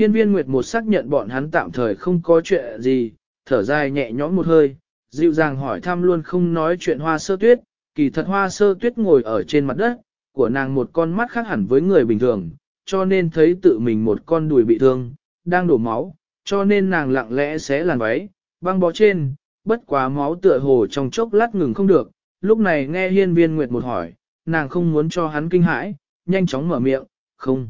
Hiên viên Nguyệt một xác nhận bọn hắn tạm thời không có chuyện gì, thở dài nhẹ nhõm một hơi, dịu dàng hỏi thăm luôn không nói chuyện hoa sơ tuyết, kỳ thật hoa sơ tuyết ngồi ở trên mặt đất, của nàng một con mắt khác hẳn với người bình thường, cho nên thấy tự mình một con đùi bị thương, đang đổ máu, cho nên nàng lặng lẽ xé làn váy, băng bó trên, bất quá máu tựa hồ trong chốc lát ngừng không được, lúc này nghe hiên viên nguyệt một hỏi, nàng không muốn cho hắn kinh hãi, nhanh chóng mở miệng, không.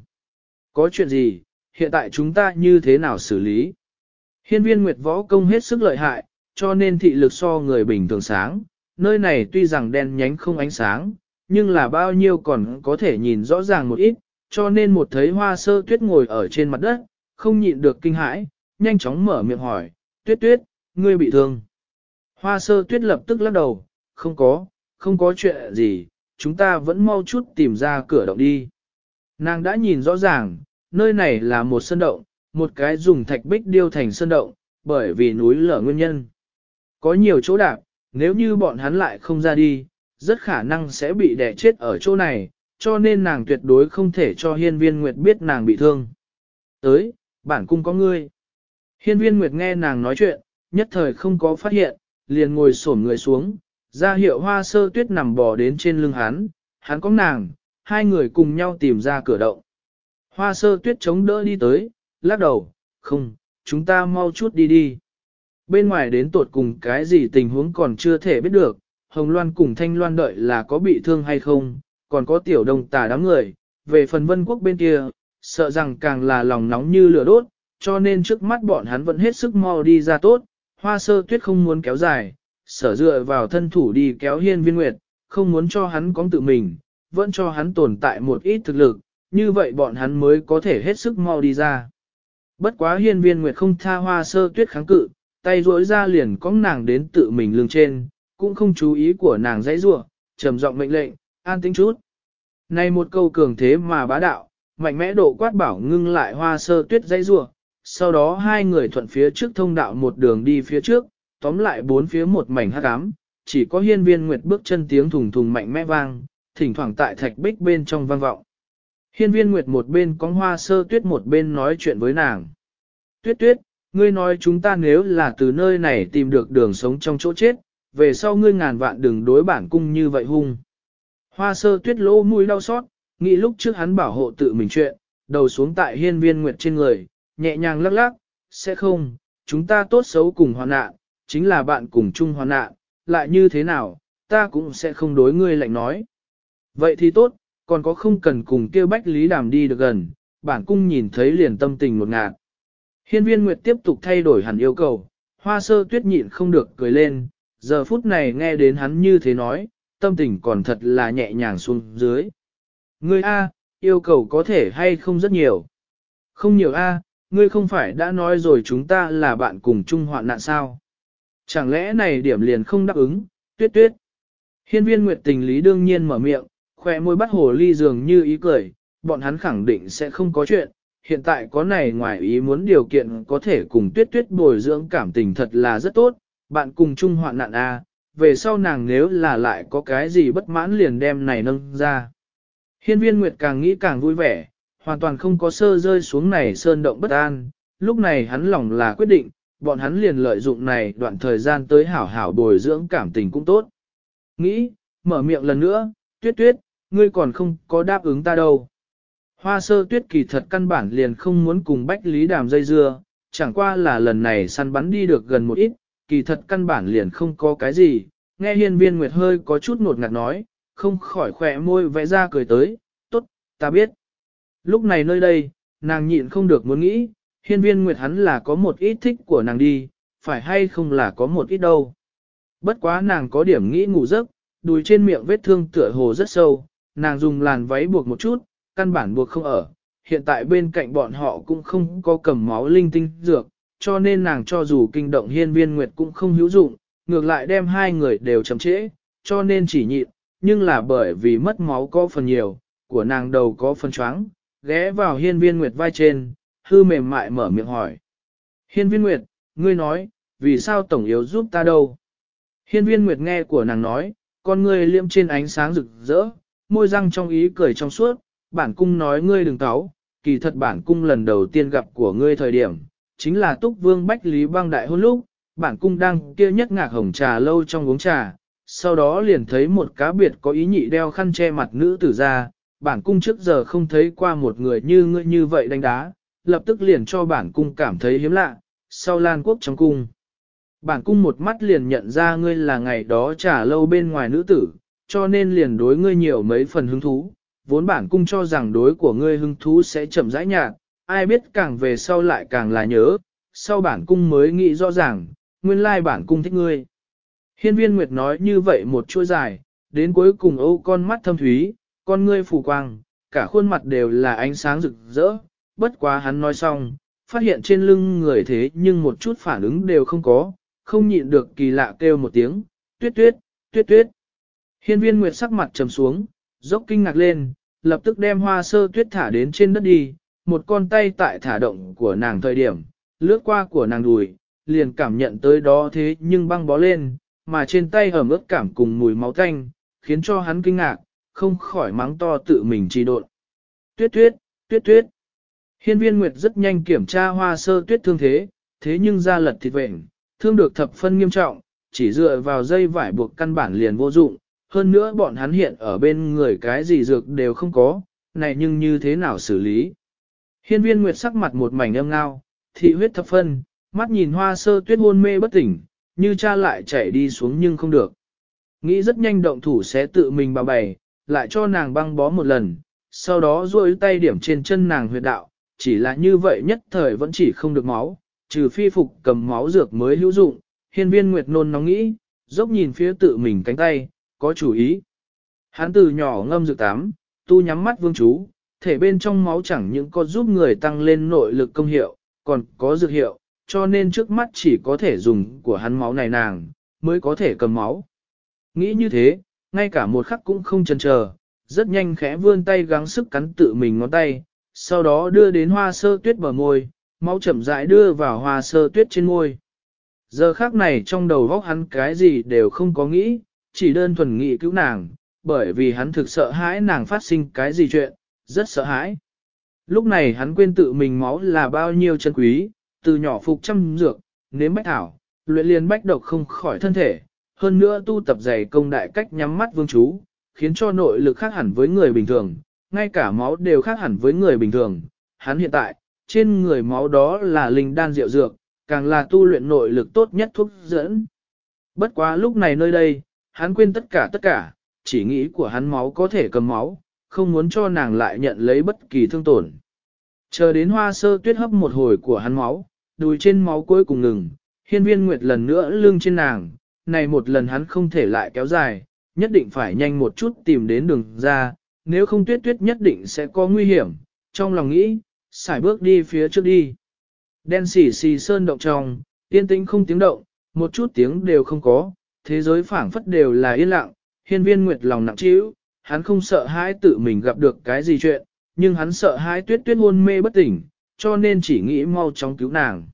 Có chuyện gì, hiện tại chúng ta như thế nào xử lý? Hiên viên nguyệt võ công hết sức lợi hại, cho nên thị lực so người bình thường sáng, nơi này tuy rằng đen nhánh không ánh sáng, nhưng là bao nhiêu còn có thể nhìn rõ ràng một ít, cho nên một thấy hoa sơ tuyết ngồi ở trên mặt đất, không nhịn được kinh hãi, nhanh chóng mở miệng hỏi, tuyết tuyết, ngươi bị thương. Hoa sơ tuyết lập tức lắc đầu, không có, không có chuyện gì, chúng ta vẫn mau chút tìm ra cửa động đi. Nàng đã nhìn rõ ràng, nơi này là một sân động, một cái dùng thạch bích điêu thành sân động, bởi vì núi lở nguyên nhân. Có nhiều chỗ đạp, nếu như bọn hắn lại không ra đi, rất khả năng sẽ bị đẻ chết ở chỗ này, cho nên nàng tuyệt đối không thể cho hiên viên nguyệt biết nàng bị thương. Tới, bản cung có ngươi. Hiên viên nguyệt nghe nàng nói chuyện, nhất thời không có phát hiện, liền ngồi xổm người xuống, ra hiệu hoa sơ tuyết nằm bò đến trên lưng hắn, hắn có nàng, hai người cùng nhau tìm ra cửa động. Hoa sơ tuyết chống đỡ đi tới, lắc đầu, không, chúng ta mau chút đi đi. Bên ngoài đến tột cùng cái gì tình huống còn chưa thể biết được, Hồng Loan cùng Thanh Loan đợi là có bị thương hay không, còn có tiểu đồng tả đám người, về phần vân quốc bên kia, sợ rằng càng là lòng nóng như lửa đốt, cho nên trước mắt bọn hắn vẫn hết sức mau đi ra tốt, hoa sơ tuyết không muốn kéo dài, sở dựa vào thân thủ đi kéo hiên viên nguyệt, không muốn cho hắn có tự mình, vẫn cho hắn tồn tại một ít thực lực, như vậy bọn hắn mới có thể hết sức mau đi ra. Bất quá hiên viên nguyệt không tha hoa sơ tuyết kháng cự, tay rỗi ra liền cong nàng đến tự mình lưng trên, cũng không chú ý của nàng dãy rủa, trầm giọng mệnh lệnh, an tĩnh chút. Này một câu cường thế mà bá đạo, mạnh mẽ độ quát bảo ngưng lại hoa sơ tuyết dãy rủa, sau đó hai người thuận phía trước thông đạo một đường đi phía trước, tóm lại bốn phía một mảnh hắc ám, chỉ có hiên viên nguyệt bước chân tiếng thùng thùng mạnh mẽ vang, thỉnh thoảng tại thạch bích bên trong vang vọng. Hiên viên nguyệt một bên có hoa sơ tuyết một bên nói chuyện với nàng. Tuyết tuyết, ngươi nói chúng ta nếu là từ nơi này tìm được đường sống trong chỗ chết, về sau ngươi ngàn vạn đừng đối bản cung như vậy hung. Hoa sơ tuyết lỗ mũi đau xót, nghĩ lúc trước hắn bảo hộ tự mình chuyện, đầu xuống tại hiên viên nguyệt trên người, nhẹ nhàng lắc lắc, sẽ không, chúng ta tốt xấu cùng hoàn nạn, chính là bạn cùng chung hoàn nạn, lại như thế nào, ta cũng sẽ không đối ngươi lạnh nói. Vậy thì tốt, còn có không cần cùng kêu bách lý đàm đi được gần, bản cung nhìn thấy liền tâm tình một ngạt. Hiên viên Nguyệt tiếp tục thay đổi hẳn yêu cầu, hoa sơ tuyết nhịn không được cười lên, giờ phút này nghe đến hắn như thế nói, tâm tình còn thật là nhẹ nhàng xuống dưới. Ngươi A, yêu cầu có thể hay không rất nhiều. Không nhiều A, ngươi không phải đã nói rồi chúng ta là bạn cùng chung hoạn nạn sao. Chẳng lẽ này điểm liền không đáp ứng, tuyết tuyết. Hiên viên Nguyệt tình lý đương nhiên mở miệng, Khoe môi bắt hồ ly dường như ý cười, bọn hắn khẳng định sẽ không có chuyện. Hiện tại có này ngoài ý muốn điều kiện có thể cùng tuyết tuyết bồi dưỡng cảm tình thật là rất tốt, bạn cùng chung hoạn nạn A, về sau nàng nếu là lại có cái gì bất mãn liền đem này nâng ra. Hiên viên Nguyệt càng nghĩ càng vui vẻ, hoàn toàn không có sơ rơi xuống này sơn động bất an, lúc này hắn lòng là quyết định, bọn hắn liền lợi dụng này đoạn thời gian tới hảo hảo bồi dưỡng cảm tình cũng tốt. Nghĩ, mở miệng lần nữa, tuyết tuyết, ngươi còn không có đáp ứng ta đâu. Hoa sơ tuyết kỳ thật căn bản liền không muốn cùng Bách Lý Đàm dây dưa, chẳng qua là lần này săn bắn đi được gần một ít, kỳ thật căn bản liền không có cái gì, nghe hiên viên nguyệt hơi có chút ngột ngạt nói, không khỏi khỏe môi vẽ ra cười tới, tốt, ta biết. Lúc này nơi đây, nàng nhịn không được muốn nghĩ, hiên viên nguyệt hắn là có một ít thích của nàng đi, phải hay không là có một ít đâu. Bất quá nàng có điểm nghĩ ngủ giấc, đùi trên miệng vết thương tựa hồ rất sâu, nàng dùng làn váy buộc một chút, căn bản buộc không ở. Hiện tại bên cạnh bọn họ cũng không có cầm máu linh tinh dược, cho nên nàng cho dù kinh động hiên viên nguyệt cũng không hữu dụng, ngược lại đem hai người đều chậm trễ, cho nên chỉ nhịn, nhưng là bởi vì mất máu có phần nhiều, của nàng đầu có phần choáng, ghé vào hiên viên nguyệt vai trên, hư mềm mại mở miệng hỏi. Hiên viên nguyệt, ngươi nói, vì sao tổng yếu giúp ta đâu? Hiên viên nguyệt nghe của nàng nói, con ngươi liêm trên ánh sáng rực rỡ, môi răng trong ý cười trong suốt, bản cung nói ngươi đừng táo, kỳ thật bản cung lần đầu tiên gặp của ngươi thời điểm, chính là túc vương bách lý băng đại hôn lúc, bản cung đang kia nhất ngạc hồng trà lâu trong uống trà, sau đó liền thấy một cá biệt có ý nhị đeo khăn che mặt nữ tử ra, bản cung trước giờ không thấy qua một người như ngươi như vậy đánh đá, lập tức liền cho bản cung cảm thấy hiếm lạ, sau lan quốc trong cung. Bản cung một mắt liền nhận ra ngươi là ngày đó trả lâu bên ngoài nữ tử, cho nên liền đối ngươi nhiều mấy phần hứng thú, vốn bản cung cho rằng đối của ngươi hứng thú sẽ chậm rãi nhạt, ai biết càng về sau lại càng là nhớ, sau bản cung mới nghĩ rõ ràng, nguyên lai bản cung thích ngươi. Hiên viên Nguyệt nói như vậy một chuỗi dài, đến cuối cùng âu con mắt thâm thúy, con ngươi phù quang, cả khuôn mặt đều là ánh sáng rực rỡ, bất quá hắn nói xong, phát hiện trên lưng người thế nhưng một chút phản ứng đều không có, không nhịn được kỳ lạ kêu một tiếng, tuyết tuyết, tuyết tuyết. Hiên viên Nguyệt sắc mặt trầm xuống, dốc kinh ngạc lên, lập tức đem hoa sơ tuyết thả đến trên đất đi, một con tay tại thả động của nàng thời điểm, lướt qua của nàng đùi, liền cảm nhận tới đó thế nhưng băng bó lên, mà trên tay ẩm ướt cảm cùng mùi máu tanh, khiến cho hắn kinh ngạc, không khỏi mắng to tự mình trì độn. Tuyết tuyết, tuyết tuyết. Hiên viên Nguyệt rất nhanh kiểm tra hoa sơ tuyết thương thế, thế nhưng ra lật thịt vệnh, thương được thập phân nghiêm trọng, chỉ dựa vào dây vải buộc căn bản liền vô dụng, hơn nữa bọn hắn hiện ở bên người cái gì dược đều không có, này nhưng như thế nào xử lý. Hiên viên Nguyệt sắc mặt một mảnh âm ngao, thị huyết thập phân, mắt nhìn hoa sơ tuyết hôn mê bất tỉnh, như cha lại chạy đi xuống nhưng không được. Nghĩ rất nhanh động thủ sẽ tự mình bà bày, lại cho nàng băng bó một lần, sau đó duỗi tay điểm trên chân nàng huyệt đạo, chỉ là như vậy nhất thời vẫn chỉ không được máu, trừ phi phục cầm máu dược mới hữu dụng, hiên viên nguyệt nôn nóng nghĩ, dốc nhìn phía tự mình cánh tay, có chủ ý. Hắn từ nhỏ ngâm dược tám, tu nhắm mắt vương chú, thể bên trong máu chẳng những có giúp người tăng lên nội lực công hiệu, còn có dược hiệu, cho nên trước mắt chỉ có thể dùng của hắn máu này nàng, mới có thể cầm máu. Nghĩ như thế, ngay cả một khắc cũng không chần chờ, rất nhanh khẽ vươn tay gắng sức cắn tự mình ngón tay, sau đó đưa đến hoa sơ tuyết bờ môi, máu chậm rãi đưa vào hoa sơ tuyết trên môi. Giờ khác này trong đầu góc hắn cái gì đều không có nghĩ, chỉ đơn thuần nghĩ cứu nàng, bởi vì hắn thực sợ hãi nàng phát sinh cái gì chuyện, rất sợ hãi. Lúc này hắn quên tự mình máu là bao nhiêu chân quý, từ nhỏ phục trăm dược, nếm bách thảo, luyện liền bách độc không khỏi thân thể, hơn nữa tu tập dày công đại cách nhắm mắt vương chú, khiến cho nội lực khác hẳn với người bình thường, ngay cả máu đều khác hẳn với người bình thường. Hắn hiện tại, trên người máu đó là linh đan rượu dược, càng là tu luyện nội lực tốt nhất thuốc dẫn. Bất quá lúc này nơi đây, hắn quên tất cả tất cả, chỉ nghĩ của hắn máu có thể cầm máu, không muốn cho nàng lại nhận lấy bất kỳ thương tổn. Chờ đến hoa sơ tuyết hấp một hồi của hắn máu, đùi trên máu cuối cùng ngừng, hiên viên nguyệt lần nữa lưng trên nàng, này một lần hắn không thể lại kéo dài, nhất định phải nhanh một chút tìm đến đường ra, nếu không tuyết tuyết nhất định sẽ có nguy hiểm, trong lòng nghĩ, xài bước đi phía trước đi. Đen xỉ xì sơn động trong, yên tĩnh không tiếng động, một chút tiếng đều không có, thế giới phảng phất đều là yên lặng, hiên viên nguyệt lòng nặng trĩu, hắn không sợ hãi tự mình gặp được cái gì chuyện, nhưng hắn sợ hãi tuyết tuyết hôn mê bất tỉnh, cho nên chỉ nghĩ mau chóng cứu nàng.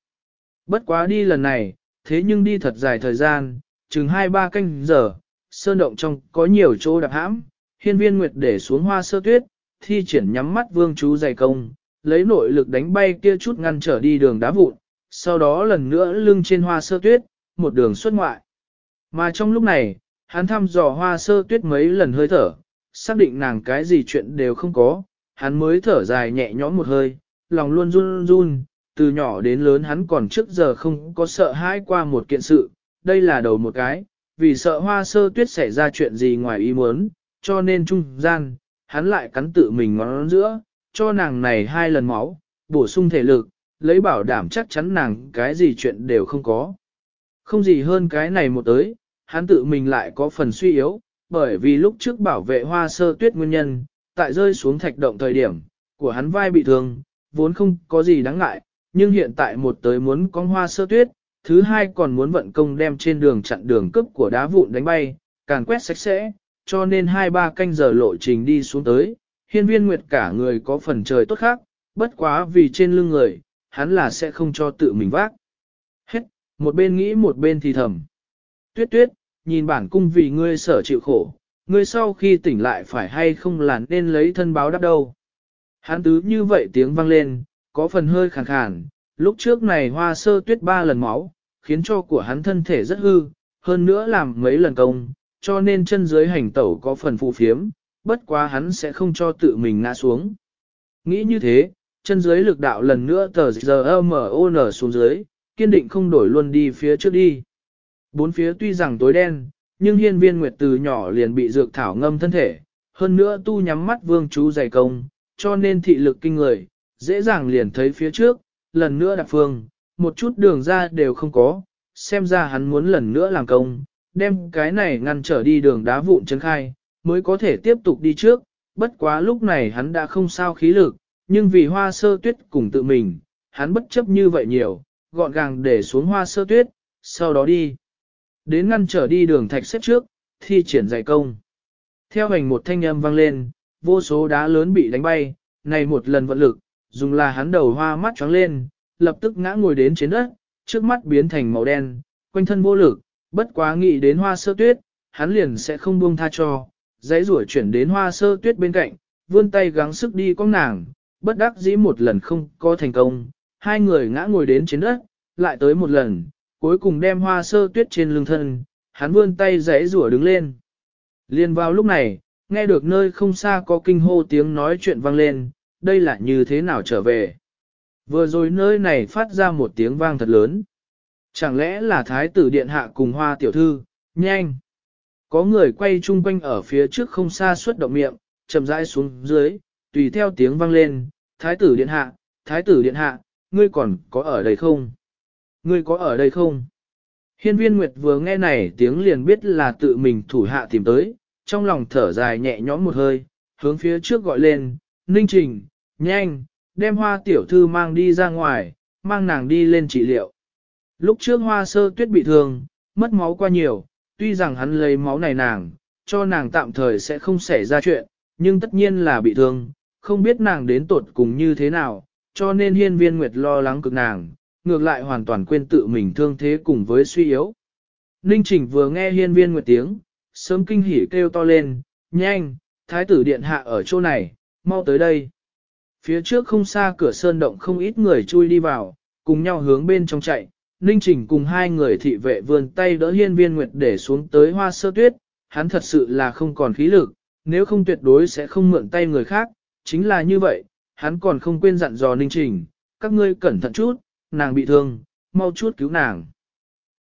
Bất quá đi lần này, thế nhưng đi thật dài thời gian, chừng 2-3 canh giờ, sơn động trong có nhiều chỗ đạp hãm, hiên viên nguyệt để xuống hoa sơ tuyết, thi triển nhắm mắt vương chú dày công, lấy nội lực đánh bay kia chút ngăn trở đi đường đá vụn, sau đó lần nữa lưng trên hoa sơ tuyết, một đường xuất ngoại. Mà trong lúc này, hắn thăm dò hoa sơ tuyết mấy lần hơi thở, xác định nàng cái gì chuyện đều không có, hắn mới thở dài nhẹ nhõm một hơi, lòng luôn run run, từ nhỏ đến lớn hắn còn trước giờ không có sợ hãi qua một kiện sự, đây là đầu một cái, vì sợ hoa sơ tuyết xảy ra chuyện gì ngoài ý muốn, cho nên trung gian, hắn lại cắn tự mình ngón giữa, cho nàng này hai lần máu, bổ sung thể lực, lấy bảo đảm chắc chắn nàng cái gì chuyện đều không có. Không gì hơn cái này một tới, hắn tự mình lại có phần suy yếu, bởi vì lúc trước bảo vệ hoa sơ tuyết nguyên nhân, tại rơi xuống thạch động thời điểm, của hắn vai bị thương, vốn không có gì đáng ngại, nhưng hiện tại một tới muốn con hoa sơ tuyết, thứ hai còn muốn vận công đem trên đường chặn đường cấp của đá vụn đánh bay, càng quét sạch sẽ, cho nên hai ba canh giờ lộ trình đi xuống tới, hiên viên nguyệt cả người có phần trời tốt khác, bất quá vì trên lưng người, hắn là sẽ không cho tự mình vác. Một bên nghĩ một bên thì thầm. Tuyết tuyết, nhìn bản cung vì ngươi sở chịu khổ, ngươi sau khi tỉnh lại phải hay không là nên lấy thân báo đáp đâu. Hắn tứ như vậy tiếng vang lên, có phần hơi khàn khàn, lúc trước này hoa sơ tuyết ba lần máu, khiến cho của hắn thân thể rất hư, hơn nữa làm mấy lần công, cho nên chân dưới hành tẩu có phần phù phiếm, bất quá hắn sẽ không cho tự mình ngã xuống. Nghĩ như thế, chân dưới lực đạo lần nữa tờ giờ mở xuống dưới, kiên định không đổi luôn đi phía trước đi. Bốn phía tuy rằng tối đen, nhưng hiên viên nguyệt từ nhỏ liền bị dược thảo ngâm thân thể, hơn nữa tu nhắm mắt vương chú dày công, cho nên thị lực kinh người, dễ dàng liền thấy phía trước, lần nữa đạp phương, một chút đường ra đều không có, xem ra hắn muốn lần nữa làm công, đem cái này ngăn trở đi đường đá vụn chân khai, mới có thể tiếp tục đi trước, bất quá lúc này hắn đã không sao khí lực, nhưng vì hoa sơ tuyết cùng tự mình, hắn bất chấp như vậy nhiều, gọn gàng để xuống hoa sơ tuyết, sau đó đi. Đến ngăn trở đi đường thạch xếp trước, thi triển giải công. Theo hành một thanh âm vang lên, vô số đá lớn bị đánh bay, này một lần vận lực, dùng là hắn đầu hoa mắt chóng lên, lập tức ngã ngồi đến trên đất, trước mắt biến thành màu đen, quanh thân vô lực, bất quá nghĩ đến hoa sơ tuyết, hắn liền sẽ không buông tha cho, dãy rủa chuyển đến hoa sơ tuyết bên cạnh, vươn tay gắng sức đi con nàng, bất đắc dĩ một lần không có thành công, hai người ngã ngồi đến trên đất, lại tới một lần, cuối cùng đem hoa sơ tuyết trên lưng thân, hắn vươn tay dãy rủa đứng lên. Liên vào lúc này, nghe được nơi không xa có kinh hô tiếng nói chuyện vang lên, đây là như thế nào trở về. Vừa rồi nơi này phát ra một tiếng vang thật lớn. Chẳng lẽ là thái tử điện hạ cùng hoa tiểu thư, nhanh. Có người quay chung quanh ở phía trước không xa suốt động miệng, chậm rãi xuống dưới, tùy theo tiếng vang lên, thái tử điện hạ, thái tử điện hạ, ngươi còn có ở đây không? Ngươi có ở đây không? Hiên viên Nguyệt vừa nghe này tiếng liền biết là tự mình thủ hạ tìm tới, trong lòng thở dài nhẹ nhõm một hơi, hướng phía trước gọi lên, Ninh Trình, nhanh, đem hoa tiểu thư mang đi ra ngoài, mang nàng đi lên trị liệu. Lúc trước hoa sơ tuyết bị thương, mất máu qua nhiều, tuy rằng hắn lấy máu này nàng, cho nàng tạm thời sẽ không xảy ra chuyện, nhưng tất nhiên là bị thương, không biết nàng đến tột cùng như thế nào, cho nên hiên viên nguyệt lo lắng cực nàng, ngược lại hoàn toàn quên tự mình thương thế cùng với suy yếu. Ninh Trình vừa nghe hiên viên nguyệt tiếng, sớm kinh hỉ kêu to lên, nhanh, thái tử điện hạ ở chỗ này, mau tới đây. Phía trước không xa cửa sơn động không ít người chui đi vào, cùng nhau hướng bên trong chạy, Ninh Trình cùng hai người thị vệ vươn tay đỡ hiên viên nguyệt để xuống tới hoa sơ tuyết, hắn thật sự là không còn khí lực, nếu không tuyệt đối sẽ không mượn tay người khác, chính là như vậy, hắn còn không quên dặn dò Ninh Trình, các ngươi cẩn thận chút, nàng bị thương, mau chút cứu nàng.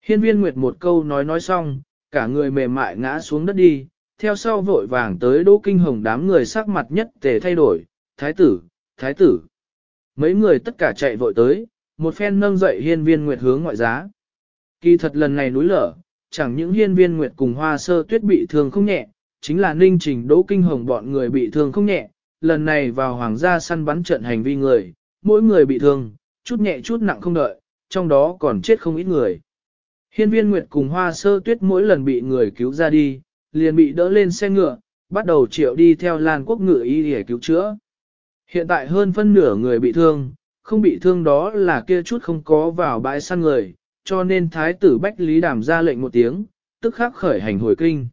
Hiên viên nguyệt một câu nói nói xong, cả người mềm mại ngã xuống đất đi, theo sau vội vàng tới đỗ kinh hồng đám người sắc mặt nhất tề thay đổi, thái tử, thái tử. Mấy người tất cả chạy vội tới, một phen nâng dậy hiên viên nguyệt hướng ngoại giá. Kỳ thật lần này núi lở, chẳng những hiên viên nguyệt cùng hoa sơ tuyết bị thương không nhẹ, chính là ninh trình đỗ kinh hồng bọn người bị thương không nhẹ, lần này vào hoàng gia săn bắn trận hành vi người, mỗi người bị thương, chút nhẹ chút nặng không đợi, trong đó còn chết không ít người. Hiên viên nguyệt cùng hoa sơ tuyết mỗi lần bị người cứu ra đi, liền bị đỡ lên xe ngựa, bắt đầu triệu đi theo Lan quốc ngựa y để cứu chữa. Hiện tại hơn phân nửa người bị thương, không bị thương đó là kia chút không có vào bãi săn người, cho nên thái tử Bách Lý Đàm ra lệnh một tiếng, tức khắc khởi hành hồi kinh.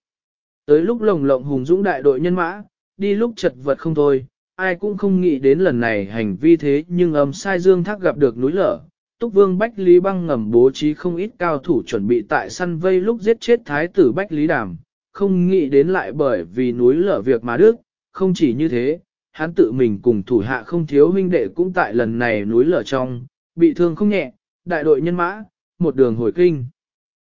Tới lúc lồng lộng hùng dũng đại đội nhân mã, đi lúc chật vật không thôi, ai cũng không nghĩ đến lần này hành vi thế nhưng âm sai dương thác gặp được núi lở. Túc Vương Bách Lý băng ngầm bố trí không ít cao thủ chuẩn bị tại săn vây lúc giết chết thái tử Bách Lý Đàm, không nghĩ đến lại bởi vì núi lở việc mà đức, không chỉ như thế, hắn tự mình cùng thủ hạ không thiếu huynh đệ cũng tại lần này núi lở trong, bị thương không nhẹ, đại đội nhân mã, một đường hồi kinh.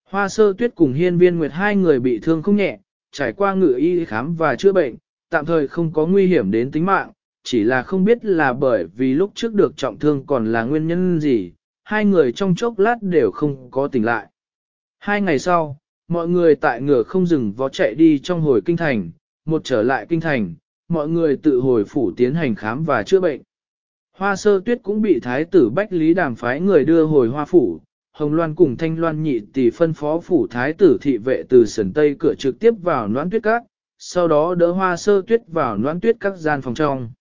Hoa sơ tuyết cùng hiên viên nguyệt hai người bị thương không nhẹ, trải qua ngự y khám và chữa bệnh, tạm thời không có nguy hiểm đến tính mạng, chỉ là không biết là bởi vì lúc trước được trọng thương còn là nguyên nhân gì, hai người trong chốc lát đều không có tỉnh lại. Hai ngày sau, mọi người tại ngựa không dừng vó chạy đi trong hồi kinh thành, một trở lại kinh thành, mọi người tự hồi phủ tiến hành khám và chữa bệnh. Hoa sơ tuyết cũng bị thái tử Bách Lý đàm phái người đưa hồi hoa phủ, Hồng Loan cùng Thanh Loan nhị tỷ phân phó phủ thái tử thị vệ từ sườn tây cửa trực tiếp vào noãn tuyết cát sau đó đỡ hoa sơ tuyết vào noãn tuyết các gian phòng trong.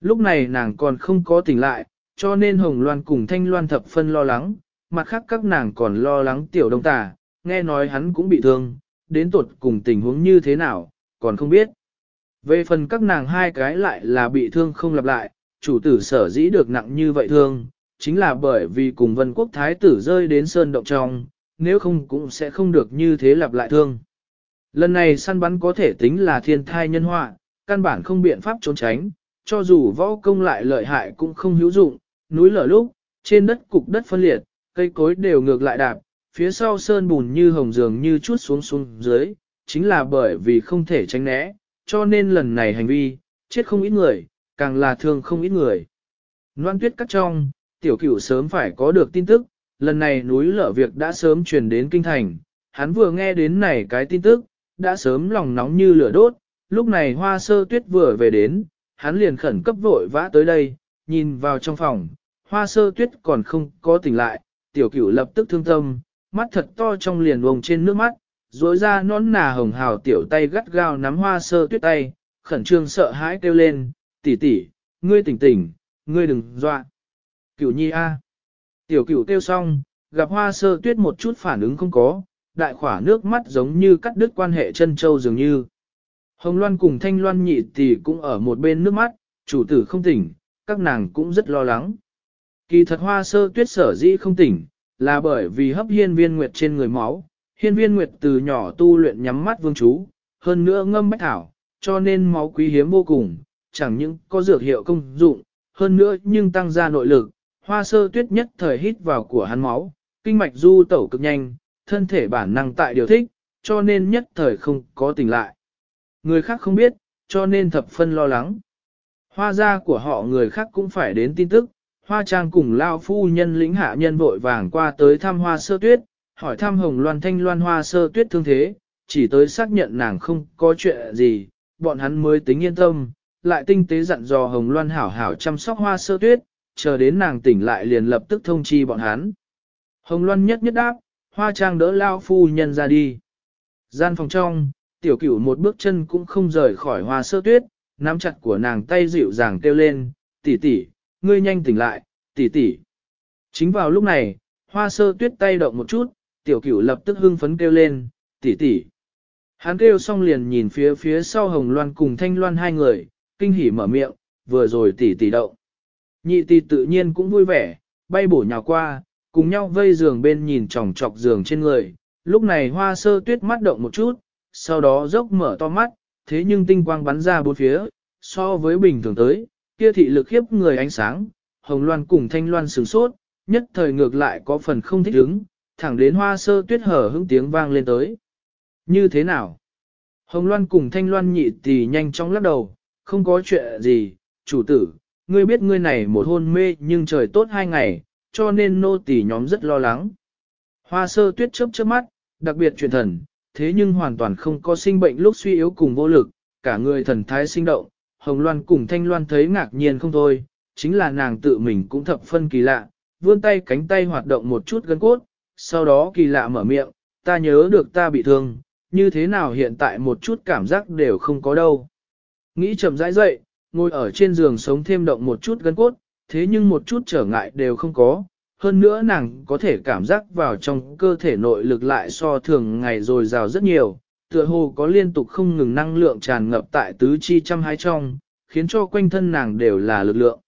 Lúc này nàng còn không có tỉnh lại, cho nên Hồng Loan cùng Thanh Loan thập phân lo lắng, mặt khác các nàng còn lo lắng tiểu đông tà, nghe nói hắn cũng bị thương, đến tột cùng tình huống như thế nào, còn không biết. Về phần các nàng hai cái lại là bị thương không lặp lại, chủ tử sở dĩ được nặng như vậy thương, chính là bởi vì cùng vân quốc thái tử rơi đến sơn động trong, nếu không cũng sẽ không được như thế lặp lại thương. Lần này săn bắn có thể tính là thiên thai nhân họa, căn bản không biện pháp trốn tránh, cho dù võ công lại lợi hại cũng không hữu dụng, núi lở lúc, trên đất cục đất phân liệt, cây cối đều ngược lại đạp, phía sau sơn bùn như hồng dường như chút xuống xuống dưới, chính là bởi vì không thể tránh né, cho nên lần này hành vi, chết không ít người, càng là thương không ít người. Loan tuyết cắt trong, tiểu cửu sớm phải có được tin tức, lần này núi lở việc đã sớm truyền đến kinh thành, hắn vừa nghe đến này cái tin tức, đã sớm lòng nóng như lửa đốt, lúc này hoa sơ tuyết vừa về đến, hắn liền khẩn cấp vội vã tới đây, nhìn vào trong phòng, hoa sơ tuyết còn không có tỉnh lại, tiểu cửu lập tức thương tâm, mắt thật to trong liền vùng trên nước mắt, rối ra nón nà hồng hào tiểu tay gắt gao nắm hoa sơ tuyết tay, khẩn trương sợ hãi kêu lên, tỷ tỷ, ngươi tỉnh tỉnh, ngươi đừng dọa. Cửu nhi a. Tiểu cửu kêu xong, gặp hoa sơ tuyết một chút phản ứng không có, đại khỏa nước mắt giống như cắt đứt quan hệ chân châu dường như. Hồng Loan cùng Thanh Loan nhị tỷ cũng ở một bên nước mắt, chủ tử không tỉnh, các nàng cũng rất lo lắng. Kỳ thật hoa sơ tuyết sở dĩ không tỉnh, là bởi vì hấp hiên viên nguyệt trên người máu. Hiên viên nguyệt từ nhỏ tu luyện nhắm mắt vương chú, hơn nữa ngâm bách thảo, cho nên máu quý hiếm vô cùng, chẳng những có dược hiệu công dụng, hơn nữa nhưng tăng ra nội lực. Hoa sơ tuyết nhất thời hít vào của hắn máu, kinh mạch du tẩu cực nhanh, thân thể bản năng tại điều thích, cho nên nhất thời không có tỉnh lại. Người khác không biết, cho nên thập phân lo lắng. Hoa gia của họ người khác cũng phải đến tin tức, hoa trang cùng lao phu nhân lĩnh hạ nhân vội vàng qua tới thăm hoa sơ tuyết, hỏi thăm hồng loan thanh loan hoa sơ tuyết thương thế, chỉ tới xác nhận nàng không có chuyện gì, bọn hắn mới tính yên tâm, lại tinh tế dặn dò hồng loan hảo hảo chăm sóc hoa sơ tuyết, chờ đến nàng tỉnh lại liền lập tức thông chi bọn hắn. Hồng loan nhất nhất đáp, hoa trang đỡ lao phu nhân ra đi. Gian phòng trong, tiểu cửu một bước chân cũng không rời khỏi hoa sơ tuyết, nắm chặt của nàng tay dịu dàng kêu lên, tỷ tỷ, ngươi nhanh tỉnh lại, tỷ tỷ. Chính vào lúc này, hoa sơ tuyết tay động một chút, tiểu cửu lập tức hưng phấn kêu lên, tỷ tỷ. Hắn kêu xong liền nhìn phía phía sau hồng loan cùng thanh loan hai người, kinh hỉ mở miệng, vừa rồi tỷ tỷ động. Nhị tỷ tự nhiên cũng vui vẻ, bay bổ nhào qua, cùng nhau vây giường bên nhìn chòng chọc giường trên người. Lúc này hoa sơ tuyết mắt động một chút, sau đó dốc mở to mắt, thế nhưng tinh quang bắn ra bốn phía, so với bình thường tới, kia thị lực khiếp người ánh sáng, hồng loan cùng thanh loan sửng sốt, nhất thời ngược lại có phần không thích ứng, thẳng đến hoa sơ tuyết hở hững tiếng vang lên tới. Như thế nào? Hồng loan cùng thanh loan nhị tỷ nhanh chóng lắc đầu, không có chuyện gì, chủ tử, ngươi biết ngươi này một hôn mê nhưng trời tốt hai ngày, cho nên nô tỳ nhóm rất lo lắng. Hoa sơ tuyết chớp chớp mắt, đặc biệt truyền thần, thế nhưng hoàn toàn không có sinh bệnh lúc suy yếu cùng vô lực, cả người thần thái sinh động, Hồng Loan cùng Thanh Loan thấy ngạc nhiên không thôi, chính là nàng tự mình cũng thập phân kỳ lạ, vươn tay cánh tay hoạt động một chút gân cốt, sau đó kỳ lạ mở miệng, ta nhớ được ta bị thương, như thế nào hiện tại một chút cảm giác đều không có đâu. Nghĩ chậm rãi dậy, ngồi ở trên giường sống thêm động một chút gân cốt, thế nhưng một chút trở ngại đều không có, hơn nữa nàng có thể cảm giác vào trong cơ thể nội lực lại so thường ngày rồi rào rất nhiều, tựa hồ có liên tục không ngừng năng lượng tràn ngập tại tứ chi trăm hai trong, khiến cho quanh thân nàng đều là lực lượng.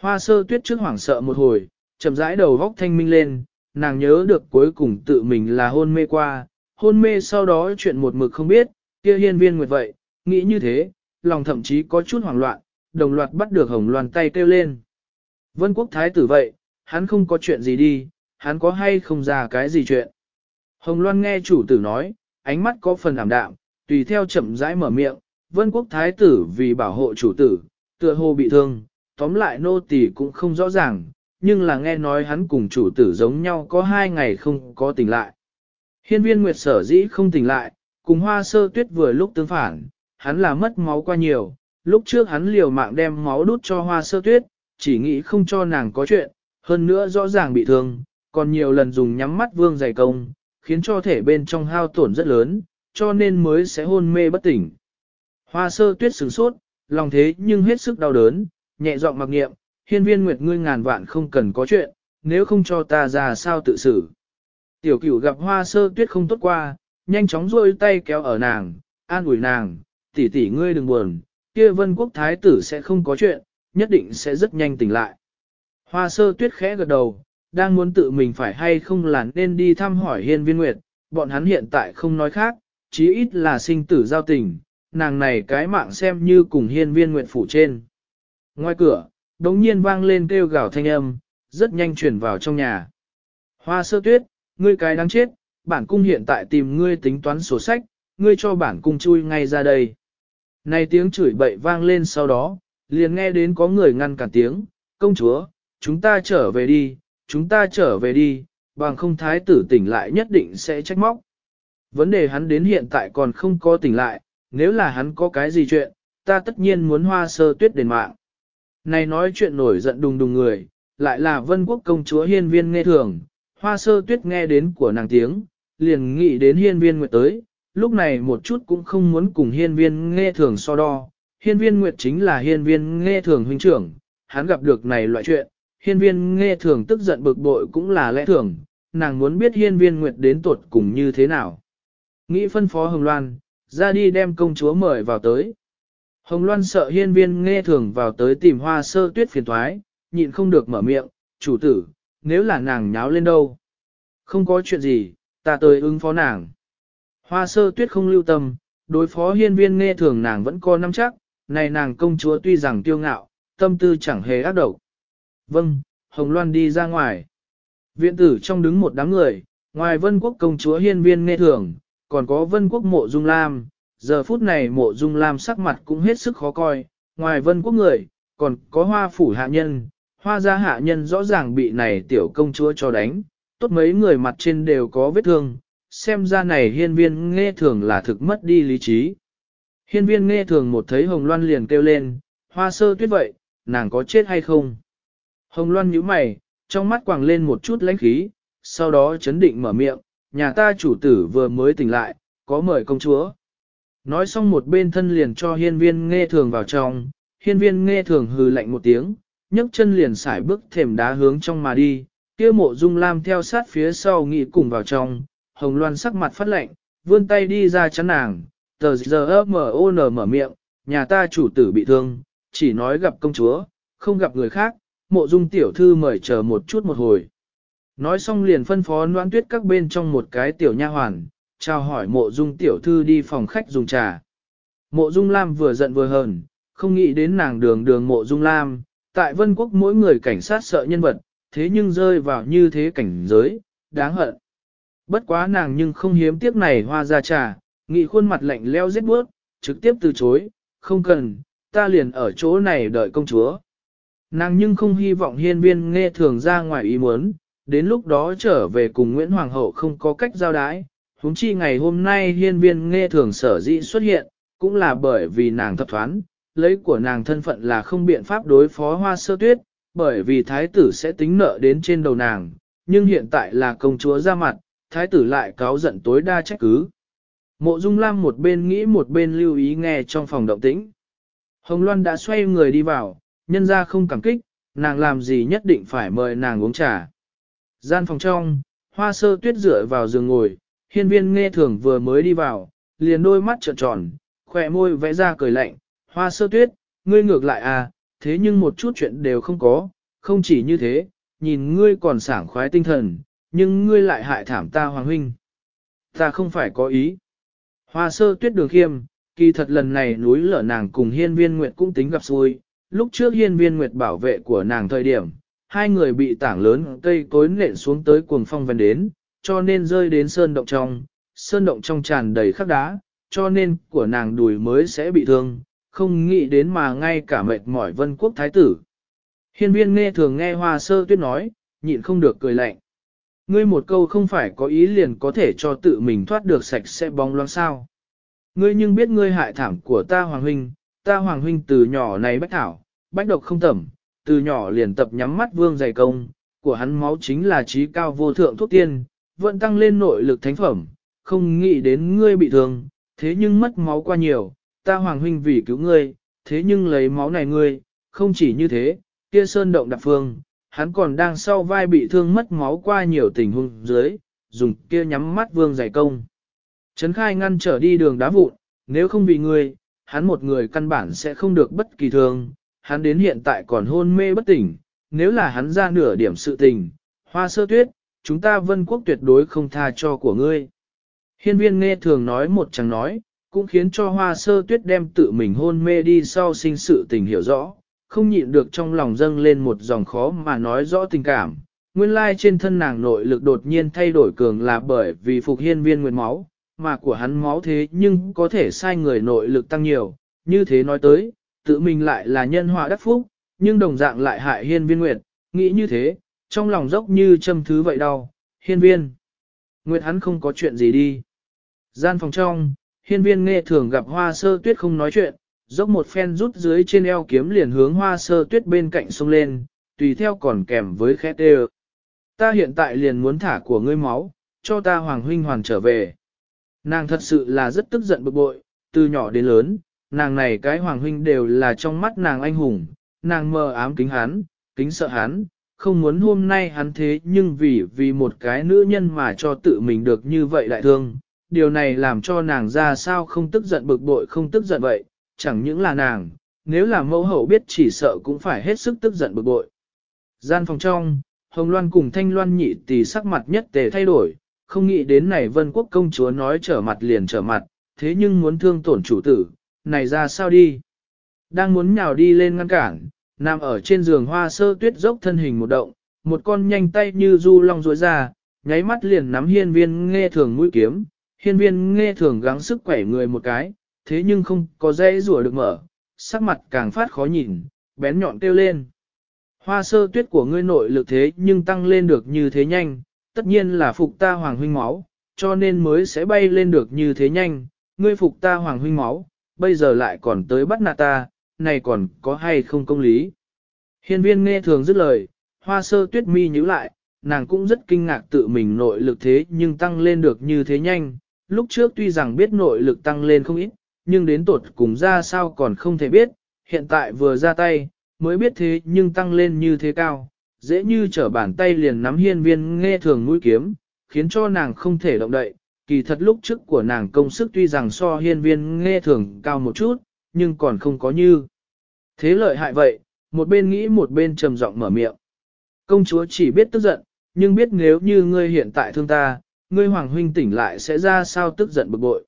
Hoa sơ tuyết trước hoảng sợ một hồi, chậm rãi đầu vóc thanh minh lên, nàng nhớ được cuối cùng tự mình là hôn mê qua, hôn mê sau đó chuyện một mực không biết, kia hiên viên nguyệt vậy, nghĩ như thế, lòng thậm chí có chút hoảng loạn, đồng loạt bắt được hồng loan tay kêu lên. Vân quốc thái tử vậy, hắn không có chuyện gì đi, hắn có hay không ra cái gì chuyện. Hồng Loan nghe chủ tử nói, ánh mắt có phần ảm đạm, tùy theo chậm rãi mở miệng, vân quốc thái tử vì bảo hộ chủ tử, tựa hồ bị thương, tóm lại nô tỳ cũng không rõ ràng, nhưng là nghe nói hắn cùng chủ tử giống nhau có hai ngày không có tỉnh lại. Hiên viên nguyệt sở dĩ không tỉnh lại, cùng hoa sơ tuyết vừa lúc tương phản, hắn là mất máu qua nhiều, lúc trước hắn liều mạng đem máu đút cho hoa sơ tuyết, chỉ nghĩ không cho nàng có chuyện, hơn nữa rõ ràng bị thương, còn nhiều lần dùng nhắm mắt vương dày công, khiến cho thể bên trong hao tổn rất lớn, cho nên mới sẽ hôn mê bất tỉnh. Hoa sơ tuyết sửng sốt, lòng thế nhưng hết sức đau đớn, nhẹ giọng mặc nghiệm, hiên viên nguyệt ngươi ngàn vạn không cần có chuyện, nếu không cho ta ra sao tự xử. Tiểu cửu gặp hoa sơ tuyết không tốt qua, nhanh chóng rôi tay kéo ở nàng, an ủi nàng, tỷ tỷ ngươi đừng buồn, kia vân quốc thái tử sẽ không có chuyện, nhất định sẽ rất nhanh tỉnh lại. Hoa sơ tuyết khẽ gật đầu, đang muốn tự mình phải hay không là nên đi thăm hỏi hiên viên nguyệt, bọn hắn hiện tại không nói khác, chí ít là sinh tử giao tình, nàng này cái mạng xem như cùng hiên viên nguyệt phủ trên. Ngoài cửa, đống nhiên vang lên kêu gào thanh âm, rất nhanh chuyển vào trong nhà. Hoa sơ tuyết, ngươi cái đáng chết, bản cung hiện tại tìm ngươi tính toán sổ sách, ngươi cho bản cung chui ngay ra đây. Này tiếng chửi bậy vang lên sau đó, liền nghe đến có người ngăn cản tiếng, công chúa, chúng ta trở về đi, chúng ta trở về đi, bằng không thái tử tỉnh lại nhất định sẽ trách móc. Vấn đề hắn đến hiện tại còn không có tỉnh lại, nếu là hắn có cái gì chuyện, ta tất nhiên muốn hoa sơ tuyết đền mạng. Này nói chuyện nổi giận đùng đùng người, lại là vân quốc công chúa hiên viên nghe thường, hoa sơ tuyết nghe đến của nàng tiếng, liền nghĩ đến hiên viên nguyệt tới, lúc này một chút cũng không muốn cùng hiên viên nghe thường so đo. Hiên viên nguyệt chính là hiên viên nghe thường huynh trưởng, hắn gặp được này loại chuyện, hiên viên nghe thường tức giận bực bội cũng là lẽ thường, nàng muốn biết hiên viên nguyệt đến tuột cùng như thế nào. Nghĩ phân phó Hồng Loan, ra đi đem công chúa mời vào tới. Hồng Loan sợ hiên viên nghe thường vào tới tìm hoa sơ tuyết phiền thoái, nhịn không được mở miệng, chủ tử, nếu là nàng nháo lên đâu. Không có chuyện gì, ta tới ứng phó nàng. Hoa sơ tuyết không lưu tâm, đối phó hiên viên nghe thường nàng vẫn có nắm chắc, này nàng công chúa tuy rằng tiêu ngạo, tâm tư chẳng hề ác độc. Vâng, Hồng Loan đi ra ngoài. Viện tử trong đứng một đám người, ngoài vân quốc công chúa hiên viên nghe thường, còn có vân quốc mộ dung lam. Giờ phút này mộ dung lam sắc mặt cũng hết sức khó coi, ngoài vân quốc người, còn có hoa phủ hạ nhân, hoa gia hạ nhân rõ ràng bị này tiểu công chúa cho đánh, tốt mấy người mặt trên đều có vết thương, xem ra này hiên viên nghe thường là thực mất đi lý trí. Hiên viên nghe thường một thấy hồng loan liền kêu lên, hoa sơ tuyết vậy, nàng có chết hay không? Hồng loan nhíu mày, trong mắt quàng lên một chút lãnh khí, sau đó chấn định mở miệng, nhà ta chủ tử vừa mới tỉnh lại, có mời công chúa. Nói xong một bên thân liền cho hiên viên nghe thường vào trong, hiên viên nghe thường hừ lạnh một tiếng, nhấc chân liền xải bước thềm đá hướng trong mà đi, kia mộ dung lam theo sát phía sau nghị cùng vào trong, hồng loan sắc mặt phát lạnh, vươn tay đi ra chắn nàng, tờ giờ m.o.n mở miệng, nhà ta chủ tử bị thương, chỉ nói gặp công chúa, không gặp người khác, mộ dung tiểu thư mời chờ một chút một hồi. Nói xong liền phân phó noan tuyết các bên trong một cái tiểu nha hoàn, chào hỏi mộ dung tiểu thư đi phòng khách dùng trà. Mộ dung lam vừa giận vừa hờn, không nghĩ đến nàng đường đường mộ dung lam, tại vân quốc mỗi người cảnh sát sợ nhân vật, thế nhưng rơi vào như thế cảnh giới, đáng hận. Bất quá nàng nhưng không hiếm tiếc này hoa ra trà, nghị khuôn mặt lạnh leo rét bước, trực tiếp từ chối, không cần, ta liền ở chỗ này đợi công chúa. Nàng nhưng không hy vọng hiên viên nghe thường ra ngoài ý muốn, đến lúc đó trở về cùng Nguyễn Hoàng hậu không có cách giao đái. Húng chi ngày hôm nay hiên viên nghe thường sở dĩ xuất hiện, cũng là bởi vì nàng thập thoán, lấy của nàng thân phận là không biện pháp đối phó hoa sơ tuyết, bởi vì thái tử sẽ tính nợ đến trên đầu nàng, nhưng hiện tại là công chúa ra mặt, thái tử lại cáo giận tối đa trách cứ. Mộ Dung Lam một bên nghĩ một bên lưu ý nghe trong phòng động tĩnh. Hồng Loan đã xoay người đi vào, nhân ra không cảm kích, nàng làm gì nhất định phải mời nàng uống trà. Gian phòng trong, hoa sơ tuyết dựa vào giường ngồi, hiên viên nghe thường vừa mới đi vào, liền đôi mắt trợn tròn, khỏe môi vẽ ra cười lạnh, hoa sơ tuyết, ngươi ngược lại à, thế nhưng một chút chuyện đều không có, không chỉ như thế, nhìn ngươi còn sảng khoái tinh thần, nhưng ngươi lại hại thảm ta hoàng huynh. Ta không phải có ý. Hoa sơ tuyết đường khiêm, kỳ thật lần này núi lở nàng cùng hiên viên nguyệt cũng tính gặp xui, lúc trước hiên viên nguyệt bảo vệ của nàng thời điểm, hai người bị tảng lớn cây cối nện xuống tới cuồng phong vần đến, cho nên rơi đến sơn động trong, sơn động trong tràn đầy khắc đá, cho nên của nàng đùi mới sẽ bị thương, không nghĩ đến mà ngay cả mệt mỏi vân quốc thái tử. Hiên viên nghe thường nghe hoa sơ tuyết nói, nhịn không được cười lạnh. Ngươi một câu không phải có ý liền có thể cho tự mình thoát được sạch sẽ bóng loáng sao. Ngươi nhưng biết ngươi hại thảm của ta hoàng huynh, ta hoàng huynh từ nhỏ này bách thảo, bách độc không tẩm, từ nhỏ liền tập nhắm mắt vương dày công, của hắn máu chính là trí cao vô thượng thuốc tiên, vẫn tăng lên nội lực thánh phẩm, không nghĩ đến ngươi bị thương, thế nhưng mất máu qua nhiều, ta hoàng huynh vì cứu ngươi, thế nhưng lấy máu này ngươi, không chỉ như thế, kia sơn động đạp phương, hắn còn đang sau vai bị thương mất máu qua nhiều tình huống dưới, dùng kia nhắm mắt vương giải công. Trấn khai ngăn trở đi đường đá vụn, nếu không vì ngươi, hắn một người căn bản sẽ không được bất kỳ thương, hắn đến hiện tại còn hôn mê bất tỉnh, nếu là hắn ra nửa điểm sự tình, hoa sơ tuyết, chúng ta vân quốc tuyệt đối không tha cho của ngươi. Hiên viên nghe thường nói một chẳng nói, cũng khiến cho hoa sơ tuyết đem tự mình hôn mê đi sau sinh sự tình hiểu rõ, không nhịn được trong lòng dâng lên một dòng khó mà nói rõ tình cảm. Nguyên lai trên thân nàng nội lực đột nhiên thay đổi cường là bởi vì phục hiên viên nguyệt máu, mà của hắn máu thế nhưng có thể sai người nội lực tăng nhiều, như thế nói tới, tự mình lại là nhân họa đắc phúc, nhưng đồng dạng lại hại hiên viên nguyệt, nghĩ như thế, trong lòng dốc như châm thứ vậy đau, hiên viên. Nguyệt hắn không có chuyện gì đi. Gian phòng trong, hiên viên nghe thường gặp hoa sơ tuyết không nói chuyện, dốc một phen rút dưới trên eo kiếm liền hướng hoa sơ tuyết bên cạnh sông lên, tùy theo còn kèm với khét đê Ta hiện tại liền muốn thả của ngươi máu, cho ta hoàng huynh hoàn trở về. Nàng thật sự là rất tức giận bực bội, từ nhỏ đến lớn, nàng này cái hoàng huynh đều là trong mắt nàng anh hùng, nàng mơ ám kính hắn, kính sợ hắn, không muốn hôm nay hắn thế nhưng vì vì một cái nữ nhân mà cho tự mình được như vậy lại thương. Điều này làm cho nàng ra sao không tức giận bực bội không tức giận vậy, chẳng những là nàng, nếu là mẫu hậu biết chỉ sợ cũng phải hết sức tức giận bực bội. Gian phòng trong, Hồng Loan cùng Thanh Loan nhị tỷ sắc mặt nhất tề thay đổi, không nghĩ đến này vân quốc công chúa nói trở mặt liền trở mặt, thế nhưng muốn thương tổn chủ tử, này ra sao đi? Đang muốn nhào đi lên ngăn cản, nằm ở trên giường hoa sơ tuyết dốc thân hình một động, một con nhanh tay như du long rối ra, nháy mắt liền nắm hiên viên nghe thường mũi kiếm, hiên viên nghe thường gắng sức quẩy người một cái, thế nhưng không có dây rùa được mở, sắc mặt càng phát khó nhìn, bén nhọn kêu lên. Hoa sơ tuyết của ngươi nội lực thế nhưng tăng lên được như thế nhanh, tất nhiên là phục ta hoàng huynh máu, cho nên mới sẽ bay lên được như thế nhanh, ngươi phục ta hoàng huynh máu, bây giờ lại còn tới bắt nạt ta, này còn có hay không công lý. Hiên viên nghe thường dứt lời, hoa sơ tuyết mi nhíu lại, nàng cũng rất kinh ngạc tự mình nội lực thế nhưng tăng lên được như thế nhanh, lúc trước tuy rằng biết nội lực tăng lên không ít, nhưng đến tột cùng ra sao còn không thể biết, hiện tại vừa ra tay, mới biết thế nhưng tăng lên như thế cao, dễ như trở bàn tay liền nắm hiên viên nghe thường mũi kiếm, khiến cho nàng không thể động đậy. Kỳ thật lúc trước của nàng công sức tuy rằng so hiên viên nghe thường cao một chút, nhưng còn không có như. Thế lợi hại vậy, một bên nghĩ một bên trầm giọng mở miệng. Công chúa chỉ biết tức giận, nhưng biết nếu như ngươi hiện tại thương ta, ngươi hoàng huynh tỉnh lại sẽ ra sao tức giận bực bội.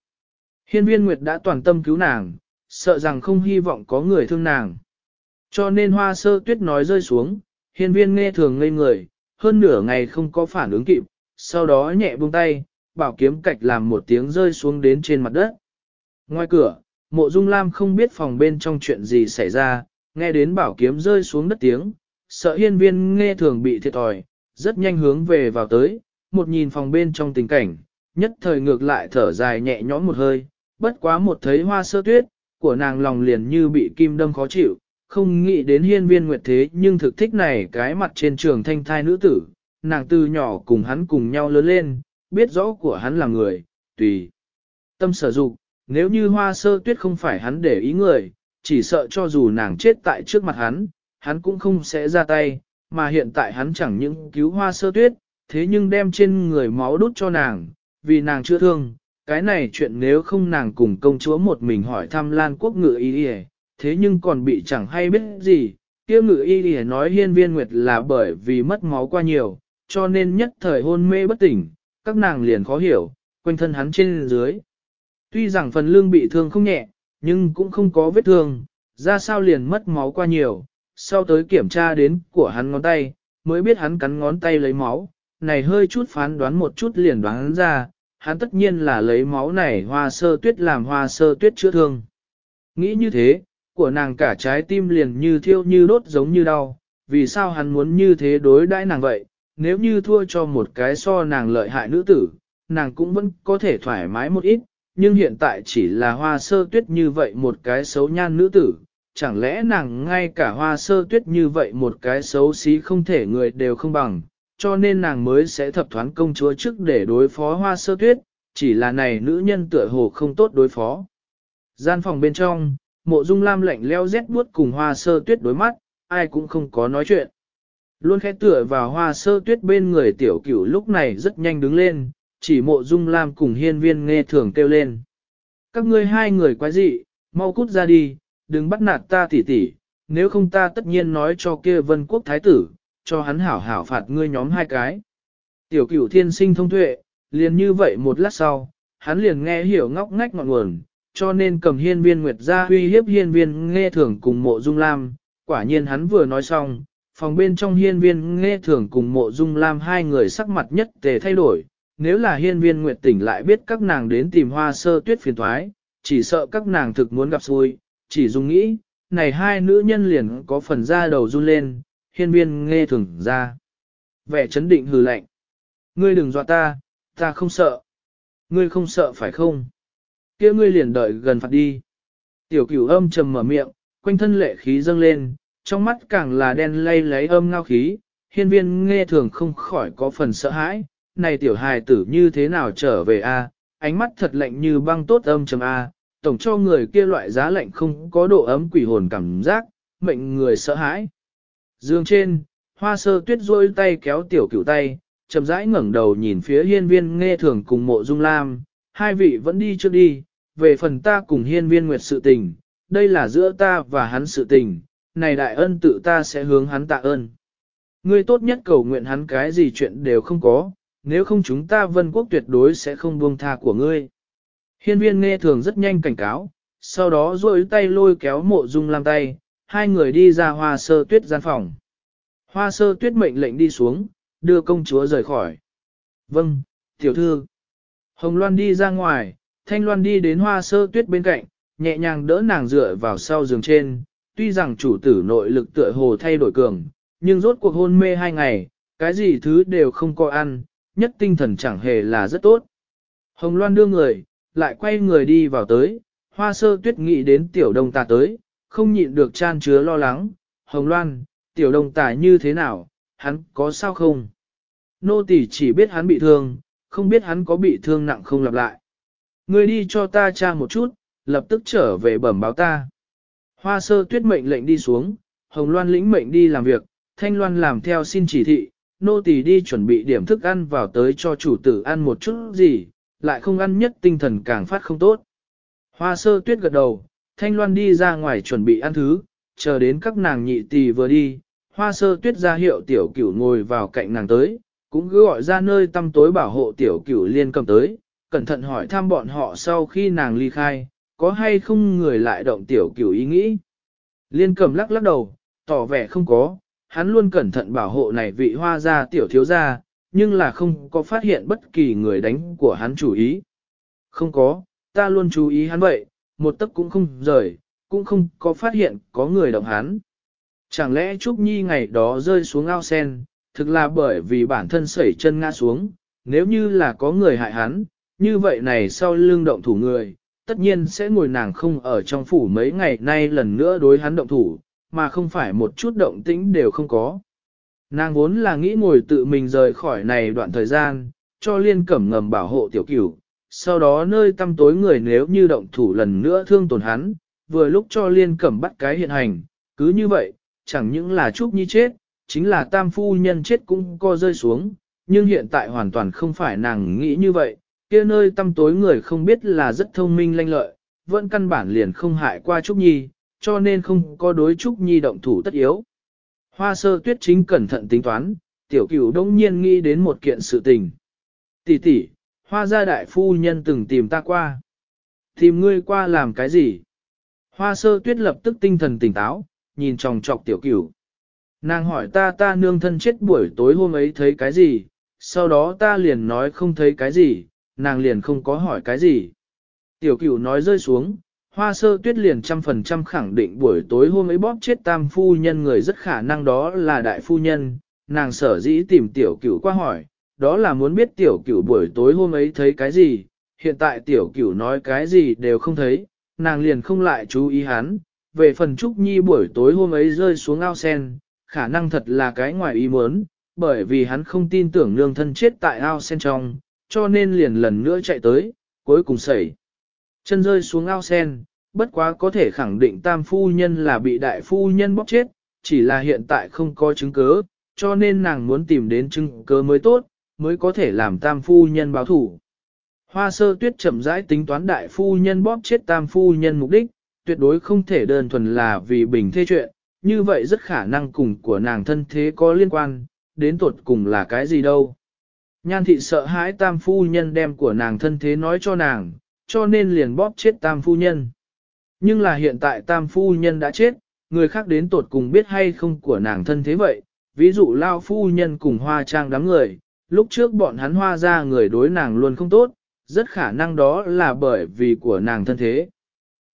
Hiên viên Nguyệt đã toàn tâm cứu nàng, sợ rằng không hy vọng có người thương nàng. Cho nên hoa sơ tuyết nói rơi xuống, hiên viên nghe thường ngây người, hơn nửa ngày không có phản ứng kịp, sau đó nhẹ buông tay, bảo kiếm cạch làm một tiếng rơi xuống đến trên mặt đất. Ngoài cửa, mộ dung lam không biết phòng bên trong chuyện gì xảy ra, nghe đến bảo kiếm rơi xuống đất tiếng, sợ hiên viên nghe thường bị thiệt thòi, rất nhanh hướng về vào tới, một nhìn phòng bên trong tình cảnh, nhất thời ngược lại thở dài nhẹ nhõm một hơi, bất quá một thấy hoa sơ tuyết, của nàng lòng liền như bị kim đâm khó chịu, không nghĩ đến hiên viên nguyệt thế nhưng thực thích này cái mặt trên trường thanh thai nữ tử, nàng từ nhỏ cùng hắn cùng nhau lớn lên, biết rõ của hắn là người, tùy. Tâm sở dụng, nếu như hoa sơ tuyết không phải hắn để ý người, chỉ sợ cho dù nàng chết tại trước mặt hắn, hắn cũng không sẽ ra tay, mà hiện tại hắn chẳng những cứu hoa sơ tuyết, thế nhưng đem trên người máu đút cho nàng, vì nàng chưa thương, cái này chuyện nếu không nàng cùng công chúa một mình hỏi thăm Lan quốc ngự y y, thế nhưng còn bị chẳng hay biết gì, kia ngự y y nói hiên viên nguyệt là bởi vì mất máu qua nhiều, cho nên nhất thời hôn mê bất tỉnh, các nàng liền khó hiểu, quanh thân hắn trên dưới. Tuy rằng phần lương bị thương không nhẹ, nhưng cũng không có vết thương, ra sao liền mất máu qua nhiều, sau tới kiểm tra đến của hắn ngón tay, mới biết hắn cắn ngón tay lấy máu, này hơi chút phán đoán một chút liền đoán ra, hắn tất nhiên là lấy máu này hoa sơ tuyết làm hoa sơ tuyết chữa thương. Nghĩ như thế, của nàng cả trái tim liền như thiêu như đốt giống như đau, vì sao hắn muốn như thế đối đãi nàng vậy, nếu như thua cho một cái so nàng lợi hại nữ tử, nàng cũng vẫn có thể thoải mái một ít, nhưng hiện tại chỉ là hoa sơ tuyết như vậy một cái xấu nhan nữ tử, chẳng lẽ nàng ngay cả hoa sơ tuyết như vậy một cái xấu xí không thể người đều không bằng, cho nên nàng mới sẽ thập thoán công chúa trước để đối phó hoa sơ tuyết, chỉ là này nữ nhân tựa hồ không tốt đối phó. Gian phòng bên trong, mộ dung lam lạnh leo rét buốt cùng hoa sơ tuyết đối mắt, ai cũng không có nói chuyện. Luôn khẽ tựa vào hoa sơ tuyết bên người tiểu cửu lúc này rất nhanh đứng lên, chỉ mộ dung lam cùng hiên viên nghe thường kêu lên. Các ngươi hai người quái dị, mau cút ra đi, đừng bắt nạt ta tỉ tỉ, nếu không ta tất nhiên nói cho kia vân quốc thái tử, cho hắn hảo hảo phạt ngươi nhóm hai cái. Tiểu cửu thiên sinh thông tuệ, liền như vậy một lát sau, hắn liền nghe hiểu ngóc ngách ngọn nguồn, cho nên cầm hiên viên nguyệt ra uy hiếp hiên viên nghe thưởng cùng mộ dung lam, quả nhiên hắn vừa nói xong, phòng bên trong hiên viên nghe thưởng cùng mộ dung lam hai người sắc mặt nhất tề thay đổi, nếu là hiên viên nguyệt tỉnh lại biết các nàng đến tìm hoa sơ tuyết phiền thoái, chỉ sợ các nàng thực muốn gặp xui, chỉ dùng nghĩ, này hai nữ nhân liền có phần ra đầu run lên, hiên viên nghe thường ra. Vẻ chấn định hừ lạnh. Ngươi đừng dọa ta, ta không sợ. Ngươi không sợ phải không? kia ngươi liền đợi gần phạt đi. Tiểu cửu âm trầm mở miệng, quanh thân lệ khí dâng lên, trong mắt càng là đen lay lấy âm ngao khí, hiên viên nghe thường không khỏi có phần sợ hãi, này tiểu hài tử như thế nào trở về a? ánh mắt thật lạnh như băng tốt âm trầm a, tổng cho người kia loại giá lạnh không có độ ấm quỷ hồn cảm giác, mệnh người sợ hãi. Dương trên, hoa sơ tuyết rôi tay kéo tiểu cửu tay, chậm rãi ngẩng đầu nhìn phía hiên viên nghe thường cùng mộ dung lam, hai vị vẫn đi trước đi, về phần ta cùng hiên viên nguyệt sự tình, đây là giữa ta và hắn sự tình, này đại ân tự ta sẽ hướng hắn tạ ơn. Ngươi tốt nhất cầu nguyện hắn cái gì chuyện đều không có, nếu không chúng ta vân quốc tuyệt đối sẽ không buông tha của ngươi. Hiên viên nghe thường rất nhanh cảnh cáo, sau đó duỗi tay lôi kéo mộ dung lam tay, hai người đi ra hoa sơ tuyết gian phòng. Hoa sơ tuyết mệnh lệnh đi xuống, đưa công chúa rời khỏi. Vâng, tiểu thư. Hồng Loan đi ra ngoài, Thanh Loan đi đến hoa sơ tuyết bên cạnh, nhẹ nhàng đỡ nàng dựa vào sau giường trên. Tuy rằng chủ tử nội lực tựa hồ thay đổi cường, nhưng rốt cuộc hôn mê hai ngày, cái gì thứ đều không có ăn, nhất tinh thần chẳng hề là rất tốt. Hồng Loan đưa người, lại quay người đi vào tới, hoa sơ tuyết nghĩ đến tiểu đông ta tới, không nhịn được chan chứa lo lắng. Hồng Loan, tiểu đông Tả như thế nào, hắn có sao không? Nô tỳ chỉ biết hắn bị thương, không biết hắn có bị thương nặng không lặp lại. Ngươi đi cho ta tra một chút, lập tức trở về bẩm báo ta. Hoa sơ tuyết mệnh lệnh đi xuống, Hồng Loan lĩnh mệnh đi làm việc, Thanh Loan làm theo xin chỉ thị, nô tỳ đi chuẩn bị điểm thức ăn vào tới cho chủ tử ăn một chút gì, lại không ăn nhất tinh thần càng phát không tốt. Hoa sơ tuyết gật đầu, Thanh Loan đi ra ngoài chuẩn bị ăn thứ, chờ đến các nàng nhị tỷ vừa đi, hoa sơ tuyết ra hiệu tiểu cửu ngồi vào cạnh nàng tới, cũng cứ gọi ra nơi tăm tối bảo hộ tiểu cửu liên cầm tới, cẩn thận hỏi thăm bọn họ sau khi nàng ly khai, có hay không người lại động tiểu cửu ý nghĩ. Liên cầm lắc lắc đầu, tỏ vẻ không có, hắn luôn cẩn thận bảo hộ này vị hoa gia tiểu thiếu gia, nhưng là không có phát hiện bất kỳ người đánh của hắn chủ ý. Không có, ta luôn chú ý hắn vậy, một tấc cũng không rời, cũng không có phát hiện có người động hắn. Chẳng lẽ Trúc Nhi ngày đó rơi xuống ao sen, thực là bởi vì bản thân sẩy chân ngã xuống, nếu như là có người hại hắn, như vậy này sau lưng động thủ người, tất nhiên sẽ ngồi nàng không ở trong phủ mấy ngày nay lần nữa đối hắn động thủ, mà không phải một chút động tĩnh đều không có. Nàng vốn là nghĩ ngồi tự mình rời khỏi này đoạn thời gian, cho liên cẩm ngầm bảo hộ tiểu cửu, sau đó nơi tăm tối người nếu như động thủ lần nữa thương tổn hắn, vừa lúc cho liên cẩm bắt cái hiện hành, cứ như vậy, chẳng những là Trúc Nhi chết, chính là tam phu nhân chết cũng co rơi xuống, nhưng hiện tại hoàn toàn không phải nàng nghĩ như vậy, kia nơi tăm tối người không biết là rất thông minh lanh lợi, vẫn căn bản liền không hại qua Trúc Nhi, cho nên không có đối Trúc Nhi động thủ tất yếu. Hoa sơ tuyết chính cẩn thận tính toán, tiểu cửu đông nhiên nghĩ đến một kiện sự tình. Tỷ tỷ, hoa gia đại phu nhân từng tìm ta qua. Tìm ngươi qua làm cái gì? Hoa sơ tuyết lập tức tinh thần tỉnh táo, nhìn tròng trọc tiểu cửu. Nàng hỏi ta ta nương thân chết buổi tối hôm ấy thấy cái gì, sau đó ta liền nói không thấy cái gì, nàng liền không có hỏi cái gì. Tiểu cửu nói rơi xuống, hoa sơ tuyết liền trăm phần trăm khẳng định buổi tối hôm ấy bóp chết tam phu nhân người rất khả năng đó là đại phu nhân, nàng sở dĩ tìm tiểu cửu qua hỏi, đó là muốn biết tiểu cửu buổi tối hôm ấy thấy cái gì, hiện tại tiểu cửu nói cái gì đều không thấy, nàng liền không lại chú ý hắn, về phần Trúc Nhi buổi tối hôm ấy rơi xuống ao sen, khả năng thật là cái ngoài ý muốn, bởi vì hắn không tin tưởng nương thân chết tại ao sen trong, cho nên liền lần nữa chạy tới, cuối cùng sẩy. Chân rơi xuống ao sen, bất quá có thể khẳng định tam phu nhân là bị đại phu nhân bóp chết, chỉ là hiện tại không có chứng cứ, cho nên nàng muốn tìm đến chứng cứ mới tốt, mới có thể làm tam phu nhân báo thủ. Hoa sơ tuyết chậm rãi tính toán đại phu nhân bóp chết tam phu nhân mục đích, tuyệt đối không thể đơn thuần là vì bình thê chuyện, như vậy rất khả năng cùng của nàng thân thế có liên quan, đến tuột cùng là cái gì đâu. Nhan thị sợ hãi tam phu nhân đem của nàng thân thế nói cho nàng, cho nên liền bóp chết tam phu nhân. Nhưng là hiện tại tam phu nhân đã chết, người khác đến tột cùng biết hay không của nàng thân thế vậy, ví dụ lao phu nhân cùng hoa trang đám người, lúc trước bọn hắn hoa ra người đối nàng luôn không tốt, rất khả năng đó là bởi vì của nàng thân thế.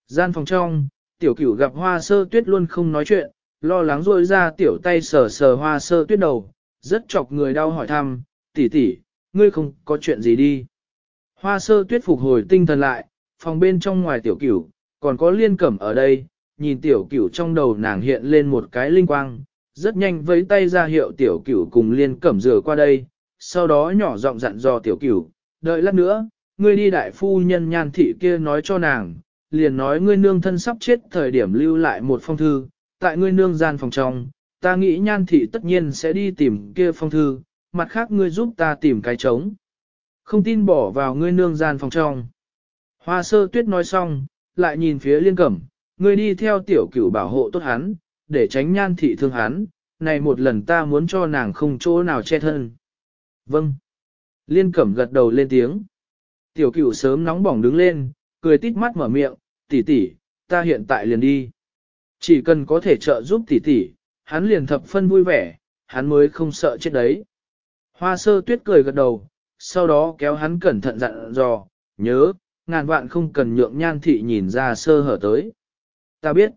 Gian phòng trong, tiểu cửu gặp hoa sơ tuyết luôn không nói chuyện, lo lắng rôi ra tiểu tay sờ sờ hoa sơ tuyết đầu, rất chọc người đau hỏi thăm, tỷ tỷ, ngươi không có chuyện gì đi. Hoa sơ tuyết phục hồi tinh thần lại, phòng bên trong ngoài tiểu cửu, còn có liên cẩm ở đây, nhìn tiểu cửu trong đầu nàng hiện lên một cái linh quang, rất nhanh với tay ra hiệu tiểu cửu cùng liên cẩm rửa qua đây, sau đó nhỏ giọng dặn dò tiểu cửu, đợi lát nữa, ngươi đi đại phu nhân nhan thị kia nói cho nàng, liền nói ngươi nương thân sắp chết thời điểm lưu lại một phong thư, tại ngươi nương gian phòng trong, ta nghĩ nhan thị tất nhiên sẽ đi tìm kia phong thư, mặt khác ngươi giúp ta tìm cái trống. Không tin bỏ vào ngươi nương gian phòng trong. Hoa sơ tuyết nói xong, lại nhìn phía liên cẩm, ngươi đi theo tiểu cửu bảo hộ tốt hắn, để tránh nhan thị thương hắn, này một lần ta muốn cho nàng không chỗ nào che thân. Vâng. Liên cẩm gật đầu lên tiếng. Tiểu cửu sớm nóng bỏng đứng lên, cười tít mắt mở miệng, tỷ tỷ, ta hiện tại liền đi. Chỉ cần có thể trợ giúp tỷ tỷ, hắn liền thập phân vui vẻ, hắn mới không sợ chết đấy. Hoa sơ tuyết cười gật đầu, sau đó kéo hắn cẩn thận dặn dò, nhớ, ngàn vạn không cần nhượng nhan thị nhìn ra sơ hở tới. Ta biết.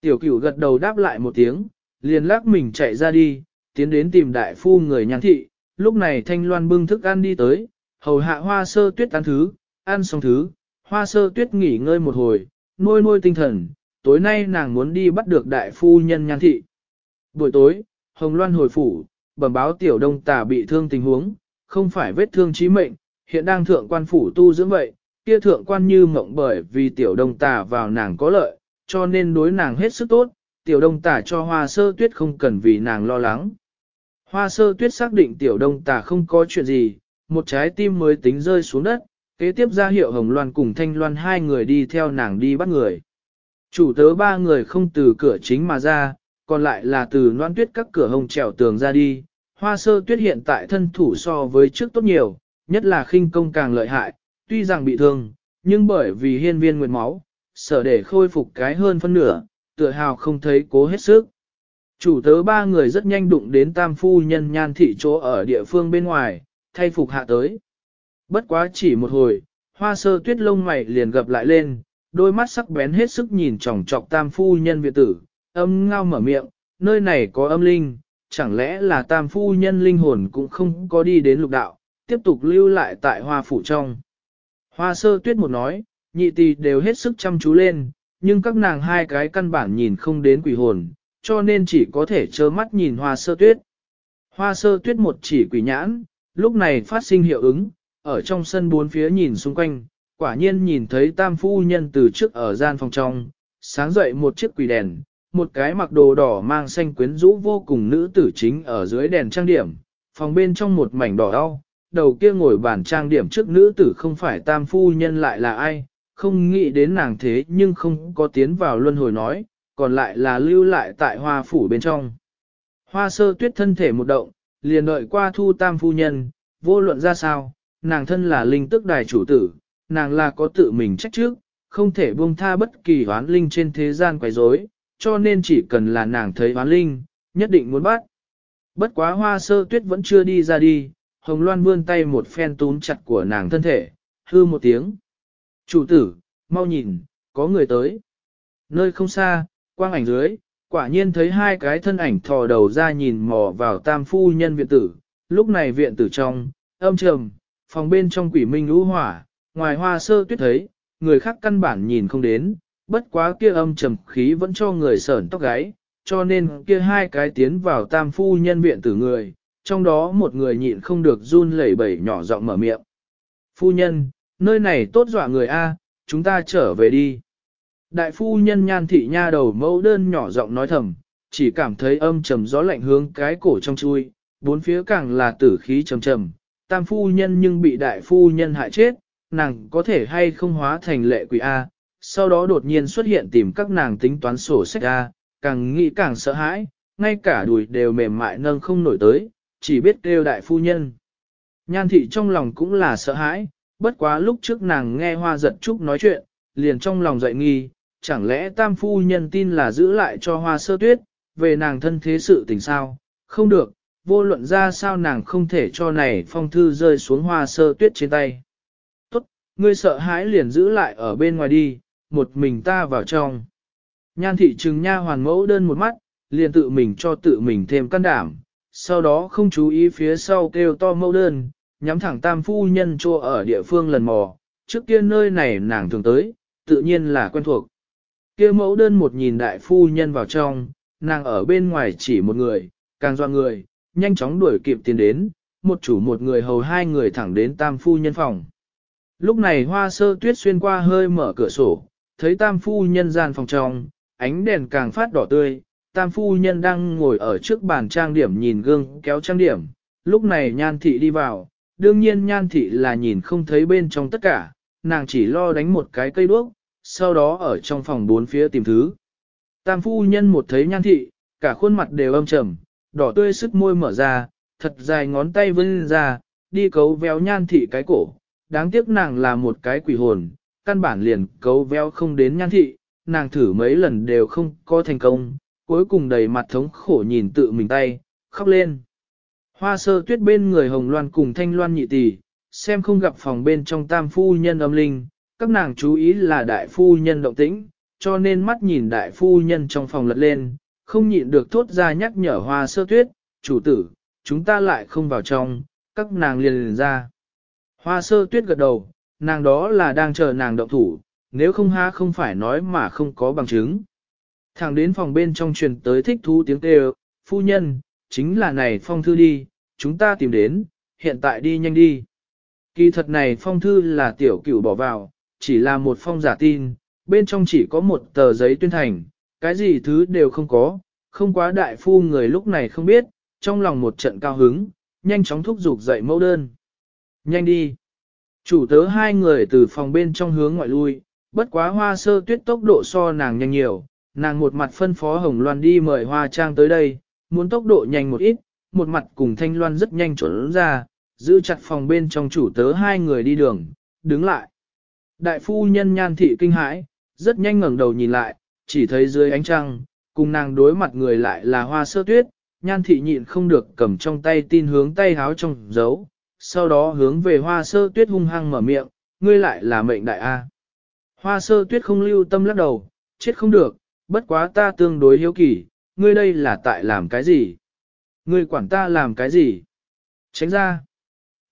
Tiểu cửu gật đầu đáp lại một tiếng, liền lắc mình chạy ra đi, tiến đến tìm đại phu người nhan thị, lúc này thanh loan bưng thức ăn đi tới, hầu hạ hoa sơ tuyết ăn thứ, ăn xong thứ, hoa sơ tuyết nghỉ ngơi một hồi, nuôi nuôi tinh thần, tối nay nàng muốn đi bắt được đại phu nhân nhan thị. Buổi tối, Hồng Loan hồi phủ, bẩm báo tiểu đông tà bị thương tình huống, không phải vết thương chí mệnh, hiện đang thượng quan phủ tu dưỡng vậy, kia thượng quan như mộng bởi vì tiểu đông tà vào nàng có lợi, cho nên đối nàng hết sức tốt, tiểu đông tà cho hoa sơ tuyết không cần vì nàng lo lắng. Hoa sơ tuyết xác định tiểu đông tà không có chuyện gì, một trái tim mới tính rơi xuống đất, kế tiếp ra hiệu hồng loan cùng thanh loan hai người đi theo nàng đi bắt người. Chủ tớ ba người không từ cửa chính mà ra, còn lại là từ loan tuyết các cửa hồng trèo tường ra đi. Hoa sơ tuyết hiện tại thân thủ so với trước tốt nhiều, nhất là khinh công càng lợi hại, tuy rằng bị thương, nhưng bởi vì hiên viên nguyệt máu, sở để khôi phục cái hơn phân nửa, tựa hào không thấy cố hết sức. Chủ tớ ba người rất nhanh đụng đến tam phu nhân nhan thị chỗ ở địa phương bên ngoài, thay phục hạ tới. Bất quá chỉ một hồi, hoa sơ tuyết lông mày liền gập lại lên, đôi mắt sắc bén hết sức nhìn chòng trọc tam phu nhân viện tử, âm ngao mở miệng, nơi này có âm linh, chẳng lẽ là tam phu nhân linh hồn cũng không có đi đến lục đạo, tiếp tục lưu lại tại hoa phủ trong. Hoa sơ tuyết một nói, nhị tỷ đều hết sức chăm chú lên, nhưng các nàng hai cái căn bản nhìn không đến quỷ hồn, cho nên chỉ có thể trơ mắt nhìn hoa sơ tuyết. Hoa sơ tuyết một chỉ quỷ nhãn, lúc này phát sinh hiệu ứng, ở trong sân bốn phía nhìn xung quanh, quả nhiên nhìn thấy tam phu nhân từ trước ở gian phòng trong, sáng dậy một chiếc quỷ đèn, một cái mặc đồ đỏ mang xanh quyến rũ vô cùng nữ tử chính ở dưới đèn trang điểm, phòng bên trong một mảnh đỏ đau, đầu kia ngồi bàn trang điểm trước nữ tử không phải tam phu nhân lại là ai, không nghĩ đến nàng thế nhưng không có tiến vào luân hồi nói, còn lại là lưu lại tại hoa phủ bên trong. Hoa sơ tuyết thân thể một động, liền đợi qua thu tam phu nhân, vô luận ra sao, nàng thân là linh tức đài chủ tử, nàng là có tự mình trách trước, không thể buông tha bất kỳ hoán linh trên thế gian quấy rối, cho nên chỉ cần là nàng thấy hoán linh, nhất định muốn bắt. Bất quá hoa sơ tuyết vẫn chưa đi ra đi, Hồng Loan vươn tay một phen túm chặt của nàng thân thể, hư một tiếng. Chủ tử, mau nhìn, có người tới. Nơi không xa, quang ảnh dưới, quả nhiên thấy hai cái thân ảnh thò đầu ra nhìn mò vào tam phu nhân viện tử. Lúc này viện tử trong, âm trầm, phòng bên trong quỷ minh lũ hỏa, ngoài hoa sơ tuyết thấy, người khác căn bản nhìn không đến, bất quá kia âm trầm khí vẫn cho người sởn tóc gáy, cho nên kia hai cái tiến vào tam phu nhân viện tử người, trong đó một người nhịn không được run lẩy bẩy nhỏ giọng mở miệng. Phu nhân, nơi này tốt dọa người A, chúng ta trở về đi. Đại phu nhân nhan thị nha đầu mẫu đơn nhỏ giọng nói thầm, chỉ cảm thấy âm trầm gió lạnh hướng cái cổ trong chui, bốn phía càng là tử khí trầm trầm, tam phu nhân nhưng bị đại phu nhân hại chết, nàng có thể hay không hóa thành lệ quỷ A, sau đó đột nhiên xuất hiện tìm các nàng tính toán sổ sách A, càng nghĩ càng sợ hãi, ngay cả đùi đều mềm mại nâng không nổi tới, chỉ biết kêu đại phu nhân. Nhan thị trong lòng cũng là sợ hãi, bất quá lúc trước nàng nghe hoa giật trúc nói chuyện, liền trong lòng dậy nghi, chẳng lẽ tam phu nhân tin là giữ lại cho hoa sơ tuyết, về nàng thân thế sự tình sao, không được, vô luận ra sao nàng không thể cho này phong thư rơi xuống hoa sơ tuyết trên tay. Tốt, ngươi sợ hãi liền giữ lại ở bên ngoài đi, một mình ta vào trong. Nhan thị trừng nha hoàn mẫu đơn một mắt, liền tự mình cho tự mình thêm can đảm, sau đó không chú ý phía sau kêu to mẫu đơn, nhắm thẳng tam phu nhân cho ở địa phương lần mò, trước kia nơi này nàng thường tới, tự nhiên là quen thuộc kia mẫu đơn một nhìn đại phu nhân vào trong, nàng ở bên ngoài chỉ một người, càng doa người, nhanh chóng đuổi kịp tiền đến, một chủ một người hầu hai người thẳng đến tam phu nhân phòng. Lúc này hoa sơ tuyết xuyên qua hơi mở cửa sổ, thấy tam phu nhân gian phòng trong, ánh đèn càng phát đỏ tươi, tam phu nhân đang ngồi ở trước bàn trang điểm nhìn gương kéo trang điểm, lúc này nhan thị đi vào, đương nhiên nhan thị là nhìn không thấy bên trong tất cả, nàng chỉ lo đánh một cái cây đuốc, sau đó ở trong phòng bốn phía tìm thứ. Tam phu nhân một thấy nhan thị, cả khuôn mặt đều âm trầm, đỏ tươi sức môi mở ra, thật dài ngón tay vươn ra, đi cấu véo nhan thị cái cổ. Đáng tiếc nàng là một cái quỷ hồn, căn bản liền cấu véo không đến nhan thị, nàng thử mấy lần đều không có thành công, cuối cùng đầy mặt thống khổ nhìn tự mình tay, khóc lên. Hoa sơ tuyết bên người hồng loan cùng thanh loan nhị tỷ, xem không gặp phòng bên trong tam phu nhân âm linh, các nàng chú ý là đại phu nhân động tĩnh, cho nên mắt nhìn đại phu nhân trong phòng lật lên, không nhịn được thốt ra nhắc nhở hoa sơ tuyết, chủ tử, chúng ta lại không vào trong, các nàng liền liền ra. Hoa sơ tuyết gật đầu, nàng đó là đang chờ nàng động thủ, nếu không ha không phải nói mà không có bằng chứng. Thẳng đến phòng bên trong truyền tới thích thú tiếng kêu, phu nhân, chính là này phong thư đi, chúng ta tìm đến, hiện tại đi nhanh đi. Kỳ thật này phong thư là tiểu cửu bỏ vào, chỉ là một phong giả tin, bên trong chỉ có một tờ giấy tuyên thành, cái gì thứ đều không có, không quá đại phu người lúc này không biết, trong lòng một trận cao hứng, nhanh chóng thúc giục dậy mẫu đơn. Nhanh đi! Chủ tớ hai người từ phòng bên trong hướng ngoại lui, bất quá hoa sơ tuyết tốc độ so nàng nhanh nhiều, nàng một mặt phân phó Hồng Loan đi mời hoa trang tới đây, muốn tốc độ nhanh một ít, một mặt cùng Thanh Loan rất nhanh chuẩn ra, giữ chặt phòng bên trong chủ tớ hai người đi đường, đứng lại. Đại phu nhân nhan thị kinh hãi, rất nhanh ngẩng đầu nhìn lại, chỉ thấy dưới ánh trăng, cùng nàng đối mặt người lại là hoa sơ tuyết, nhan thị nhịn không được cầm trong tay tin hướng tay háo trong dấu, sau đó hướng về hoa sơ tuyết hung hăng mở miệng, ngươi lại là mệnh đại A. Hoa sơ tuyết không lưu tâm lắc đầu, chết không được, bất quá ta tương đối hiếu kỳ, ngươi đây là tại làm cái gì? Ngươi quản ta làm cái gì? Tránh ra.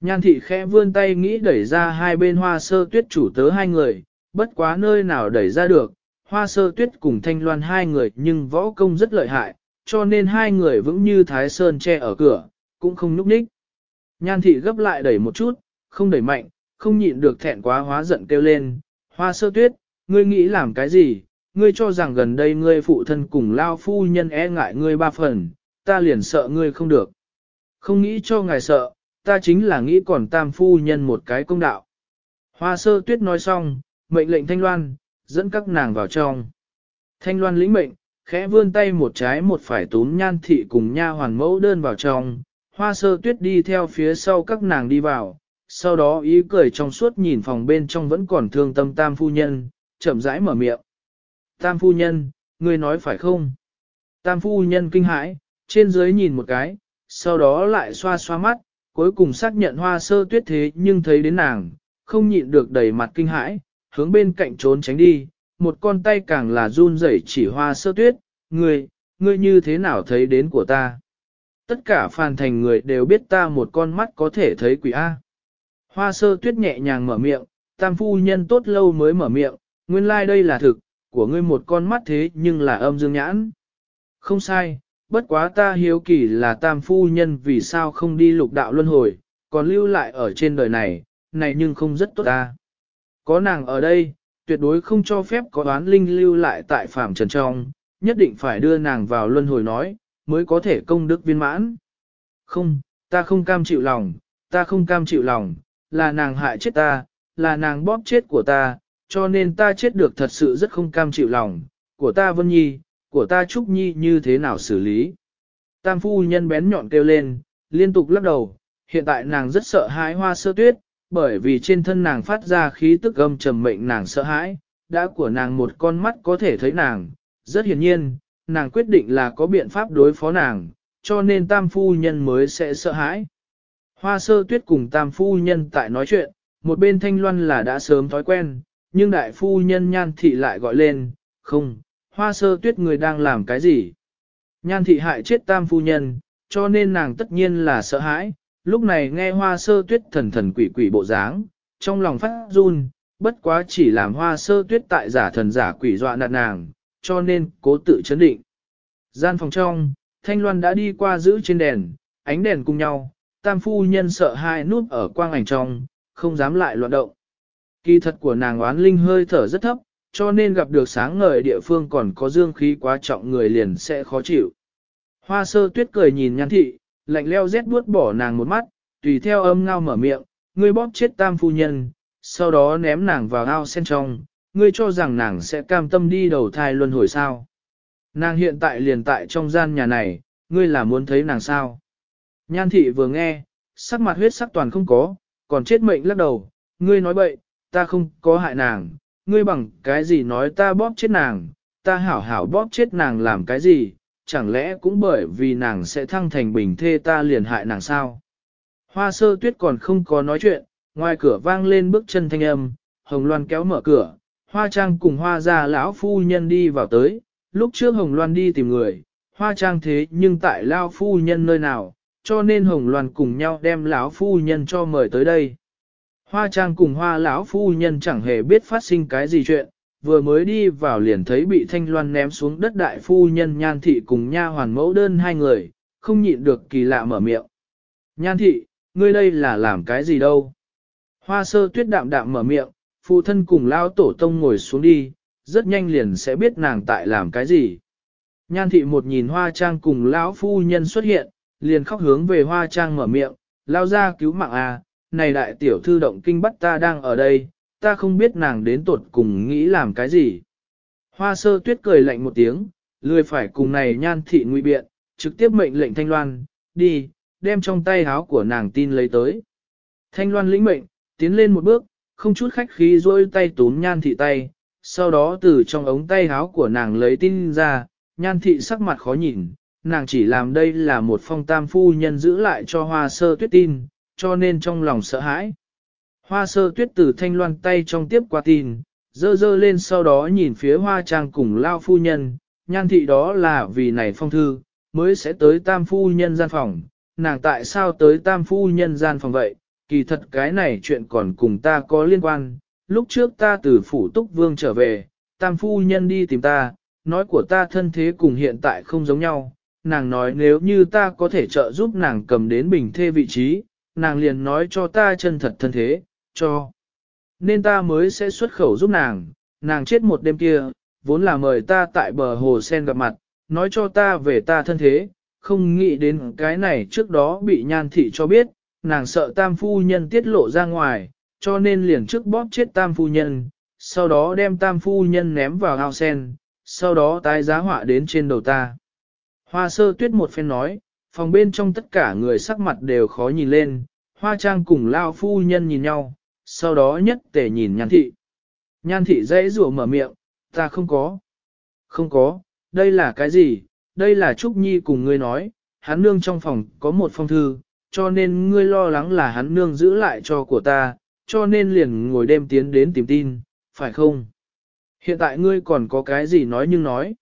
Nhan thị khẽ vươn tay nghĩ đẩy ra hai bên hoa sơ tuyết chủ tớ hai người, bất quá nơi nào đẩy ra được, hoa sơ tuyết cùng thanh loan hai người nhưng võ công rất lợi hại, cho nên hai người vững như thái sơn che ở cửa, cũng không núp ních. Nhan thị gấp lại đẩy một chút, không đẩy mạnh, không nhịn được thẹn quá hóa giận kêu lên, hoa sơ tuyết, ngươi nghĩ làm cái gì, ngươi cho rằng gần đây ngươi phụ thân cùng lao phu nhân e ngại ngươi ba phần, ta liền sợ ngươi không được. Không nghĩ cho ngài sợ, ta chính là nghĩ còn tam phu nhân một cái công đạo. Hoa sơ tuyết nói xong, mệnh lệnh thanh loan, dẫn các nàng vào trong. Thanh loan lĩnh mệnh, khẽ vươn tay một trái một phải túm nhan thị cùng nha hoàn mẫu đơn vào trong, hoa sơ tuyết đi theo phía sau các nàng đi vào, sau đó ý cười trong suốt nhìn phòng bên trong vẫn còn thương tâm tam phu nhân, chậm rãi mở miệng. Tam phu nhân, ngươi nói phải không? Tam phu nhân kinh hãi, trên dưới nhìn một cái, sau đó lại xoa xoa mắt, cuối cùng xác nhận hoa sơ tuyết thế nhưng thấy đến nàng, không nhịn được đầy mặt kinh hãi, hướng bên cạnh trốn tránh đi, một con tay càng là run rẩy chỉ hoa sơ tuyết, ngươi, ngươi như thế nào thấy đến của ta? Tất cả phàn thành người đều biết ta một con mắt có thể thấy quỷ A. Hoa sơ tuyết nhẹ nhàng mở miệng, tam phu nhân tốt lâu mới mở miệng, nguyên lai like đây là thực, của ngươi một con mắt thế nhưng là âm dương nhãn. Không sai, bất quá ta hiếu kỳ là tam phu nhân vì sao không đi lục đạo luân hồi, còn lưu lại ở trên đời này, này nhưng không rất tốt ta. Có nàng ở đây, tuyệt đối không cho phép có đoán linh lưu lại tại phạm trần trong, nhất định phải đưa nàng vào luân hồi nói, mới có thể công đức viên mãn. Không, ta không cam chịu lòng, ta không cam chịu lòng, là nàng hại chết ta, là nàng bóp chết của ta, cho nên ta chết được thật sự rất không cam chịu lòng, của ta Vân Nhi, của ta Trúc Nhi như thế nào xử lý. Tam phu nhân bén nhọn kêu lên, liên tục lắc đầu, hiện tại nàng rất sợ hãi hoa sơ tuyết, bởi vì trên thân nàng phát ra khí tức gâm trầm mệnh nàng sợ hãi, đã của nàng một con mắt có thể thấy nàng, rất hiển nhiên, nàng quyết định là có biện pháp đối phó nàng, cho nên tam phu nhân mới sẽ sợ hãi. Hoa sơ tuyết cùng tam phu nhân tại nói chuyện, một bên thanh loan là đã sớm thói quen, nhưng đại phu nhân nhan thị lại gọi lên, không, hoa sơ tuyết người đang làm cái gì? Nhan thị hại chết tam phu nhân, cho nên nàng tất nhiên là sợ hãi, lúc này nghe hoa sơ tuyết thần thần quỷ quỷ bộ dáng, trong lòng phát run, bất quá chỉ làm hoa sơ tuyết tại giả thần giả quỷ dọa nạt nàng, cho nên cố tự chấn định. Gian phòng trong, Thanh Loan đã đi qua giữ trên đèn, ánh đèn cùng nhau, tam phu nhân sợ hai nút ở quang ảnh trong, không dám lại loạn động. Kỳ thật của nàng oán linh hơi thở rất thấp, cho nên gặp được sáng ngời địa phương còn có dương khí quá trọng người liền sẽ khó chịu. Hoa sơ tuyết cười nhìn nhan thị, lạnh leo rét buốt bỏ nàng một mắt, tùy theo âm ngao mở miệng, ngươi bóp chết tam phu nhân, sau đó ném nàng vào ao sen trong, ngươi cho rằng nàng sẽ cam tâm đi đầu thai luân hồi sao. Nàng hiện tại liền tại trong gian nhà này, ngươi là muốn thấy nàng sao. Nhan thị vừa nghe, sắc mặt huyết sắc toàn không có, còn chết mệnh lắc đầu, ngươi nói bậy, ta không có hại nàng, ngươi bằng cái gì nói ta bóp chết nàng, ta hảo hảo bóp chết nàng làm cái gì, chẳng lẽ cũng bởi vì nàng sẽ thăng thành bình thê ta liền hại nàng sao. Hoa sơ tuyết còn không có nói chuyện, ngoài cửa vang lên bước chân thanh âm, hồng loan kéo mở cửa, hoa trang cùng hoa gia lão phu nhân đi vào tới, lúc trước hồng loan đi tìm người, hoa trang thế nhưng tại lão phu nhân nơi nào, cho nên hồng loan cùng nhau đem lão phu nhân cho mời tới đây. Hoa trang cùng hoa lão phu nhân chẳng hề biết phát sinh cái gì chuyện, vừa mới đi vào liền thấy bị thanh loan ném xuống đất đại phu nhân nhan thị cùng nha hoàn mẫu đơn hai người, không nhịn được kỳ lạ mở miệng. Nhan thị, ngươi đây là làm cái gì đâu? Hoa sơ tuyết đạm đạm mở miệng, phụ thân cùng lao tổ tông ngồi xuống đi, rất nhanh liền sẽ biết nàng tại làm cái gì. Nhan thị một nhìn hoa trang cùng lão phu nhân xuất hiện, liền khóc hướng về hoa trang mở miệng, lao ra cứu mạng à, này đại tiểu thư động kinh bắt ta đang ở đây, ta không biết nàng đến tuột cùng nghĩ làm cái gì. Hoa sơ tuyết cười lạnh một tiếng, lười phải cùng này nhan thị nguy biện, trực tiếp mệnh lệnh thanh loan, đi, đem trong tay háo của nàng tin lấy tới. Thanh loan lĩnh mệnh, tiến lên một bước, không chút khách khí rôi tay túm nhan thị tay, sau đó từ trong ống tay háo của nàng lấy tin ra, nhan thị sắc mặt khó nhìn, nàng chỉ làm đây là một phong tam phu nhân giữ lại cho hoa sơ tuyết tin, cho nên trong lòng sợ hãi. Hoa sơ tuyết từ thanh loan tay trong tiếp qua tin, dơ dơ lên sau đó nhìn phía hoa trang cùng lao phu nhân, nhan thị đó là vì này phong thư, mới sẽ tới tam phu nhân gian phòng, nàng tại sao tới tam phu nhân gian phòng vậy, kỳ thật cái này chuyện còn cùng ta có liên quan, lúc trước ta từ phủ túc vương trở về, tam phu nhân đi tìm ta, nói của ta thân thế cùng hiện tại không giống nhau, nàng nói nếu như ta có thể trợ giúp nàng cầm đến bình thê vị trí, nàng liền nói cho ta chân thật thân thế, cho. Nên ta mới sẽ xuất khẩu giúp nàng, nàng chết một đêm kia, vốn là mời ta tại bờ hồ sen gặp mặt, nói cho ta về ta thân thế, không nghĩ đến cái này trước đó bị nhan thị cho biết, nàng sợ tam phu nhân tiết lộ ra ngoài, cho nên liền trước bóp chết tam phu nhân, sau đó đem tam phu nhân ném vào ao sen, sau đó tái giá họa đến trên đầu ta. Hoa sơ tuyết một phen nói, phòng bên trong tất cả người sắc mặt đều khó nhìn lên, hoa trang cùng lao phu nhân nhìn nhau, sau đó nhất tề nhìn nhan thị. Nhan thị dãy rủa mở miệng, ta không có. Không có, đây là cái gì, đây là Trúc Nhi cùng ngươi nói, hắn nương trong phòng có một phong thư, cho nên ngươi lo lắng là hắn nương giữ lại cho của ta, cho nên liền ngồi đêm tiến đến tìm tin, phải không? Hiện tại ngươi còn có cái gì nói nhưng nói.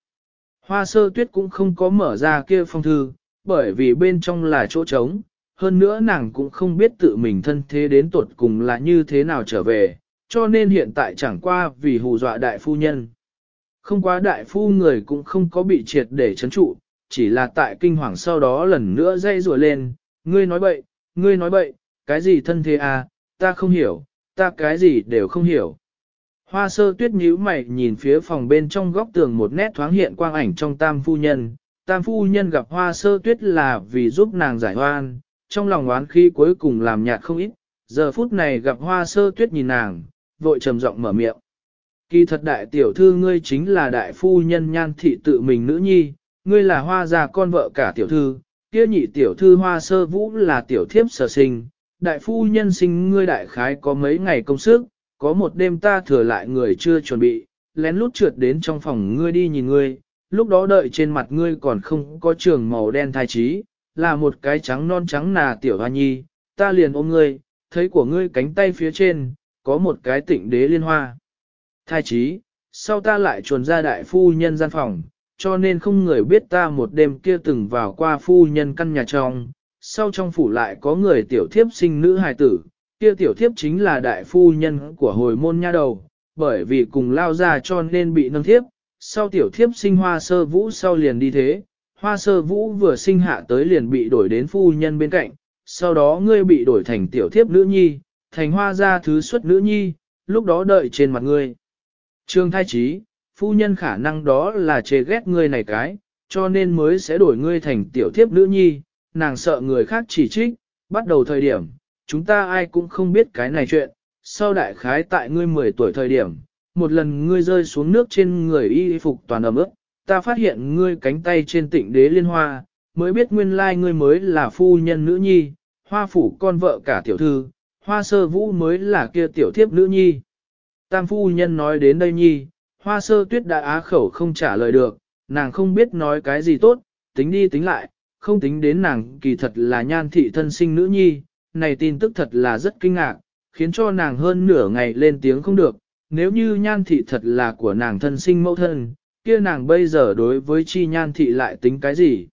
Hoa sơ tuyết cũng không có mở ra kia phong thư, bởi vì bên trong là chỗ trống, hơn nữa nàng cũng không biết tự mình thân thế đến tuột cùng là như thế nào trở về, cho nên hiện tại chẳng qua vì hù dọa đại phu nhân. Không quá đại phu người cũng không có bị triệt để chấn trụ, chỉ là tại kinh hoàng sau đó lần nữa dây rùa lên, ngươi nói bậy, ngươi nói bậy, cái gì thân thế à, ta không hiểu, ta cái gì đều không hiểu. Hoa sơ tuyết nhíu mày nhìn phía phòng bên trong góc tường một nét thoáng hiện quang ảnh trong tam phu nhân. Tam phu nhân gặp hoa sơ tuyết là vì giúp nàng giải hoan, trong lòng oán khi cuối cùng làm nhạt không ít. Giờ phút này gặp hoa sơ tuyết nhìn nàng, vội trầm giọng mở miệng. Kỳ thật đại tiểu thư ngươi chính là đại phu nhân nhan thị tự mình nữ nhi, ngươi là hoa gia con vợ cả tiểu thư, kia nhị tiểu thư hoa sơ vũ là tiểu thiếp sở sinh, đại phu nhân sinh ngươi đại khái có mấy ngày công sức, có một đêm ta thừa lại người chưa chuẩn bị, lén lút trượt đến trong phòng ngươi đi nhìn ngươi, lúc đó đợi trên mặt ngươi còn không có trường màu đen thai trí, là một cái trắng non trắng nà tiểu hoa nhi, ta liền ôm ngươi, thấy của ngươi cánh tay phía trên, có một cái tịnh đế liên hoa. Thai trí, sau ta lại chuồn ra đại phu nhân gian phòng, cho nên không người biết ta một đêm kia từng vào qua phu nhân căn nhà trong, sau trong phủ lại có người tiểu thiếp sinh nữ hài tử, kia tiểu thiếp chính là đại phu nhân của hồi môn nha đầu, bởi vì cùng lao ra cho nên bị nâng thiếp, sau tiểu thiếp sinh hoa sơ vũ sau liền đi thế, hoa sơ vũ vừa sinh hạ tới liền bị đổi đến phu nhân bên cạnh, sau đó ngươi bị đổi thành tiểu thiếp nữ nhi, thành hoa gia thứ xuất nữ nhi, lúc đó đợi trên mặt ngươi. Trương thai trí, phu nhân khả năng đó là chê ghét ngươi này cái, cho nên mới sẽ đổi ngươi thành tiểu thiếp nữ nhi, nàng sợ người khác chỉ trích, bắt đầu thời điểm, chúng ta ai cũng không biết cái này chuyện, sau đại khái tại ngươi 10 tuổi thời điểm, một lần ngươi rơi xuống nước trên người y phục toàn ẩm ướt, ta phát hiện ngươi cánh tay trên tịnh đế liên hoa, mới biết nguyên lai ngươi mới là phu nhân nữ nhi, hoa phủ con vợ cả tiểu thư, hoa sơ vũ mới là kia tiểu thiếp nữ nhi. Tam phu nhân nói đến đây nhi, hoa sơ tuyết đã á khẩu không trả lời được, nàng không biết nói cái gì tốt, tính đi tính lại, không tính đến nàng kỳ thật là nhan thị thân sinh nữ nhi, này tin tức thật là rất kinh ngạc, khiến cho nàng hơn nửa ngày lên tiếng không được, nếu như nhan thị thật là của nàng thân sinh mẫu thân, kia nàng bây giờ đối với chi nhan thị lại tính cái gì.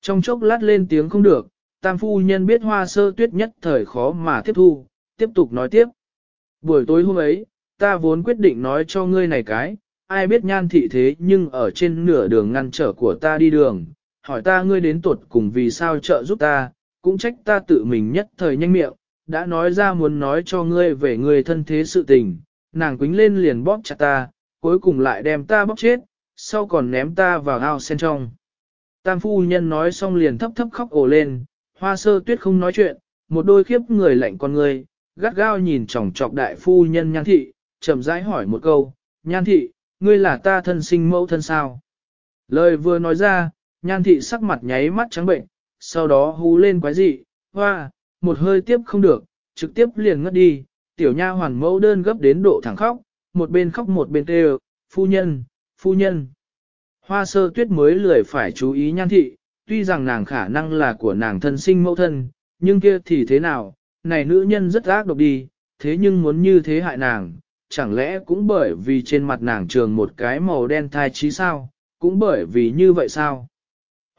Trong chốc lát lên tiếng không được, tam phu nhân biết hoa sơ tuyết nhất thời khó mà tiếp thu, tiếp tục nói tiếp. Buổi tối hôm ấy, ta vốn quyết định nói cho ngươi này cái, ai biết nhan thị thế nhưng ở trên nửa đường ngăn trở của ta đi đường, hỏi ta ngươi đến tuột cùng vì sao trợ giúp ta, cũng trách ta tự mình nhất thời nhanh miệng, đã nói ra muốn nói cho ngươi về ngươi thân thế sự tình, nàng quính lên liền bóp chặt ta, cuối cùng lại đem ta bóp chết, sau còn ném ta vào ao sen trong. Tam phu nhân nói xong liền thấp thấp khóc ồ lên, hoa sơ tuyết không nói chuyện, một đôi khiếp người lạnh con người, gắt gao nhìn chòng chọc đại phu nhân nhan thị, chậm rãi hỏi một câu, nhan thị, ngươi là ta thân sinh mẫu thân sao? Lời vừa nói ra, nhan thị sắc mặt nháy mắt trắng bệnh, sau đó hú lên quái dị, hoa, một hơi tiếp không được, trực tiếp liền ngất đi, tiểu nha hoàn mẫu đơn gấp đến độ thẳng khóc, một bên khóc một bên kêu, phu nhân, phu nhân. Hoa sơ tuyết mới lười phải chú ý nhan thị, tuy rằng nàng khả năng là của nàng thân sinh mẫu thân, nhưng kia thì thế nào, này nữ nhân rất ác độc đi, thế nhưng muốn như thế hại nàng, chẳng lẽ cũng bởi vì trên mặt nàng trường một cái màu đen thai trí sao, cũng bởi vì như vậy sao?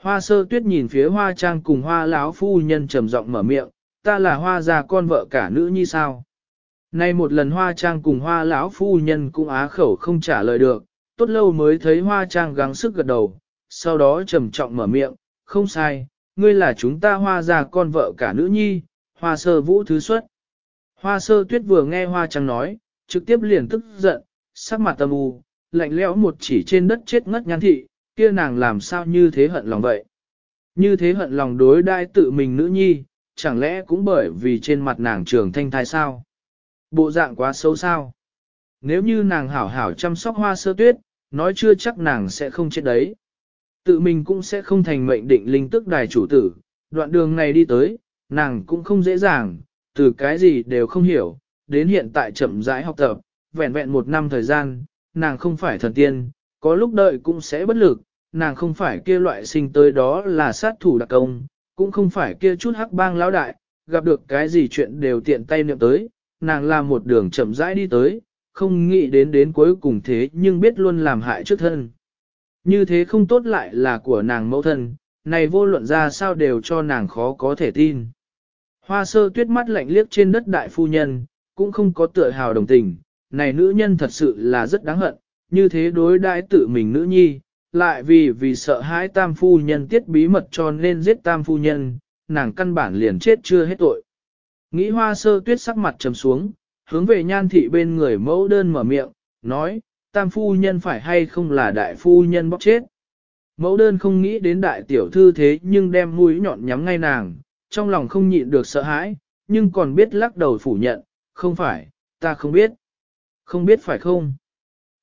Hoa sơ tuyết nhìn phía hoa trang cùng hoa lão phu nhân trầm giọng mở miệng, ta là hoa già con vợ cả nữ như sao? Nay một lần hoa trang cùng hoa lão phu nhân cũng á khẩu không trả lời được, tốt lâu mới thấy hoa trang gắng sức gật đầu, sau đó trầm trọng mở miệng, không sai, ngươi là chúng ta hoa già con vợ cả nữ nhi, hoa sơ vũ thứ xuất. Hoa sơ tuyết vừa nghe hoa trang nói, trực tiếp liền tức giận, sắc mặt tâm u, lạnh lẽo một chỉ trên đất chết ngất nhan thị, kia nàng làm sao như thế hận lòng vậy. Như thế hận lòng đối đai tự mình nữ nhi, chẳng lẽ cũng bởi vì trên mặt nàng trường thanh thai sao? Bộ dạng quá xấu sao? Nếu như nàng hảo hảo chăm sóc hoa sơ tuyết, nói chưa chắc nàng sẽ không chết đấy. Tự mình cũng sẽ không thành mệnh định linh tức đài chủ tử, đoạn đường này đi tới, nàng cũng không dễ dàng, từ cái gì đều không hiểu, đến hiện tại chậm rãi học tập, vẹn vẹn một năm thời gian, nàng không phải thần tiên, có lúc đợi cũng sẽ bất lực, nàng không phải kia loại sinh tới đó là sát thủ đặc công, cũng không phải kia chút hắc bang lão đại, gặp được cái gì chuyện đều tiện tay niệm tới, nàng làm một đường chậm rãi đi tới, không nghĩ đến đến cuối cùng thế nhưng biết luôn làm hại trước thân. Như thế không tốt lại là của nàng mẫu thân, này vô luận ra sao đều cho nàng khó có thể tin. Hoa sơ tuyết mắt lạnh liếc trên đất đại phu nhân, cũng không có tựa hào đồng tình, này nữ nhân thật sự là rất đáng hận, như thế đối đãi tự mình nữ nhi, lại vì vì sợ hãi tam phu nhân tiết bí mật cho nên giết tam phu nhân, nàng căn bản liền chết chưa hết tội. Nghĩ hoa sơ tuyết sắc mặt trầm xuống, hướng về nhan thị bên người mẫu đơn mở miệng, nói, tam phu nhân phải hay không là đại phu nhân bóc chết. Mẫu đơn không nghĩ đến đại tiểu thư thế nhưng đem mũi nhọn nhắm ngay nàng, trong lòng không nhịn được sợ hãi, nhưng còn biết lắc đầu phủ nhận, không phải, ta không biết. Không biết phải không?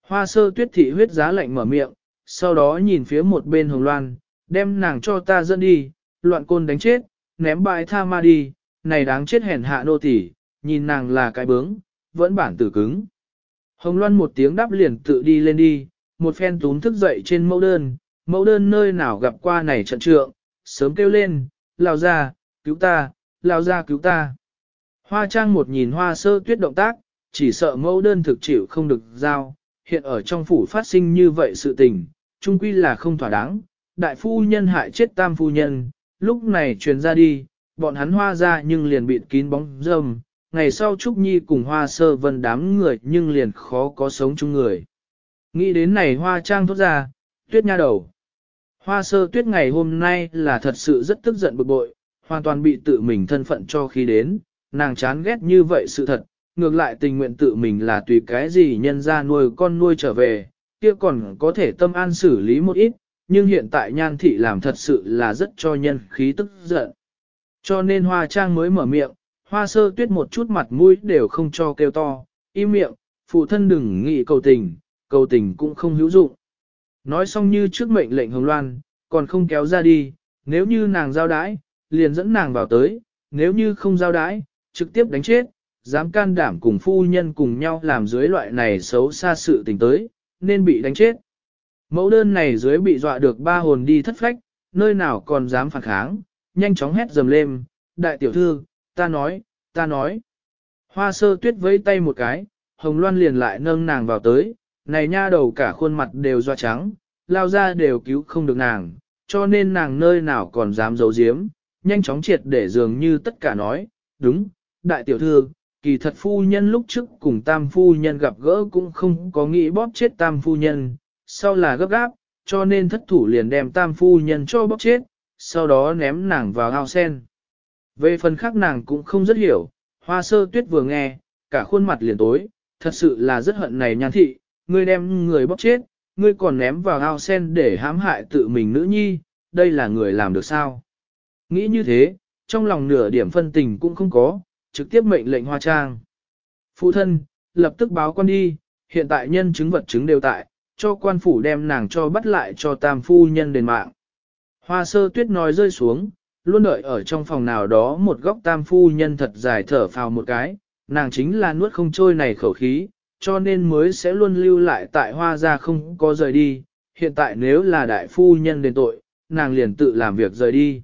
Hoa sơ tuyết thị huyết giá lạnh mở miệng, sau đó nhìn phía một bên hồng loan, đem nàng cho ta dẫn đi, loạn côn đánh chết, ném bãi tha ma đi, này đáng chết hèn hạ nô tỳ, nhìn nàng là cái bướng, vẫn bản tử cứng. Hồng loan một tiếng đáp liền tự đi lên đi, một phen túm thức dậy trên mẫu đơn, mẫu đơn nơi nào gặp qua này trận trượng, sớm kêu lên, lao ra, cứu ta, lao ra cứu ta. Hoa trang một nhìn hoa sơ tuyết động tác, chỉ sợ mẫu đơn thực chịu không được giao, hiện ở trong phủ phát sinh như vậy sự tình, trung quy là không thỏa đáng, đại phu nhân hại chết tam phu nhân, lúc này truyền ra đi, bọn hắn hoa ra nhưng liền bịt kín bóng dâm, ngày sau Trúc Nhi cùng hoa sơ vân đám người nhưng liền khó có sống chung người. Nghĩ đến này hoa trang thốt ra, tuyết nha đầu. Hoa sơ tuyết ngày hôm nay là thật sự rất tức giận bực bội, hoàn toàn bị tự mình thân phận cho khi đến, nàng chán ghét như vậy sự thật, ngược lại tình nguyện tự mình là tùy cái gì nhân ra nuôi con nuôi trở về, kia còn có thể tâm an xử lý một ít, nhưng hiện tại nhan thị làm thật sự là rất cho nhân khí tức giận. Cho nên hoa trang mới mở miệng, hoa sơ tuyết một chút mặt mũi đều không cho kêu to, im miệng, phụ thân đừng nghĩ cầu tình, cầu tình cũng không hữu dụng. Nói xong như trước mệnh lệnh hồng loan, còn không kéo ra đi, nếu như nàng giao đái, liền dẫn nàng vào tới, nếu như không giao đái, trực tiếp đánh chết, dám can đảm cùng phu nhân cùng nhau làm dưới loại này xấu xa sự tình tới, nên bị đánh chết. Mẫu đơn này dưới bị dọa được ba hồn đi thất phách, nơi nào còn dám phản kháng, nhanh chóng hét dầm lên, đại tiểu thư, ta nói, ta nói. Hoa sơ tuyết vẫy tay một cái, hồng loan liền lại nâng nàng vào tới, này nha đầu cả khuôn mặt đều doa trắng, lao ra đều cứu không được nàng, cho nên nàng nơi nào còn dám giấu giếm, nhanh chóng triệt để dường như tất cả nói, đúng, đại tiểu thư, kỳ thật phu nhân lúc trước cùng tam phu nhân gặp gỡ cũng không có nghĩ bóp chết tam phu nhân, sau là gấp gáp, cho nên thất thủ liền đem tam phu nhân cho bóp chết, sau đó ném nàng vào ao sen. Về phần khác nàng cũng không rất hiểu, hoa sơ tuyết vừa nghe, cả khuôn mặt liền tối, thật sự là rất hận này nhan thị, ngươi đem người bóc chết, ngươi còn ném vào ao sen để hãm hại tự mình nữ nhi, đây là người làm được sao? Nghĩ như thế, trong lòng nửa điểm phân tình cũng không có, trực tiếp mệnh lệnh hoa trang. Phụ thân, lập tức báo quan đi, hiện tại nhân chứng vật chứng đều tại, cho quan phủ đem nàng cho bắt lại cho tam phu nhân đền mạng. Hoa sơ tuyết nói rơi xuống, luôn đợi ở trong phòng nào đó một góc tam phu nhân thật dài thở phào một cái, nàng chính là nuốt không trôi này khẩu khí, cho nên mới sẽ luôn lưu lại tại hoa gia không có rời đi, hiện tại nếu là đại phu nhân đền tội, nàng liền tự làm việc rời đi.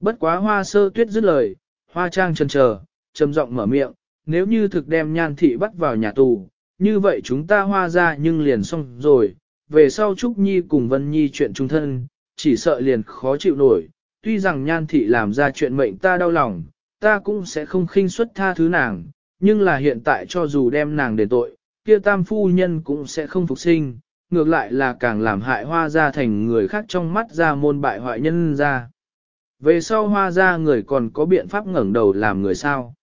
Bất quá hoa sơ tuyết dứt lời, hoa trang chần chờ, trầm giọng mở miệng, nếu như thực đem nhan thị bắt vào nhà tù, như vậy chúng ta hoa ra nhưng liền xong rồi, về sau Trúc Nhi cùng Vân Nhi chuyện trung thân, chỉ sợ liền khó chịu nổi, tuy rằng nhan thị làm ra chuyện mệnh ta đau lòng, ta cũng sẽ không khinh suất tha thứ nàng, nhưng là hiện tại cho dù đem nàng đền tội, kia tam phu nhân cũng sẽ không phục sinh, ngược lại là càng làm hại hoa ra thành người khác trong mắt ra môn bại hoại nhân ra. Về sau hoa ra người còn có biện pháp ngẩng đầu làm người sao.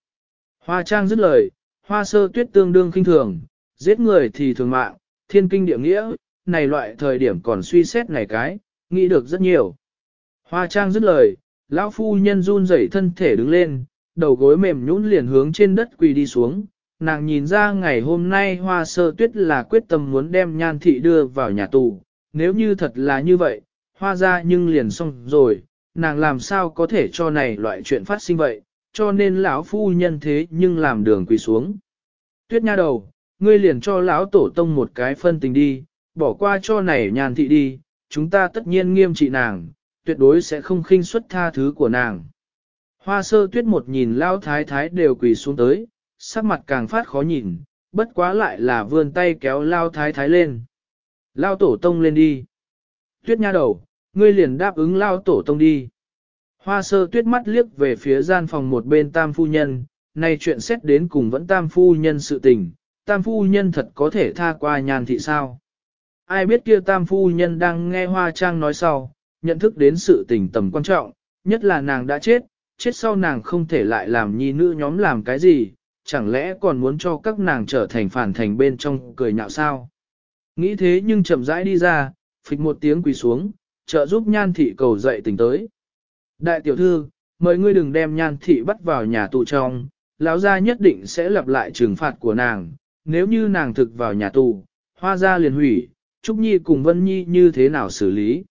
Hoa trang dứt lời, hoa sơ tuyết tương đương khinh thường, giết người thì thường mạng, thiên kinh địa nghĩa, này loại thời điểm còn suy xét này cái, nghĩ được rất nhiều. Hoa trang dứt lời, lão phu nhân run rẩy thân thể đứng lên, đầu gối mềm nhũn liền hướng trên đất quỳ đi xuống. Nàng nhìn ra ngày hôm nay hoa sơ tuyết là quyết tâm muốn đem nhan thị đưa vào nhà tù, nếu như thật là như vậy, hoa ra nhưng liền xong rồi, nàng làm sao có thể cho này loại chuyện phát sinh vậy, cho nên lão phu nhân thế nhưng làm đường quỳ xuống. Tuyết nha đầu, ngươi liền cho lão tổ tông một cái phân tình đi, bỏ qua cho này nhan thị đi, chúng ta tất nhiên nghiêm trị nàng, tuyệt đối sẽ không khinh suất tha thứ của nàng. Hoa sơ tuyết một nhìn lão thái thái đều quỳ xuống tới, sắc mặt càng phát khó nhìn, bất quá lại là vươn tay kéo lao thái thái lên. Lao tổ tông lên đi. Tuyết nha đầu, ngươi liền đáp ứng lao tổ tông đi. Hoa sơ tuyết mắt liếc về phía gian phòng một bên tam phu nhân, nay chuyện xét đến cùng vẫn tam phu nhân sự tình, tam phu nhân thật có thể tha qua nhàn thị sao. Ai biết kia tam phu nhân đang nghe hoa trang nói sau, nhận thức đến sự tình tầm quan trọng, nhất là nàng đã chết, chết sau nàng không thể lại làm nhi nữ nhóm làm cái gì, chẳng lẽ còn muốn cho các nàng trở thành phản thành bên trong cười nhạo sao. Nghĩ thế nhưng chậm rãi đi ra, phịch một tiếng quỳ xuống, trợ giúp nhan thị cầu dậy tỉnh tới. Đại tiểu thư, mời ngươi đừng đem nhan thị bắt vào nhà tù trong, lão gia nhất định sẽ lặp lại trừng phạt của nàng, nếu như nàng thực vào nhà tù, Hoa gia liền hủy, Trúc Nhi cùng Vân Nhi như thế nào xử lý.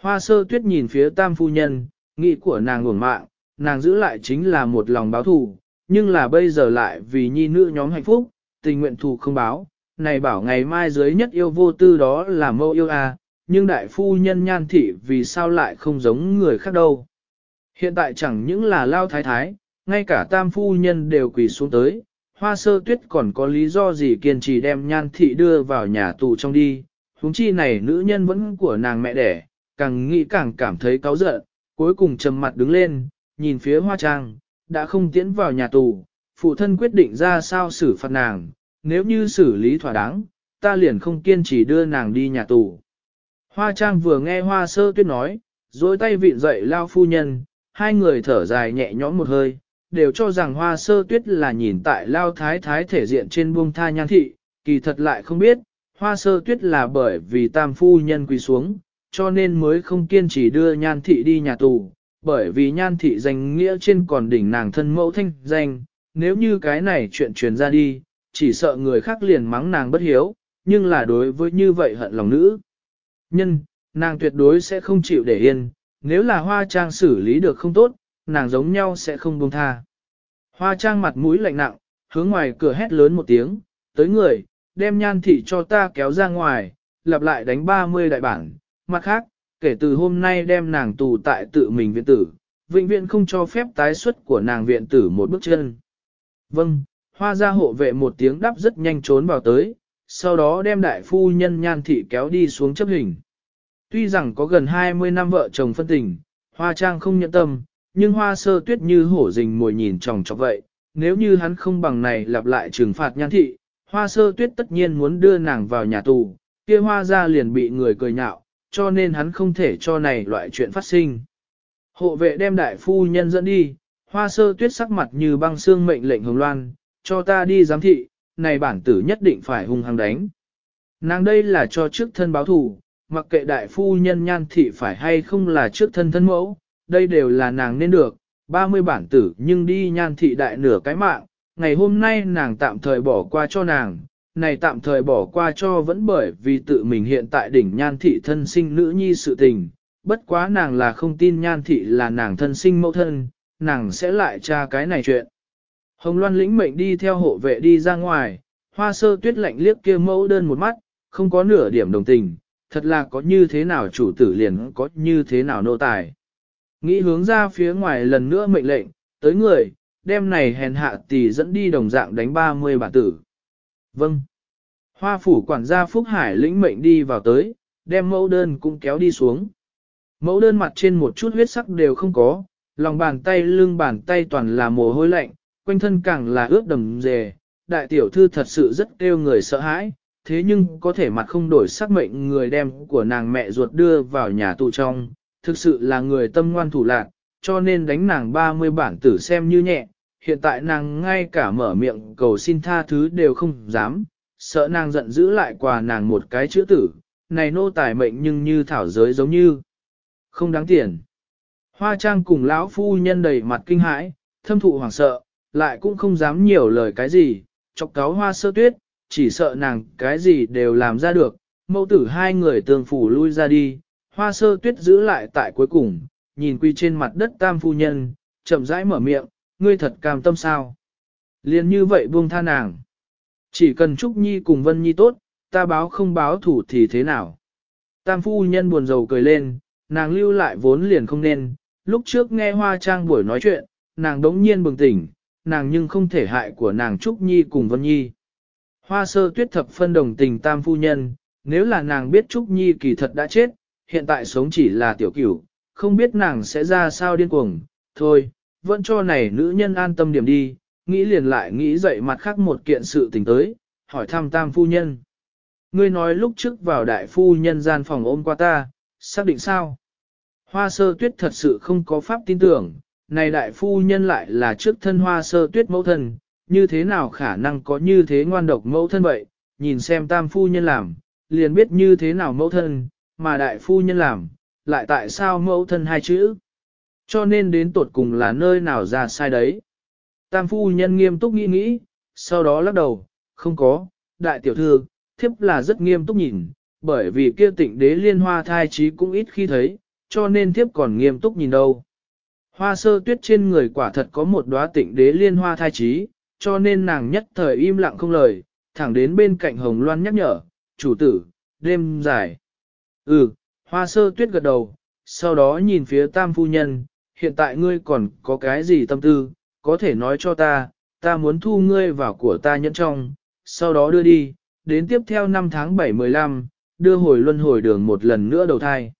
Hoa sơ tuyết nhìn phía tam phu nhân, nghĩ của nàng nguồn mạng, nàng giữ lại chính là một lòng báo thù, nhưng là bây giờ lại vì nhi nữ nhóm hạnh phúc, tình nguyện thù không báo, này bảo ngày mai dưới nhất yêu vô tư đó là mâu yêu à, nhưng đại phu nhân nhan thị vì sao lại không giống người khác đâu. Hiện tại chẳng những là lao thái thái, ngay cả tam phu nhân đều quỳ xuống tới, hoa sơ tuyết còn có lý do gì kiên trì đem nhan thị đưa vào nhà tù trong đi, huống chi này nữ nhân vẫn của nàng mẹ đẻ, càng nghĩ càng cảm thấy cáu giận, cuối cùng trầm mặt đứng lên, nhìn phía hoa trang, đã không tiễn vào nhà tù, phụ thân quyết định ra sao xử phạt nàng, nếu như xử lý thỏa đáng, ta liền không kiên trì đưa nàng đi nhà tù. Hoa trang vừa nghe hoa sơ tuyết nói, dối tay vịn dậy lao phu nhân, hai người thở dài nhẹ nhõm một hơi, đều cho rằng hoa sơ tuyết là nhìn tại lao thái thái thể diện trên buông tha nhan thị, kỳ thật lại không biết, hoa sơ tuyết là bởi vì tam phu nhân quỳ xuống, cho nên mới không kiên trì đưa nhan thị đi nhà tù, bởi vì nhan thị danh nghĩa trên còn đỉnh nàng thân mẫu thanh danh, nếu như cái này chuyện truyền ra đi, chỉ sợ người khác liền mắng nàng bất hiếu, nhưng là đối với như vậy hận lòng nữ. Nhân, nàng tuyệt đối sẽ không chịu để yên, nếu là hoa trang xử lý được không tốt, nàng giống nhau sẽ không buông tha. Hoa trang mặt mũi lạnh nặng, hướng ngoài cửa hét lớn một tiếng, tới người, đem nhan thị cho ta kéo ra ngoài, lặp lại đánh 30 đại bản, mặt khác, kể từ hôm nay đem nàng tù tại tự mình viện tử, vĩnh viện không cho phép tái xuất của nàng viện tử một bước chân. Vâng, hoa gia hộ vệ một tiếng đáp rất nhanh trốn vào tới, sau đó đem đại phu nhân nhan thị kéo đi xuống chấp hình. Tuy rằng có gần 20 năm vợ chồng phân tình, hoa trang không nhận tâm, nhưng hoa sơ tuyết như hổ rình mồi nhìn chồng chọc vậy, nếu như hắn không bằng này lặp lại trừng phạt nhan thị, hoa sơ tuyết tất nhiên muốn đưa nàng vào nhà tù, kia hoa ra liền bị người cười nhạo, cho nên hắn không thể cho này loại chuyện phát sinh. Hộ vệ đem đại phu nhân dẫn đi, hoa sơ tuyết sắc mặt như băng xương mệnh lệnh hồng loan, cho ta đi giám thị, này bản tử nhất định phải hung hăng đánh. Nàng đây là cho trước thân báo thù, mặc kệ đại phu nhân nhan thị phải hay không là trước thân thân mẫu, đây đều là nàng nên được, 30 bản tử nhưng đi nhan thị đại nửa cái mạng, ngày hôm nay nàng tạm thời bỏ qua cho nàng, này tạm thời bỏ qua cho vẫn bởi vì tự mình hiện tại đỉnh nhan thị thân sinh nữ nhi sự tình, bất quá nàng là không tin nhan thị là nàng thân sinh mẫu thân, nàng sẽ lại tra cái này chuyện. Hồng Loan lĩnh mệnh đi theo hộ vệ đi ra ngoài, hoa sơ tuyết lạnh liếc kia mẫu đơn một mắt, không có nửa điểm đồng tình, thật là có như thế nào chủ tử liền có như thế nào nô tài. Nghĩ hướng ra phía ngoài lần nữa mệnh lệnh, tới người, đem này hèn hạ tỷ dẫn đi đồng dạng đánh 30 bản tử. Vâng. Hoa phủ quản gia Phúc Hải lĩnh mệnh đi vào tới, đem mẫu đơn cũng kéo đi xuống. Mẫu đơn mặt trên một chút huyết sắc đều không có, lòng bàn tay lưng bàn tay toàn là mồ hôi lạnh, quanh thân càng là ướt đầm dề. Đại tiểu thư thật sự rất kêu người sợ hãi, thế nhưng có thể mặt không đổi sắc mệnh người đem của nàng mẹ ruột đưa vào nhà tù trong, thực sự là người tâm ngoan thủ lạc, cho nên đánh nàng 30 bản tử xem như nhẹ, hiện tại nàng ngay cả mở miệng cầu xin tha thứ đều không dám, sợ nàng giận giữ lại quà nàng một cái chữ tử, này nô tài mệnh nhưng như thảo giới giống như không đáng tiền. Hoa trang cùng lão phu nhân đầy mặt kinh hãi, thâm thụ hoảng sợ, lại cũng không dám nhiều lời cái gì, chọc cáo hoa sơ tuyết, chỉ sợ nàng cái gì đều làm ra được, mẫu tử hai người tường phủ lui ra đi, hoa sơ tuyết giữ lại tại cuối cùng, nhìn quy trên mặt đất tam phu nhân, chậm rãi mở miệng, ngươi thật cam tâm sao. Liên như vậy buông tha nàng. Chỉ cần Trúc Nhi cùng Vân Nhi tốt, ta báo không báo thủ thì thế nào. Tam phu nhân buồn rầu cười lên, nàng lưu lại vốn liền không nên, lúc trước nghe hoa trang buổi nói chuyện, nàng đống nhiên bừng tỉnh, nàng nhưng không thể hại của nàng Trúc Nhi cùng Vân Nhi. Hoa sơ tuyết thập phân đồng tình tam phu nhân, nếu là nàng biết Trúc Nhi kỳ thật đã chết, hiện tại sống chỉ là tiểu cửu, không biết nàng sẽ ra sao điên cuồng, thôi, vẫn cho này nữ nhân an tâm điểm đi, nghĩ liền lại nghĩ dậy mặt khác một kiện sự tình tới, hỏi thăm tam phu nhân. Ngươi nói lúc trước vào đại phu nhân gian phòng ôm qua ta, xác định sao? Hoa sơ tuyết thật sự không có pháp tin tưởng, này đại phu nhân lại là trước thân hoa sơ tuyết mẫu thân, như thế nào khả năng có như thế ngoan độc mẫu thân vậy, nhìn xem tam phu nhân làm, liền biết như thế nào mẫu thân, mà đại phu nhân làm, lại tại sao mẫu thân hai chữ. Cho nên đến tột cùng là nơi nào ra sai đấy. Tam phu nhân nghiêm túc nghĩ nghĩ, sau đó lắc đầu, không có, đại tiểu thư, thiếp là rất nghiêm túc nhìn, bởi vì kia tịnh đế liên hoa thai trí cũng ít khi thấy, cho nên thiếp còn nghiêm túc nhìn đâu. Hoa sơ tuyết trên người quả thật có một đóa tịnh đế liên hoa thai trí, cho nên nàng nhất thời im lặng không lời, thẳng đến bên cạnh hồng loan nhắc nhở, chủ tử, đêm dài. Ừ, hoa sơ tuyết gật đầu, sau đó nhìn phía tam phu nhân, hiện tại ngươi còn có cái gì tâm tư, có thể nói cho ta, ta muốn thu ngươi vào của ta nhẫn trong, sau đó đưa đi, đến tiếp theo năm tháng 7-15, đưa hồi luân hồi đường một lần nữa đầu thai.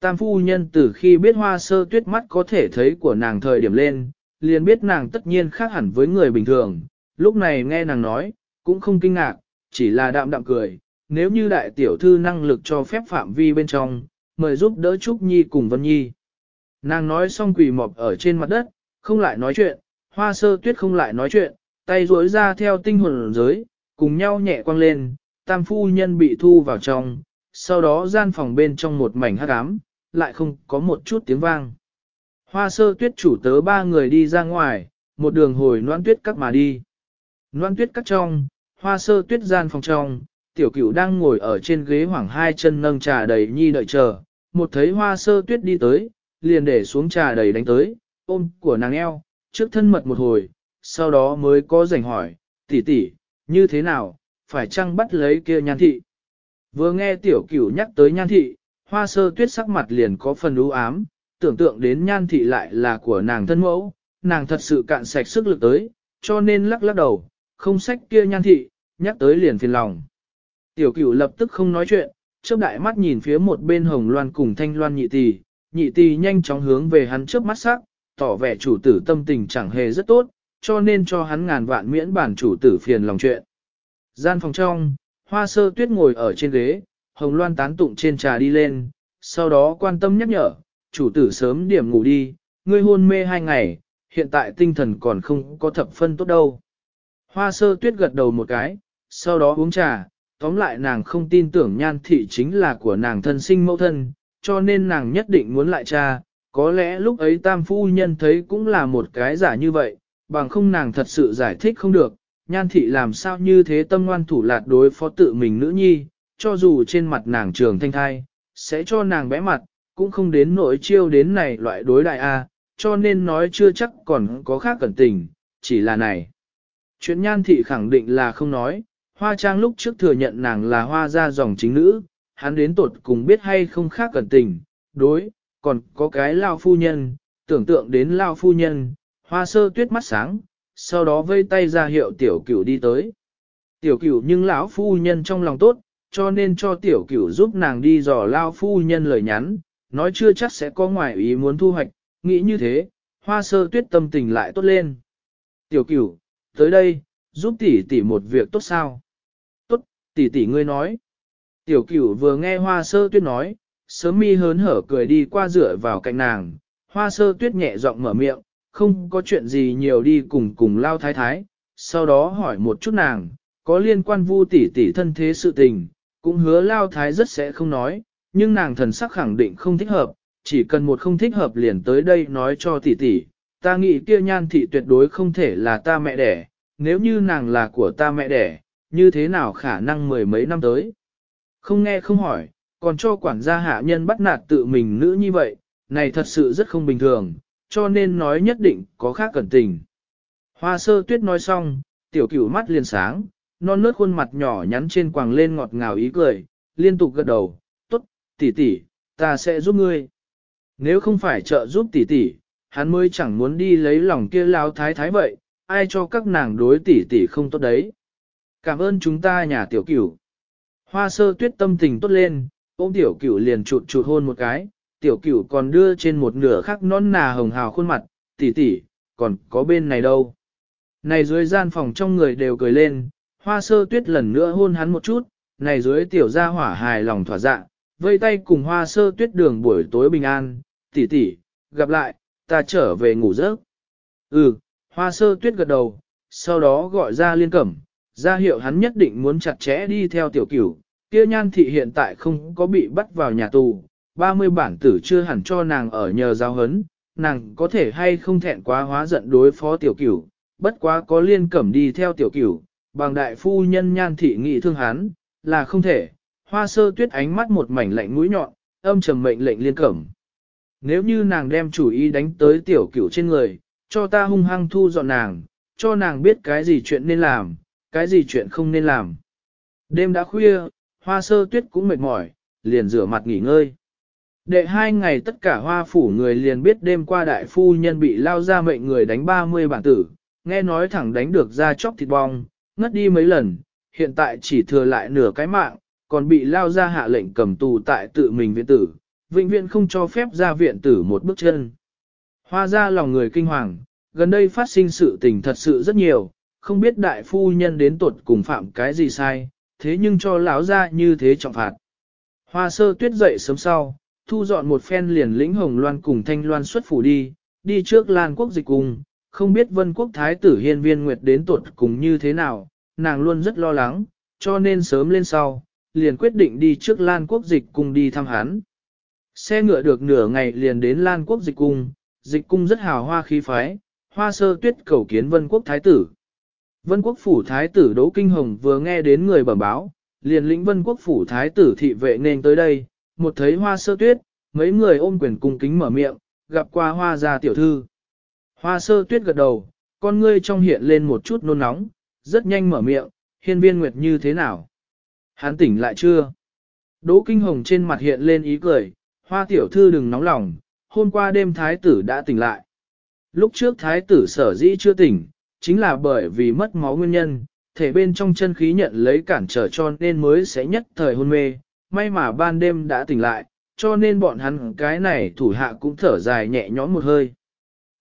Tam phu nhân từ khi biết hoa sơ tuyết mắt có thể thấy của nàng thời điểm lên, liền biết nàng tất nhiên khác hẳn với người bình thường, lúc này nghe nàng nói, cũng không kinh ngạc, chỉ là đạm đạm cười, nếu như đại tiểu thư năng lực cho phép phạm vi bên trong, mời giúp đỡ Trúc Nhi cùng Vân Nhi. Nàng nói xong quỳ mọp ở trên mặt đất, không lại nói chuyện, hoa sơ tuyết không lại nói chuyện, tay duỗi ra theo tinh hồn giới, cùng nhau nhẹ quăng lên, tam phu nhân bị thu vào trong, sau đó gian phòng bên trong một mảnh hắc ám, lại không có một chút tiếng vang. Hoa sơ tuyết chủ tớ ba người đi ra ngoài, một đường hồi noan tuyết cắt mà đi. Noan tuyết cắt trong, hoa sơ tuyết gian phòng trong, tiểu cửu đang ngồi ở trên ghế hoảng hai chân nâng trà đầy nhi đợi chờ, một thấy hoa sơ tuyết đi tới, liền để xuống trà đầy đánh tới, ôm của nàng eo, trước thân mật một hồi, sau đó mới có rảnh hỏi, tỷ tỷ, như thế nào, phải chăng bắt lấy kia nhan thị. Vừa nghe tiểu cửu nhắc tới nhan thị, hoa sơ tuyết sắc mặt liền có phần u ám, tưởng tượng đến nhan thị lại là của nàng thân mẫu, nàng thật sự cạn sạch sức lực tới, cho nên lắc lắc đầu, không sách kia nhan thị, nhắc tới liền phiền lòng. Tiểu cửu lập tức không nói chuyện, chớp đại mắt nhìn phía một bên hồng loan cùng thanh loan nhị tỷ, nhị tỷ nhanh chóng hướng về hắn trước mắt sắc, tỏ vẻ chủ tử tâm tình chẳng hề rất tốt, cho nên cho hắn ngàn vạn miễn bản chủ tử phiền lòng chuyện. Gian phòng trong, hoa sơ tuyết ngồi ở trên ghế, hồng loan tán tụng trên trà đi lên, sau đó quan tâm nhắc nhở, chủ tử sớm điểm ngủ đi, ngươi hôn mê hai ngày, hiện tại tinh thần còn không có thập phân tốt đâu. Hoa sơ tuyết gật đầu một cái, sau đó uống trà, tóm lại nàng không tin tưởng nhan thị chính là của nàng thân sinh mẫu thân, cho nên nàng nhất định muốn lại cha, có lẽ lúc ấy tam phu nhân thấy cũng là một cái giả như vậy, bằng không nàng thật sự giải thích không được, nhan thị làm sao như thế tâm ngoan thủ lạt đối phó tự mình nữ nhi, cho dù trên mặt nàng trường thanh thai, sẽ cho nàng bẽ mặt, cũng không đến nỗi chiêu đến này loại đối đại A, cho nên nói chưa chắc còn có khác cẩn tình, chỉ là này. Chuyện nhan thị khẳng định là không nói, hoa trang lúc trước thừa nhận nàng là hoa gia dòng chính nữ, hắn đến tột cùng biết hay không khác cẩn tình, đối, còn có cái lao phu nhân, tưởng tượng đến lao phu nhân, hoa sơ tuyết mắt sáng, sau đó vây tay ra hiệu tiểu cửu đi tới. Tiểu cửu nhưng lão phu nhân trong lòng tốt, cho nên cho tiểu cửu giúp nàng đi dò lao phu nhân lời nhắn, nói chưa chắc sẽ có ngoại ý muốn thu hoạch, nghĩ như thế, hoa sơ tuyết tâm tình lại tốt lên. Tiểu cửu, tới đây, giúp tỷ tỷ một việc tốt sao? Tốt, tỷ tỷ ngươi nói. Tiểu cửu vừa nghe hoa sơ tuyết nói, sớm mi hớn hở cười đi qua dựa vào cạnh nàng, hoa sơ tuyết nhẹ giọng mở miệng, không có chuyện gì nhiều đi cùng cùng lao thái thái, sau đó hỏi một chút nàng, có liên quan vu tỷ tỷ thân thế sự tình, cũng hứa lao thái rất sẽ không nói, nhưng nàng thần sắc khẳng định không thích hợp, chỉ cần một không thích hợp liền tới đây nói cho tỷ tỷ, ta nghĩ kia nhan thị tuyệt đối không thể là ta mẹ đẻ, nếu như nàng là của ta mẹ đẻ, như thế nào khả năng mười mấy năm tới. Không nghe không hỏi, còn cho quản gia hạ nhân bắt nạt tự mình nữ như vậy, này thật sự rất không bình thường, cho nên nói nhất định có khác cẩn tình. Hoa sơ tuyết nói xong, tiểu cửu mắt liền sáng, non nớt khuôn mặt nhỏ nhắn trên quàng lên ngọt ngào ý cười, liên tục gật đầu, tốt, tỷ tỷ, ta sẽ giúp ngươi. Nếu không phải trợ giúp tỷ tỷ, hắn mới chẳng muốn đi lấy lòng kia lao thái thái vậy, ai cho các nàng đối tỷ tỷ không tốt đấy. Cảm ơn chúng ta nhà tiểu cửu. Hoa sơ tuyết tâm tình tốt lên, ôm tiểu cửu liền chụt chụt hôn một cái, tiểu cửu còn đưa trên một nửa khắc non nà hồng hào khuôn mặt, tỷ tỷ, còn có bên này đâu. Này dưới gian phòng trong người đều cười lên, hoa sơ tuyết lần nữa hôn hắn một chút, này dưới tiểu gia hỏa hài lòng thỏa dạ, vây tay cùng hoa sơ tuyết đường buổi tối bình an, tỷ tỷ, gặp lại, ta trở về ngủ giấc. Ừ, hoa sơ tuyết gật đầu, sau đó gọi ra liên cẩm, ra hiệu hắn nhất định muốn chặt chẽ đi theo tiểu cửu, kia nhan thị hiện tại không có bị bắt vào nhà tù, 30 bản tử chưa hẳn cho nàng ở nhờ giao hấn, nàng có thể hay không thẹn quá hóa giận đối phó tiểu cửu, bất quá có liên cẩm đi theo tiểu cửu, bằng đại phu nhân nhan thị nghị thương hắn, là không thể, hoa sơ tuyết ánh mắt một mảnh lạnh mũi nhọn, âm trầm mệnh lệnh liên cẩm. Nếu như nàng đem chủ ý đánh tới tiểu cửu trên người, cho ta hung hăng thu dọn nàng, cho nàng biết cái gì chuyện nên làm, cái gì chuyện không nên làm. Đêm đã khuya, hoa sơ tuyết cũng mệt mỏi, liền rửa mặt nghỉ ngơi. Đệ hai ngày tất cả hoa phủ người liền biết đêm qua đại phu nhân bị lao ra mệnh người đánh 30 bản tử, nghe nói thẳng đánh được ra chóc thịt bong, ngất đi mấy lần, hiện tại chỉ thừa lại nửa cái mạng, còn bị lao ra hạ lệnh cầm tù tại tự mình viện tử, vĩnh viện không cho phép ra viện tử một bước chân. Hoa ra lòng người kinh hoàng, gần đây phát sinh sự tình thật sự rất nhiều, không biết đại phu nhân đến tuột cùng phạm cái gì sai, thế nhưng cho lão ra như thế trọng phạt. Hoa sơ tuyết dậy sớm sau, thu dọn một phen liền lĩnh hồng loan cùng thanh loan xuất phủ đi, đi trước lan quốc dịch cùng, không biết vân quốc thái tử hiên viên nguyệt đến tuột cùng như thế nào, nàng luôn rất lo lắng, cho nên sớm lên sau, liền quyết định đi trước lan quốc dịch cùng đi thăm hắn. Xe ngựa được nửa ngày liền đến lan quốc dịch cung, dịch cung rất hào hoa khí phái, hoa sơ tuyết cầu kiến vân quốc thái tử. Vân quốc phủ thái tử Đỗ Kinh Hồng vừa nghe đến người bẩm báo, liền lĩnh vân quốc phủ thái tử thị vệ nên tới đây, một thấy hoa sơ tuyết, mấy người ôm quyền cung kính mở miệng, gặp qua hoa gia tiểu thư. Hoa sơ tuyết gật đầu, con ngươi trong hiện lên một chút nôn nóng, rất nhanh mở miệng, hiên viên nguyệt như thế nào? Hắn tỉnh lại chưa? Đỗ Kinh Hồng trên mặt hiện lên ý cười, hoa tiểu thư đừng nóng lòng, hôm qua đêm thái tử đã tỉnh lại. Lúc trước thái tử sở dĩ chưa tỉnh, chính là bởi vì mất máu nguyên nhân, thể bên trong chân khí nhận lấy cản trở cho nên mới sẽ nhất thời hôn mê, may mà ban đêm đã tỉnh lại, cho nên bọn hắn cái này thủ hạ cũng thở dài nhẹ nhõm một hơi.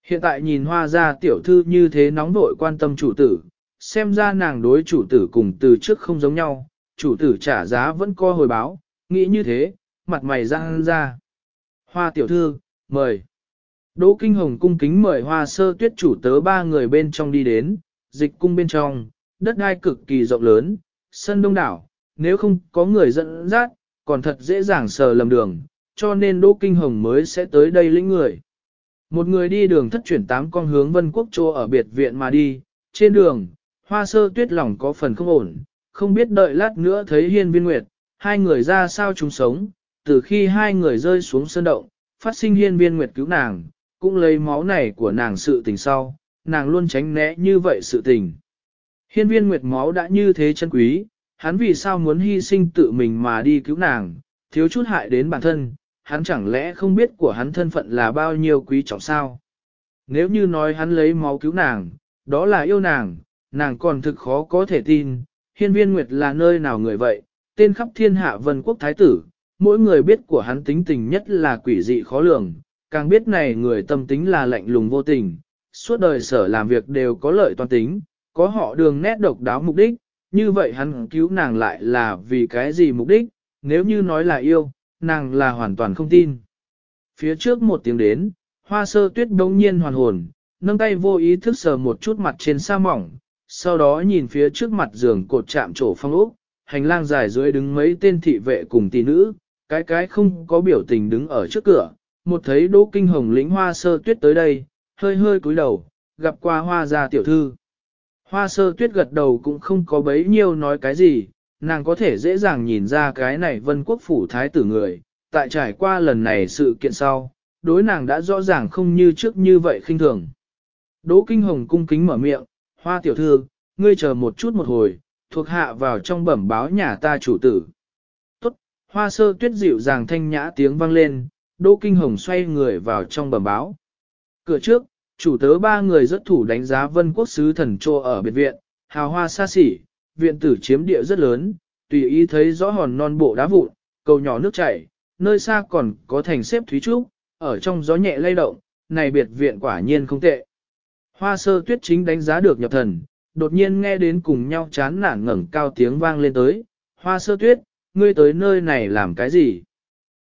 Hiện tại nhìn hoa ra tiểu thư như thế nóng vội quan tâm chủ tử, xem ra nàng đối chủ tử cùng từ trước không giống nhau, chủ tử trả giá vẫn co hồi báo, nghĩ như thế, mặt mày răng ra. Hoa tiểu thư, mời. Đỗ Kinh Hồng cung kính mời hoa sơ tuyết chủ tớ ba người bên trong đi đến, dịch cung bên trong, đất đai cực kỳ rộng lớn, sân đông đảo, nếu không có người dẫn dắt, còn thật dễ dàng sờ lầm đường, cho nên Đỗ Kinh Hồng mới sẽ tới đây lĩnh người. Một người đi đường thất chuyển tám con hướng vân quốc Châu ở biệt viện mà đi, trên đường, hoa sơ tuyết lòng có phần không ổn, không biết đợi lát nữa thấy hiên viên nguyệt, hai người ra sao chúng sống, từ khi hai người rơi xuống sơn động, phát sinh hiên viên nguyệt cứu nàng, cũng lấy máu này của nàng sự tình sau, nàng luôn tránh né như vậy sự tình. Hiên viên nguyệt máu đã như thế chân quý, hắn vì sao muốn hy sinh tự mình mà đi cứu nàng, thiếu chút hại đến bản thân, hắn chẳng lẽ không biết của hắn thân phận là bao nhiêu quý trọng sao? Nếu như nói hắn lấy máu cứu nàng, đó là yêu nàng, nàng còn thực khó có thể tin, hiên viên nguyệt là nơi nào người vậy, tên khắp thiên hạ vân quốc thái tử, mỗi người biết của hắn tính tình nhất là quỷ dị khó lường, càng biết này người tâm tính là lạnh lùng vô tình, suốt đời sở làm việc đều có lợi toàn tính, có họ đường nét độc đáo mục đích, như vậy hắn cứu nàng lại là vì cái gì mục đích, nếu như nói là yêu, nàng là hoàn toàn không tin. Phía trước một tiếng đến, hoa sơ tuyết đống nhiên hoàn hồn, nâng tay vô ý thức sờ một chút mặt trên sa mỏng, sau đó nhìn phía trước mặt giường cột chạm trổ phong ốc, hành lang dài dưới đứng mấy tên thị vệ cùng tỷ nữ, cái cái không có biểu tình đứng ở trước cửa, một thấy đỗ kinh hồng lĩnh hoa sơ tuyết tới đây, hơi hơi cúi đầu, gặp qua hoa gia tiểu thư. Hoa sơ tuyết gật đầu cũng không có bấy nhiêu nói cái gì, nàng có thể dễ dàng nhìn ra cái này vân quốc phủ thái tử người, tại trải qua lần này sự kiện sau, đối nàng đã rõ ràng không như trước như vậy khinh thường. Đỗ Kinh Hồng cung kính mở miệng, hoa tiểu thư, ngươi chờ một chút một hồi, thuộc hạ vào trong bẩm báo nhà ta chủ tử. Tốt, hoa sơ tuyết dịu dàng thanh nhã tiếng vang lên, Đỗ Kinh Hồng xoay người vào trong bẩm báo. Cửa trước, chủ tớ ba người rất thủ đánh giá vân quốc sứ thần trô ở biệt viện, hào hoa xa xỉ, viện tử chiếm địa rất lớn, tùy ý thấy rõ hòn non bộ đá vụn, cầu nhỏ nước chảy, nơi xa còn có thành xếp thúy trúc, ở trong gió nhẹ lay động, này biệt viện quả nhiên không tệ. Hoa sơ tuyết chính đánh giá được nhập thần, đột nhiên nghe đến cùng nhau chán nản ngẩng cao tiếng vang lên tới, hoa sơ tuyết, ngươi tới nơi này làm cái gì?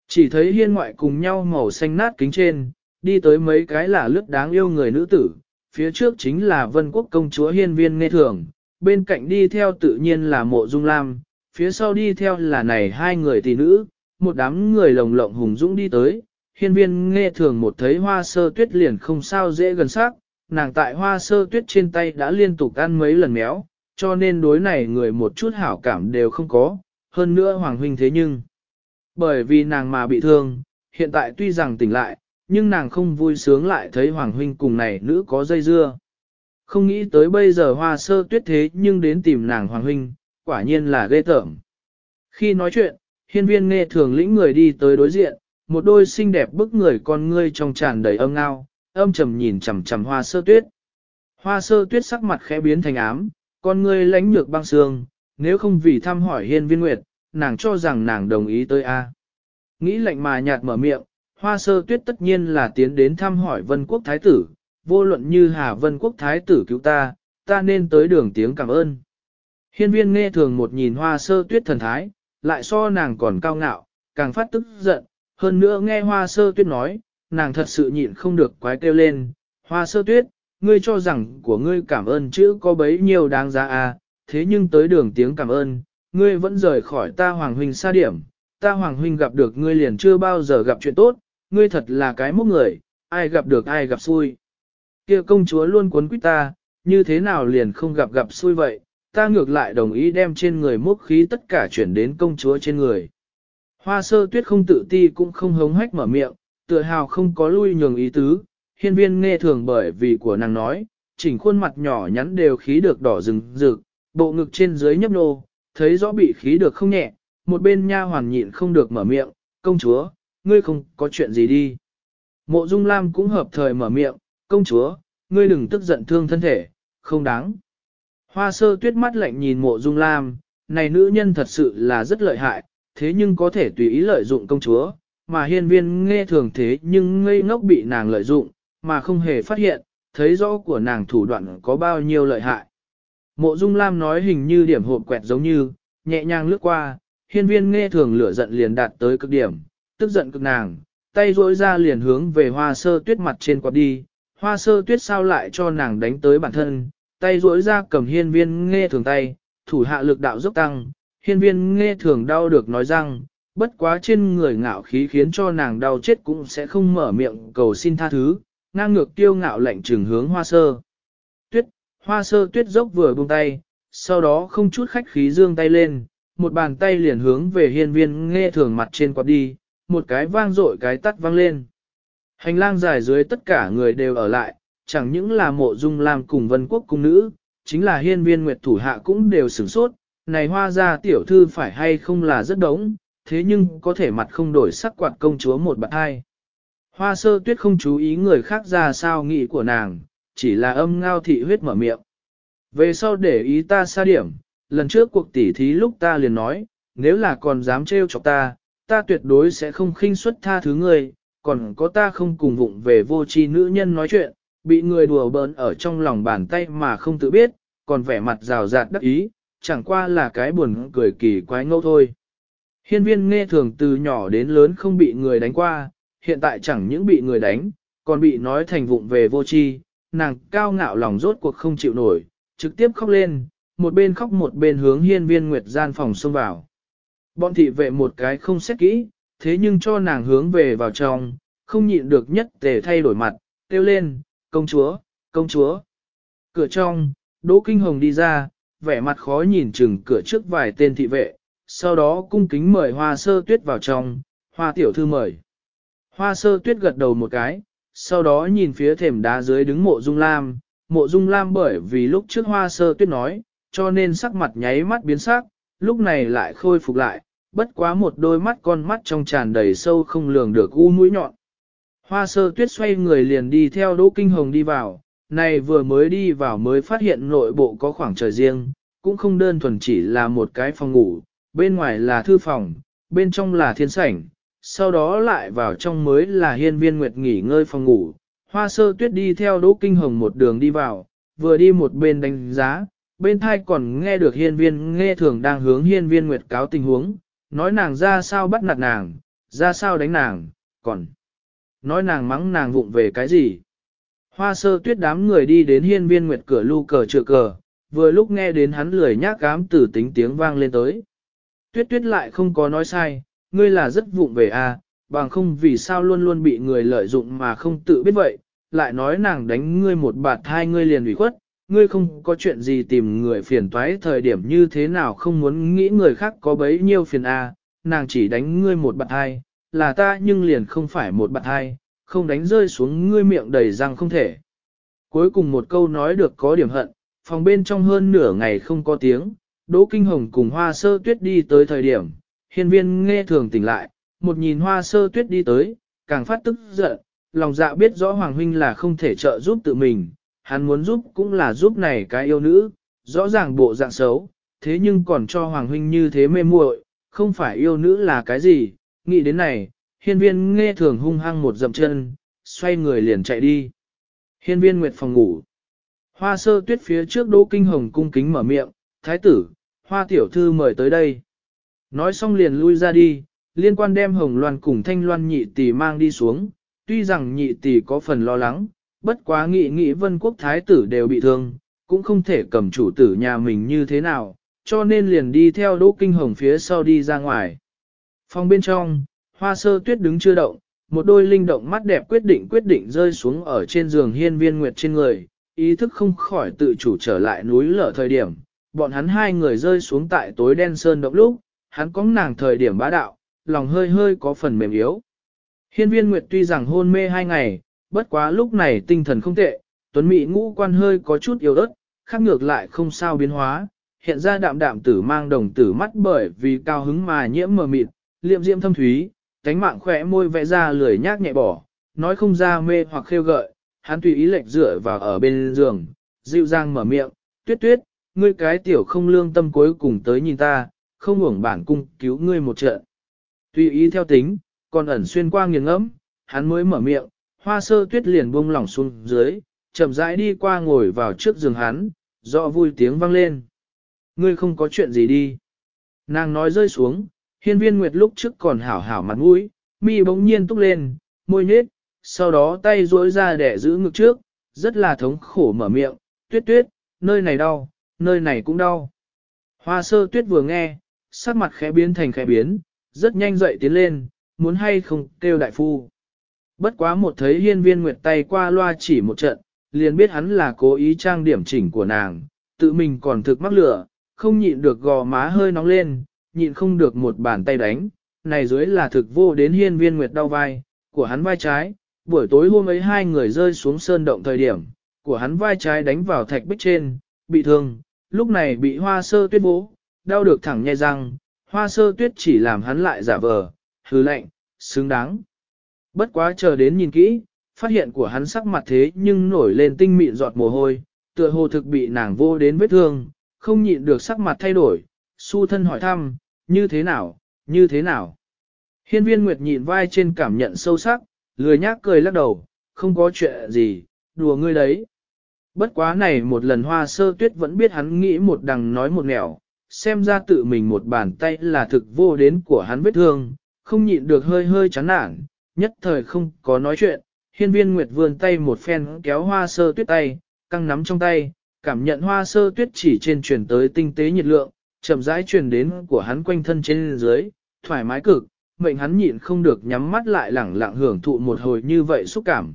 Chỉ thấy hiên ngoại cùng nhau màu xanh nát kính trên, đi tới mấy cái là lướt đáng yêu người nữ tử, phía trước chính là vân quốc công chúa hiên viên nghe thường, bên cạnh đi theo tự nhiên là mộ dung lam, phía sau đi theo là này hai người tỷ nữ, một đám người lồng lộng hùng dũng đi tới, hiên viên nghe thường một thấy hoa sơ tuyết liền không sao dễ gần sát nàng tại hoa sơ tuyết trên tay đã liên tục ăn mấy lần méo, cho nên đối này người một chút hảo cảm đều không có, hơn nữa Hoàng Huynh thế nhưng. Bởi vì nàng mà bị thương, hiện tại tuy rằng tỉnh lại, nhưng nàng không vui sướng lại thấy Hoàng Huynh cùng này nữ có dây dưa. Không nghĩ tới bây giờ hoa sơ tuyết thế nhưng đến tìm nàng Hoàng Huynh, quả nhiên là ghê tởm. Khi nói chuyện, hiên viên nghe thường lĩnh người đi tới đối diện, một đôi xinh đẹp bức người con ngươi trong tràn đầy âm ngao, âm trầm nhìn chằm chằm hoa sơ tuyết. Hoa sơ tuyết sắc mặt khẽ biến thành ám, con ngươi lánh nhược băng sương. nếu không vì thăm hỏi hiên viên nguyệt, nàng cho rằng nàng đồng ý tới A. Nghĩ lạnh mà nhạt mở miệng, hoa sơ tuyết tất nhiên là tiến đến thăm hỏi vân quốc thái tử, vô luận như hà vân quốc thái tử cứu ta, ta nên tới đường tiếng cảm ơn. Hiên viên nghe thường một nhìn hoa sơ tuyết thần thái, lại so nàng còn cao ngạo, càng phát tức giận, hơn nữa nghe hoa sơ tuyết nói, nàng thật sự nhịn không được quái kêu lên, hoa sơ tuyết, ngươi cho rằng của ngươi cảm ơn chữ có bấy nhiêu đáng giá à, thế nhưng tới đường tiếng cảm ơn, ngươi vẫn rời khỏi ta hoàng huynh xa điểm, ta hoàng huynh gặp được ngươi liền chưa bao giờ gặp chuyện tốt, ngươi thật là cái mốc người, ai gặp được ai gặp xui. Kia công chúa luôn cuốn quýt ta, như thế nào liền không gặp gặp xui vậy, ta ngược lại đồng ý đem trên người mốc khí tất cả chuyển đến công chúa trên người. Hoa sơ tuyết không tự ti cũng không hống hách mở miệng, tựa hào không có lui nhường ý tứ, hiên viên nghe thường bởi vì của nàng nói, chỉnh khuôn mặt nhỏ nhắn đều khí được đỏ rừng rực, bộ ngực trên dưới nhấp nô, thấy rõ bị khí được không nhẹ, một bên nha hoàn nhịn không được mở miệng, công chúa, ngươi không có chuyện gì đi. Mộ Dung Lam cũng hợp thời mở miệng, công chúa, ngươi đừng tức giận thương thân thể, không đáng. Hoa sơ tuyết mắt lạnh nhìn mộ Dung Lam, này nữ nhân thật sự là rất lợi hại, thế nhưng có thể tùy ý lợi dụng công chúa, mà hiên viên nghe thường thế nhưng ngây ngốc bị nàng lợi dụng, mà không hề phát hiện, thấy rõ của nàng thủ đoạn có bao nhiêu lợi hại. Mộ Dung Lam nói hình như điểm hộp quẹt giống như, nhẹ nhàng lướt qua, hiên viên nghe thường lửa giận liền đạt tới cực điểm, tức giận cực nàng, tay rỗi ra liền hướng về hoa sơ tuyết mặt trên quạt đi, hoa sơ tuyết sao lại cho nàng đánh tới bản thân, tay rỗi ra cầm hiên viên nghe thường tay, thủ hạ lực đạo dốc tăng, hiên viên nghe thường đau được nói rằng, bất quá trên người ngạo khí khiến cho nàng đau chết cũng sẽ không mở miệng cầu xin tha thứ, ngang ngược tiêu ngạo lạnh trừng hướng hoa sơ. Hoa sơ tuyết dốc vừa buông tay, sau đó không chút khách khí dương tay lên, một bàn tay liền hướng về hiên viên nghe thường mặt trên quạt đi, một cái vang dội cái tắt vang lên. Hành lang dài dưới tất cả người đều ở lại, chẳng những là mộ dung làm cùng vân quốc cung nữ, chính là hiên viên nguyệt thủ hạ cũng đều sửng sốt, này hoa ra tiểu thư phải hay không là rất đống, thế nhưng có thể mặt không đổi sắc quạt công chúa một bạn hai. Hoa sơ tuyết không chú ý người khác ra sao nghĩ của nàng, chỉ là âm ngao thị huyết mở miệng. Về sau để ý ta xa điểm, lần trước cuộc tỉ thí lúc ta liền nói, nếu là còn dám trêu chọc ta, ta tuyệt đối sẽ không khinh suất tha thứ người, còn có ta không cùng vụng về vô tri nữ nhân nói chuyện, bị người đùa bỡn ở trong lòng bàn tay mà không tự biết, còn vẻ mặt rào rạt đắc ý, chẳng qua là cái buồn cười kỳ quái ngâu thôi. Hiên viên nghe thường từ nhỏ đến lớn không bị người đánh qua, hiện tại chẳng những bị người đánh, còn bị nói thành vụng về vô tri, nàng cao ngạo lòng rốt cuộc không chịu nổi, trực tiếp khóc lên, một bên khóc một bên hướng hiên viên nguyệt gian phòng xông vào. Bọn thị vệ một cái không xét kỹ, thế nhưng cho nàng hướng về vào trong, không nhịn được nhất tề thay đổi mặt, kêu lên, công chúa, công chúa. Cửa trong, Đỗ Kinh Hồng đi ra, vẻ mặt khó nhìn chừng cửa trước vài tên thị vệ, sau đó cung kính mời hoa sơ tuyết vào trong, hoa tiểu thư mời. Hoa sơ tuyết gật đầu một cái, sau đó nhìn phía thềm đá dưới đứng mộ dung lam, mộ dung lam bởi vì lúc trước hoa sơ tuyết nói, cho nên sắc mặt nháy mắt biến sắc, lúc này lại khôi phục lại, bất quá một đôi mắt con mắt trong tràn đầy sâu không lường được u mũi nhọn. Hoa sơ tuyết xoay người liền đi theo Đỗ Kinh Hồng đi vào, này vừa mới đi vào mới phát hiện nội bộ có khoảng trời riêng, cũng không đơn thuần chỉ là một cái phòng ngủ, bên ngoài là thư phòng, bên trong là thiên sảnh, sau đó lại vào trong mới là hiên viên nguyệt nghỉ ngơi phòng ngủ. Hoa sơ tuyết đi theo Đỗ Kinh Hồng một đường đi vào, vừa đi một bên đánh giá, bên thai còn nghe được hiên viên nghe thường đang hướng hiên viên nguyệt cáo tình huống, nói nàng ra sao bắt nạt nàng, ra sao đánh nàng, còn nói nàng mắng nàng vụng về cái gì. Hoa sơ tuyết đám người đi đến hiên viên nguyệt cửa lưu cờ trựa cờ, vừa lúc nghe đến hắn lười nhác cám tử tính tiếng vang lên tới. Tuyết tuyết lại không có nói sai, ngươi là rất vụng về a, à, bằng không vì sao luôn luôn bị người lợi dụng mà không tự biết vậy, lại nói nàng đánh ngươi một bạt hai ngươi liền ủy khuất, ngươi không có chuyện gì tìm người phiền toái thời điểm như thế nào không muốn nghĩ người khác có bấy nhiêu phiền a, à, nàng chỉ đánh ngươi một bạt hai, là ta nhưng liền không phải một bạt hai, không đánh rơi xuống ngươi miệng đầy răng không thể. Cuối cùng một câu nói được có điểm hận, phòng bên trong hơn nửa ngày không có tiếng, Đỗ Kinh Hồng cùng Hoa Sơ Tuyết đi tới thời điểm, hiên viên nghe thường tỉnh lại, một nhìn Hoa Sơ Tuyết đi tới, càng phát tức giận, lòng dạ biết rõ Hoàng Huynh là không thể trợ giúp tự mình, hắn muốn giúp cũng là giúp này cái yêu nữ, rõ ràng bộ dạng xấu, thế nhưng còn cho Hoàng Huynh như thế mê muội, không phải yêu nữ là cái gì, nghĩ đến này, hiên viên nghe thường hung hăng một dậm chân, xoay người liền chạy đi. Hiên viên nguyệt phòng ngủ. Hoa sơ tuyết phía trước đỗ kinh hồng cung kính mở miệng, thái tử, hoa tiểu thư mời tới đây. Nói xong liền lui ra đi, liên quan đem hồng loan cùng thanh loan nhị tỷ mang đi xuống, tuy rằng nhị tỷ có phần lo lắng, bất quá nghị nghị vân quốc thái tử đều bị thương, cũng không thể cầm chủ tử nhà mình như thế nào, cho nên liền đi theo đỗ kinh hồng phía sau đi ra ngoài. Phòng bên trong, hoa sơ tuyết đứng chưa động, một đôi linh động mắt đẹp quyết định quyết định rơi xuống ở trên giường hiên viên nguyệt trên người, ý thức không khỏi tự chủ trở lại núi lở thời điểm, bọn hắn hai người rơi xuống tại tối đen sơn động lúc, hắn có nàng thời điểm bá đạo, lòng hơi hơi có phần mềm yếu. Hiên viên nguyệt tuy rằng hôn mê hai ngày, bất quá lúc này tinh thần không tệ, tuấn mỹ ngũ quan hơi có chút yếu ớt, khác ngược lại không sao biến hóa, hiện ra đạm đạm tử mang đồng tử mắt bởi vì cao hứng mà nhiễm mờ mịt, liệm diễm thâm thúy, cánh mạng khỏe môi vẽ ra lười nhác nhẹ bỏ, nói không ra mê hoặc khêu gợi, hắn tùy ý lệch dựa vào ở bên giường, dịu dàng mở miệng, tuyết tuyết, ngươi cái tiểu không lương tâm cuối cùng tới nhìn ta, không hưởng bản cung cứu ngươi một trận. Tùy ý theo tính, còn ẩn xuyên qua nghiền ngẫm, hắn mới mở miệng, hoa sơ tuyết liền buông lỏng xuống dưới, chậm rãi đi qua ngồi vào trước giường hắn, do vui tiếng vang lên. Ngươi không có chuyện gì đi. Nàng nói rơi xuống, hiên viên nguyệt lúc trước còn hảo hảo mặt mũi, mi bỗng nhiên túc lên, môi nhết, sau đó tay duỗi ra để giữ ngực trước, rất là thống khổ mở miệng, tuyết tuyết, nơi này đau, nơi này cũng đau. Hoa sơ tuyết vừa nghe, sắc mặt khẽ biến thành khẽ biến, rất nhanh dậy tiến lên, muốn hay không kêu đại phu. Bất quá một thấy hiên viên nguyệt tay qua loa chỉ một trận, liền biết hắn là cố ý trang điểm chỉnh của nàng, tự mình còn thực mắc lửa, không nhịn được gò má hơi nóng lên, nhịn không được một bàn tay đánh, này dưới là thực vô đến hiên viên nguyệt đau vai, của hắn vai trái, buổi tối hôm ấy hai người rơi xuống sơn động thời điểm, của hắn vai trái đánh vào thạch bích trên, bị thương, lúc này bị hoa sơ tuyết bố, đau được thẳng nhai răng, hoa sơ tuyết chỉ làm hắn lại giả vờ, hứ lạnh, xứng đáng. Bất quá chờ đến nhìn kỹ, phát hiện của hắn sắc mặt thế nhưng nổi lên tinh mịn giọt mồ hôi, tựa hồ thực bị nàng vô đến vết thương, không nhịn được sắc mặt thay đổi, su thân hỏi thăm, như thế nào, như thế nào. Hiên viên Nguyệt nhịn vai trên cảm nhận sâu sắc, lười nhác cười lắc đầu, không có chuyện gì, đùa ngươi đấy. Bất quá này một lần hoa sơ tuyết vẫn biết hắn nghĩ một đằng nói một nẻo, xem ra tự mình một bàn tay là thực vô đến của hắn vết thương, không nhịn được hơi hơi chán nản, nhất thời không có nói chuyện, hiên viên nguyệt vươn tay một phen kéo hoa sơ tuyết tay, căng nắm trong tay, cảm nhận hoa sơ tuyết chỉ trên truyền tới tinh tế nhiệt lượng, chậm rãi truyền đến của hắn quanh thân trên dưới, thoải mái cực, mệnh hắn nhịn không được nhắm mắt lại lẳng lặng hưởng thụ một hồi như vậy xúc cảm.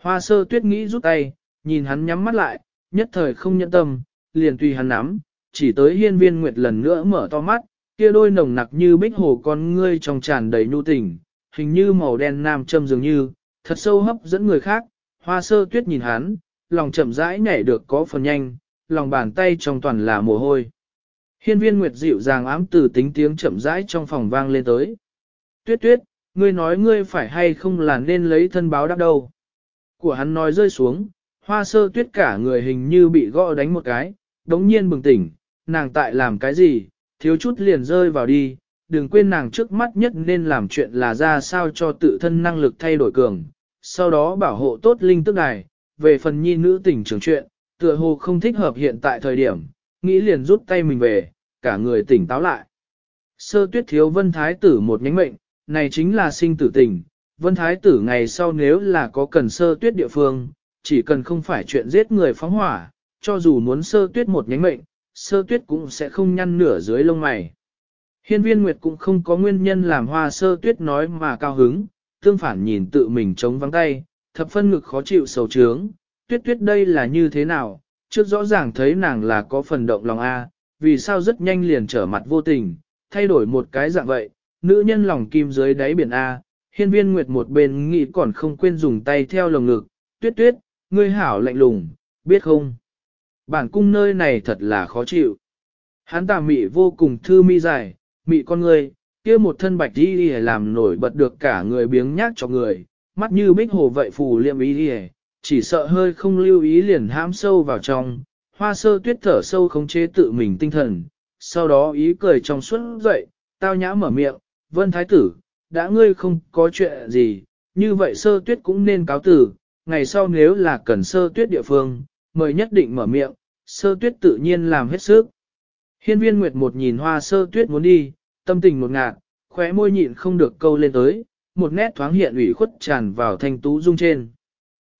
Hoa sơ tuyết nghĩ rút tay, nhìn hắn nhắm mắt lại, nhất thời không nhẫn tâm, liền tùy hắn nắm, chỉ tới hiên viên nguyệt lần nữa mở to mắt, kia đôi nồng nặc như bích hồ con ngươi trong tràn đầy nhu tình, hình như màu đen nam châm dường như, thật sâu hấp dẫn người khác, hoa sơ tuyết nhìn hắn, lòng chậm rãi nhảy được có phần nhanh, lòng bàn tay trong toàn là mồ hôi. Hiên viên nguyệt dịu dàng ám từ tính tiếng chậm rãi trong phòng vang lên tới. Tuyết tuyết, ngươi nói ngươi phải hay không là nên lấy thân báo đáp đâu. Của hắn nói rơi xuống, hoa sơ tuyết cả người hình như bị gõ đánh một cái, đống nhiên bừng tỉnh, nàng tại làm cái gì, thiếu chút liền rơi vào đi, đừng quên nàng trước mắt nhất nên làm chuyện là ra sao cho tự thân năng lực thay đổi cường, sau đó bảo hộ tốt linh tức này về phần nhi nữ tình trường chuyện, tựa hồ không thích hợp hiện tại thời điểm, nghĩ liền rút tay mình về, cả người tỉnh táo lại. Sơ tuyết thiếu vân thái tử một nhánh mệnh, này chính là sinh tử tình, vân thái tử ngày sau nếu là có cần sơ tuyết địa phương, chỉ cần không phải chuyện giết người phóng hỏa, cho dù muốn sơ tuyết một nhánh mệnh, sơ tuyết cũng sẽ không nhăn nửa dưới lông mày. Hiên viên Nguyệt cũng không có nguyên nhân làm hoa sơ tuyết nói mà cao hứng, tương phản nhìn tự mình chống vắng tay, thập phân ngực khó chịu sầu trướng, tuyết tuyết đây là như thế nào, trước rõ ràng thấy nàng là có phần động lòng A, vì sao rất nhanh liền trở mặt vô tình, thay đổi một cái dạng vậy, nữ nhân lòng kim dưới đáy biển A, hiên viên nguyệt một bên nghĩ còn không quên dùng tay theo lồng ngực, tuyết tuyết, ngươi hảo lạnh lùng, biết không? Bản cung nơi này thật là khó chịu. Hắn tà mị vô cùng thư mi dài, mị con người, kia một thân bạch đi làm nổi bật được cả người biếng nhác cho người, mắt như bích hồ vậy phù liệm ý đi chỉ sợ hơi không lưu ý liền hãm sâu vào trong, hoa sơ tuyết thở sâu khống chế tự mình tinh thần, sau đó ý cười trong suốt dậy, tao nhã mở miệng, vân thái tử, đã ngươi không có chuyện gì, như vậy sơ tuyết cũng nên cáo tử, ngày sau nếu là cần sơ tuyết địa phương, mời nhất định mở miệng, sơ tuyết tự nhiên làm hết sức. Hiên viên Nguyệt một nhìn hoa sơ tuyết muốn đi, tâm tình một ngạt, khóe môi nhịn không được câu lên tới, một nét thoáng hiện ủy khuất tràn vào thanh tú dung trên.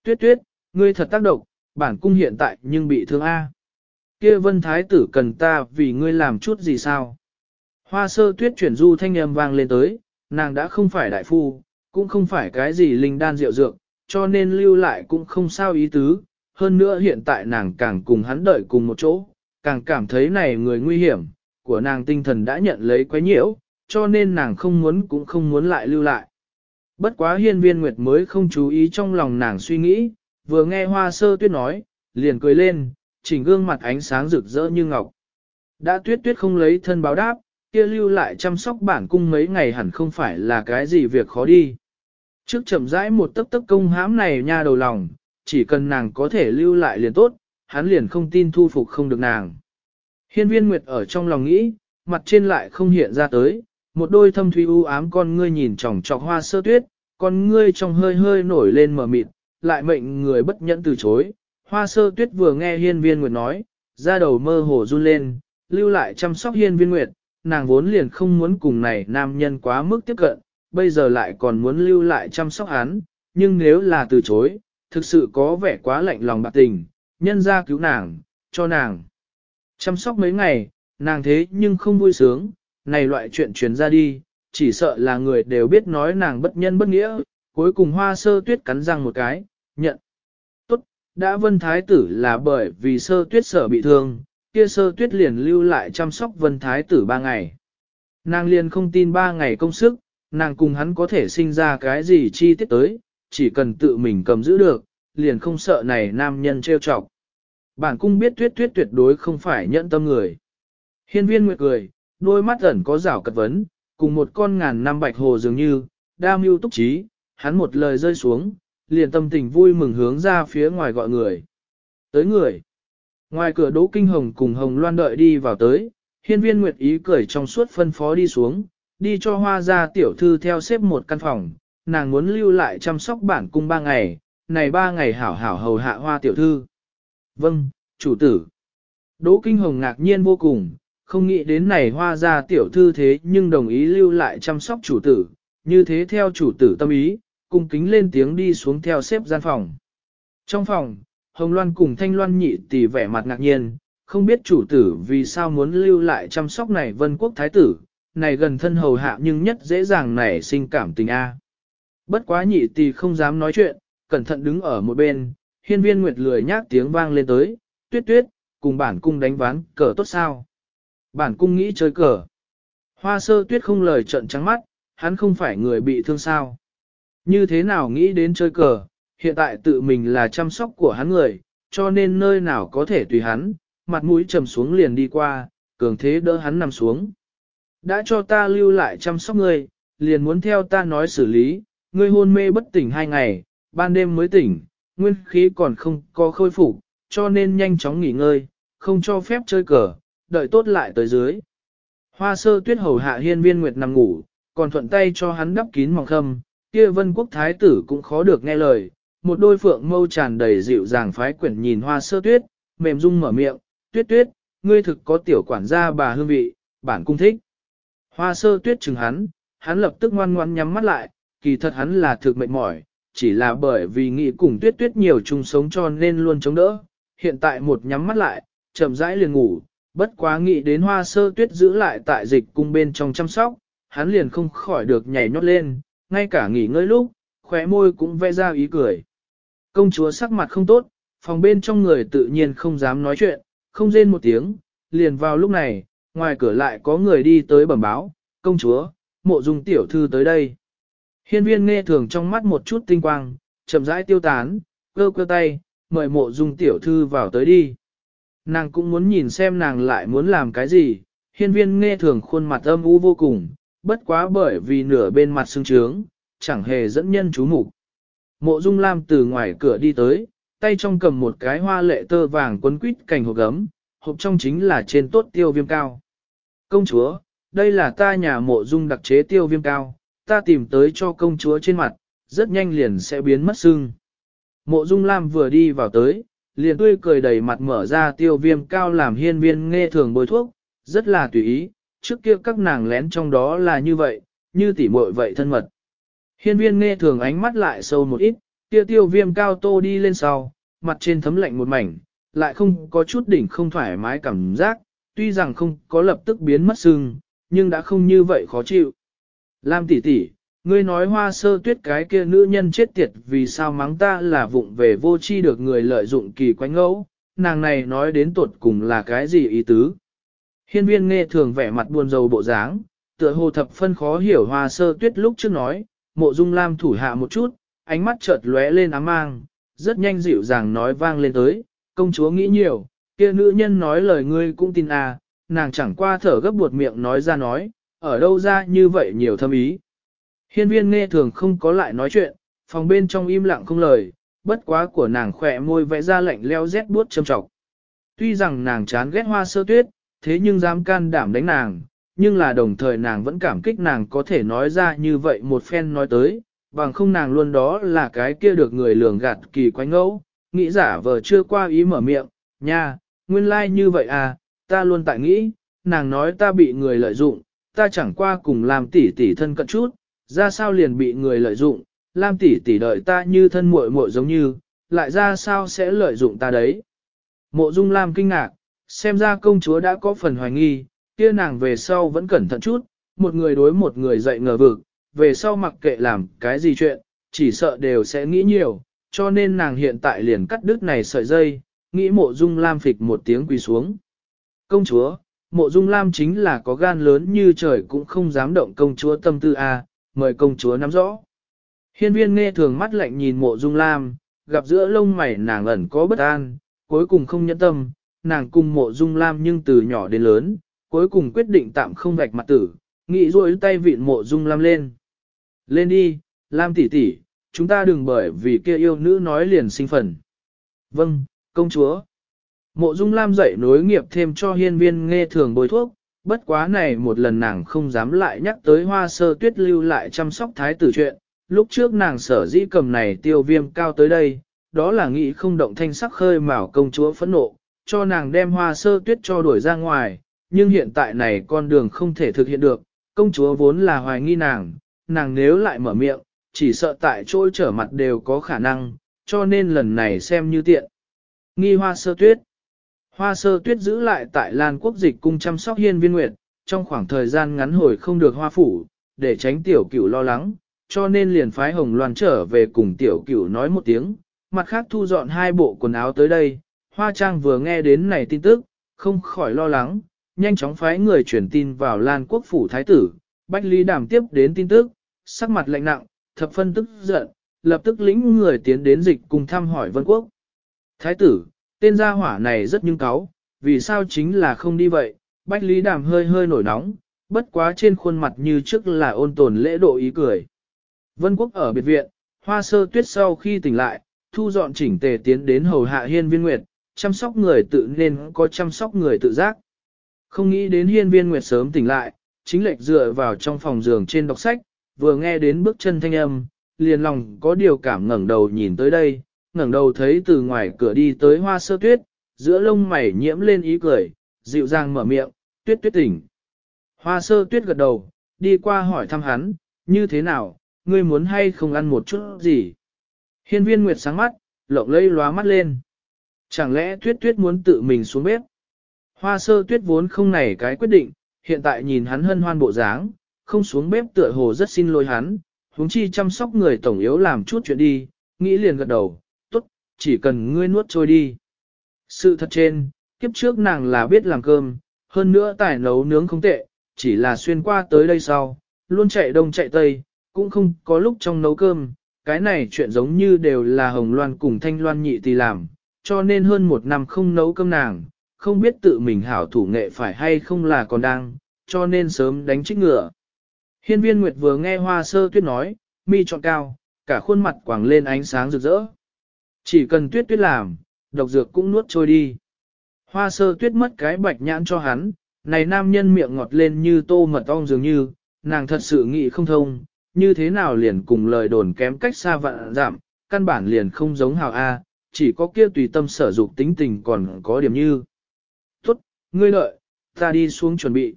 Tuyết tuyết, ngươi thật tác động, bản cung hiện tại nhưng bị thương A. kia vân thái tử cần ta vì ngươi làm chút gì sao? Hoa sơ tuyết chuyển du thanh âm vang lên tới, nàng đã không phải đại phu, cũng không phải cái gì linh đan rượu dược, cho nên lưu lại cũng không sao ý tứ. Hơn nữa hiện tại nàng càng cùng hắn đợi cùng một chỗ, càng cảm thấy này người nguy hiểm, của nàng tinh thần đã nhận lấy quấy nhiễu, cho nên nàng không muốn cũng không muốn lại lưu lại. Bất quá hiên viên nguyệt mới không chú ý trong lòng nàng suy nghĩ, vừa nghe hoa sơ tuyết nói, liền cười lên, chỉnh gương mặt ánh sáng rực rỡ như ngọc. Đã tuyết tuyết không lấy thân báo đáp, kia lưu lại chăm sóc bản cung mấy ngày hẳn không phải là cái gì việc khó đi. Trước chậm rãi một tấc tấc công hãm này nha đầu lòng, chỉ cần nàng có thể lưu lại liền tốt, hắn liền không tin thu phục không được nàng. Hiên viên Nguyệt ở trong lòng nghĩ, mặt trên lại không hiện ra tới, một đôi thâm thủy u ám con ngươi nhìn tròng trọc hoa sơ tuyết, con ngươi trong hơi hơi nổi lên mờ mịt, lại mệnh người bất nhẫn từ chối. Hoa sơ tuyết vừa nghe hiên viên Nguyệt nói, ra đầu mơ hồ run lên, lưu lại chăm sóc hiên viên Nguyệt, nàng vốn liền không muốn cùng này nam nhân quá mức tiếp cận, bây giờ lại còn muốn lưu lại chăm sóc hắn, nhưng nếu là từ chối, thực sự có vẻ quá lạnh lòng bạc tình, nhân ra cứu nàng, cho nàng. Chăm sóc mấy ngày, nàng thế nhưng không vui sướng, này loại chuyện truyền ra đi, chỉ sợ là người đều biết nói nàng bất nhân bất nghĩa, cuối cùng hoa sơ tuyết cắn răng một cái, nhận. Tốt, đã vân thái tử là bởi vì sơ tuyết sợ bị thương, kia sơ tuyết liền lưu lại chăm sóc vân thái tử ba ngày. Nàng liền không tin ba ngày công sức, nàng cùng hắn có thể sinh ra cái gì chi tiết tới, chỉ cần tự mình cầm giữ được, liền không sợ này nam nhân trêu chọc. Bản cung biết tuyết tuyết tuyệt đối không phải nhẫn tâm người. Hiên viên nguyệt cười, đôi mắt ẩn có rảo cật vấn, cùng một con ngàn năm bạch hồ dường như, đa mưu túc trí, hắn một lời rơi xuống, liền tâm tình vui mừng hướng ra phía ngoài gọi người. Tới người. Ngoài cửa Đỗ Kinh Hồng cùng Hồng Loan đợi đi vào tới, hiên viên Nguyệt ý cười trong suốt phân phó đi xuống, đi cho hoa ra tiểu thư theo xếp một căn phòng, nàng muốn lưu lại chăm sóc bản cung ba ngày, này ba ngày hảo hảo hầu hạ hoa tiểu thư. Vâng, chủ tử. Đỗ Kinh Hồng ngạc nhiên vô cùng, không nghĩ đến này hoa ra tiểu thư thế nhưng đồng ý lưu lại chăm sóc chủ tử, như thế theo chủ tử tâm ý, cung kính lên tiếng đi xuống theo xếp gian phòng. Trong phòng, Hồng Loan cùng Thanh Loan nhị tỷ vẻ mặt ngạc nhiên, không biết chủ tử vì sao muốn lưu lại chăm sóc này vân quốc thái tử, này gần thân hầu hạ nhưng nhất dễ dàng nảy sinh cảm tình A. Bất quá nhị tỷ không dám nói chuyện, cẩn thận đứng ở một bên, hiên viên nguyệt lười nhác tiếng vang lên tới, tuyết tuyết, cùng bản cung đánh ván, cờ tốt sao. Bản cung nghĩ chơi cờ. Hoa sơ tuyết không lời trận trắng mắt, hắn không phải người bị thương sao. Như thế nào nghĩ đến chơi cờ, hiện tại tự mình là chăm sóc của hắn người, cho nên nơi nào có thể tùy hắn, mặt mũi trầm xuống liền đi qua, cường thế đỡ hắn nằm xuống. Đã cho ta lưu lại chăm sóc ngươi, liền muốn theo ta nói xử lý, ngươi hôn mê bất tỉnh hai ngày, ban đêm mới tỉnh, nguyên khí còn không có khôi phục, cho nên nhanh chóng nghỉ ngơi, không cho phép chơi cờ, đợi tốt lại tới dưới. Hoa sơ tuyết hầu hạ hiên viên nguyệt nằm ngủ, còn thuận tay cho hắn đắp kín mỏng khâm, kia vân quốc thái tử cũng khó được nghe lời, một đôi phượng mâu tràn đầy dịu dàng phái quyển nhìn hoa sơ tuyết, mềm rung mở miệng, tuyết tuyết, ngươi thực có tiểu quản gia bà hương vị, bản cung thích. Hoa sơ tuyết chừng hắn, hắn lập tức ngoan ngoan nhắm mắt lại, kỳ thật hắn là thực mệt mỏi, chỉ là bởi vì nghĩ cùng tuyết tuyết nhiều chung sống cho nên luôn chống đỡ. Hiện tại một nhắm mắt lại, chậm rãi liền ngủ, bất quá nghĩ đến hoa sơ tuyết giữ lại tại dịch cung bên trong chăm sóc, hắn liền không khỏi được nhảy nhót lên, ngay cả nghỉ ngơi lúc, khóe môi cũng vẽ ra ý cười. Công chúa sắc mặt không tốt, phòng bên trong người tự nhiên không dám nói chuyện, không rên một tiếng, liền vào lúc này, ngoài cửa lại có người đi tới bẩm báo, công chúa, mộ dung tiểu thư tới đây. Hiên viên nghe thường trong mắt một chút tinh quang, chậm rãi tiêu tán, cơ cơ tay, mời mộ dung tiểu thư vào tới đi. Nàng cũng muốn nhìn xem nàng lại muốn làm cái gì, hiên viên nghe thường khuôn mặt âm u vô cùng, bất quá bởi vì nửa bên mặt sưng trướng, chẳng hề dẫn nhân chú mục. Mộ dung lam từ ngoài cửa đi tới, tay trong cầm một cái hoa lệ tơ vàng quấn quýt cành hộp gấm, hộp trong chính là trên tốt tiêu viêm cao. Công chúa, đây là ta nhà mộ dung đặc chế tiêu viêm cao, ta tìm tới cho công chúa trên mặt, rất nhanh liền sẽ biến mất sưng. Mộ dung lam vừa đi vào tới, liền tươi cười đầy mặt mở ra tiêu viêm cao làm hiên viên nghe thường bôi thuốc, rất là tùy ý, trước kia các nàng lén trong đó là như vậy, như tỉ muội vậy thân mật. Hiên viên nghe thường ánh mắt lại sâu một ít, kia tiêu viêm cao tô đi lên sau, mặt trên thấm lạnh một mảnh, lại không có chút đỉnh không thoải mái cảm giác, tuy rằng không có lập tức biến mất sưng, nhưng đã không như vậy khó chịu. Lam tỷ tỷ, ngươi nói hoa sơ tuyết cái kia nữ nhân chết tiệt vì sao mắng ta là vụng về vô chi được người lợi dụng kỳ quánh ngẫu, nàng này nói đến tuột cùng là cái gì ý tứ. Hiên viên nghe thường vẻ mặt buồn rầu bộ dáng, tựa hồ thập phân khó hiểu hoa sơ tuyết lúc trước nói, mộ dung lam thủ hạ một chút, ánh mắt chợt lóe lên ám mang, rất nhanh dịu dàng nói vang lên tới, công chúa nghĩ nhiều, kia nữ nhân nói lời ngươi cũng tin à, nàng chẳng qua thở gấp buột miệng nói ra nói, ở đâu ra như vậy nhiều thâm ý. Hiên viên nghe thường không có lại nói chuyện, phòng bên trong im lặng không lời, bất quá của nàng khỏe môi vẽ ra lạnh leo rét buốt châm trọc. Tuy rằng nàng chán ghét hoa sơ tuyết, thế nhưng dám can đảm đánh nàng, nhưng là đồng thời nàng vẫn cảm kích nàng có thể nói ra như vậy một phen nói tới, bằng không nàng luôn đó là cái kia được người lường gạt kỳ quanh ngẫu, nghĩ giả vờ chưa qua ý mở miệng, nha, nguyên lai like như vậy à, ta luôn tại nghĩ, nàng nói ta bị người lợi dụng, ta chẳng qua cùng làm tỷ tỷ thân cận chút, ra sao liền bị người lợi dụng, Lam tỷ tỷ đợi ta như thân muội muội giống như, lại ra sao sẽ lợi dụng ta đấy. Mộ Dung Lam kinh ngạc, xem ra công chúa đã có phần hoài nghi, kia nàng về sau vẫn cẩn thận chút, một người đối một người dạy ngờ vực, về sau mặc kệ làm cái gì chuyện, chỉ sợ đều sẽ nghĩ nhiều, cho nên nàng hiện tại liền cắt đứt này sợi dây, nghĩ mộ dung lam phịch một tiếng quỳ xuống. Công chúa, mộ dung lam chính là có gan lớn như trời cũng không dám động công chúa tâm tư a mời công chúa nắm rõ. Hiên viên nghe thường mắt lạnh nhìn mộ dung lam, gặp giữa lông mày nàng ẩn có bất an, cuối cùng không nhẫn tâm, nàng cùng mộ dung lam nhưng từ nhỏ đến lớn, cuối cùng quyết định tạm không vạch mặt tử, nghĩ rôi tay vịn mộ dung lam lên. Lên đi, lam tỷ tỷ, chúng ta đừng bởi vì kia yêu nữ nói liền sinh phần. Vâng, công chúa. Mộ dung lam dậy nối nghiệp thêm cho hiên viên nghe thường bồi thuốc, bất quá này một lần nàng không dám lại nhắc tới hoa sơ tuyết lưu lại chăm sóc thái tử chuyện, lúc trước nàng sở dĩ cầm này tiêu viêm cao tới đây, đó là nghĩ không động thanh sắc khơi mào công chúa phẫn nộ, cho nàng đem hoa sơ tuyết cho đuổi ra ngoài, nhưng hiện tại này con đường không thể thực hiện được, công chúa vốn là hoài nghi nàng, nàng nếu lại mở miệng, chỉ sợ tại chỗ trở mặt đều có khả năng, cho nên lần này xem như tiện. Nghi hoa sơ tuyết Hoa sơ tuyết giữ lại tại Lan quốc dịch cung chăm sóc hiên viên nguyệt, trong khoảng thời gian ngắn hồi không được hoa phủ, để tránh tiểu cửu lo lắng, cho nên liền phái hồng loan trở về cùng tiểu cửu nói một tiếng, mặt khác thu dọn hai bộ quần áo tới đây, hoa trang vừa nghe đến này tin tức, không khỏi lo lắng, nhanh chóng phái người truyền tin vào Lan quốc phủ thái tử, Bách Lý Đàm tiếp đến tin tức, sắc mặt lạnh nặng, thập phân tức giận, lập tức lĩnh người tiến đến dịch cùng thăm hỏi vân quốc. Thái tử, tên gia hỏa này rất nhưng cáu, vì sao chính là không đi vậy, Bách Lý Đàm hơi hơi nổi nóng, bất quá trên khuôn mặt như trước là ôn tồn lễ độ ý cười. Vân quốc ở biệt viện, hoa sơ tuyết sau khi tỉnh lại, thu dọn chỉnh tề tiến đến hầu hạ hiên viên nguyệt, chăm sóc người tự nên có chăm sóc người tự giác. Không nghĩ đến hiên viên nguyệt sớm tỉnh lại, chính lệch dựa vào trong phòng giường trên đọc sách, vừa nghe đến bước chân thanh âm, liền lòng có điều cảm ngẩng đầu nhìn tới đây, ngẩng đầu thấy từ ngoài cửa đi tới hoa sơ tuyết, giữa lông mày nhiễm lên ý cười, dịu dàng mở miệng, tuyết tuyết tỉnh. Hoa sơ tuyết gật đầu, đi qua hỏi thăm hắn, như thế nào, ngươi muốn hay không ăn một chút gì? Hiên viên nguyệt sáng mắt, lộng lây lóa mắt lên. Chẳng lẽ tuyết tuyết muốn tự mình xuống bếp? Hoa sơ tuyết vốn không này cái quyết định, hiện tại nhìn hắn hân hoan bộ dáng, không xuống bếp tựa hồ rất xin lỗi hắn, huống chi chăm sóc người tổng yếu làm chút chuyện đi, nghĩ liền gật đầu, chỉ cần ngươi nuốt trôi đi. Sự thật trên, kiếp trước nàng là biết làm cơm, hơn nữa tài nấu nướng không tệ, chỉ là xuyên qua tới đây sau, luôn chạy đông chạy tây, cũng không có lúc trong nấu cơm, cái này chuyện giống như đều là Hồng Loan cùng Thanh Loan nhị tỷ làm, cho nên hơn một năm không nấu cơm nàng, không biết tự mình hảo thủ nghệ phải hay không là còn đang, cho nên sớm đánh trích ngựa. Hiên viên Nguyệt vừa nghe hoa sơ tuyết nói, mi trọn cao, cả khuôn mặt quảng lên ánh sáng rực rỡ. Chỉ cần tuyết tuyết làm, độc dược cũng nuốt trôi đi. Hoa sơ tuyết mất cái bạch nhãn cho hắn, này nam nhân miệng ngọt lên như tô mật ong dường như, nàng thật sự nghĩ không thông, như thế nào liền cùng lời đồn kém cách xa vạn giảm, căn bản liền không giống hào A, chỉ có kia tùy tâm sở dục tính tình còn có điểm như. Tốt, ngươi lợi, ta đi xuống chuẩn bị.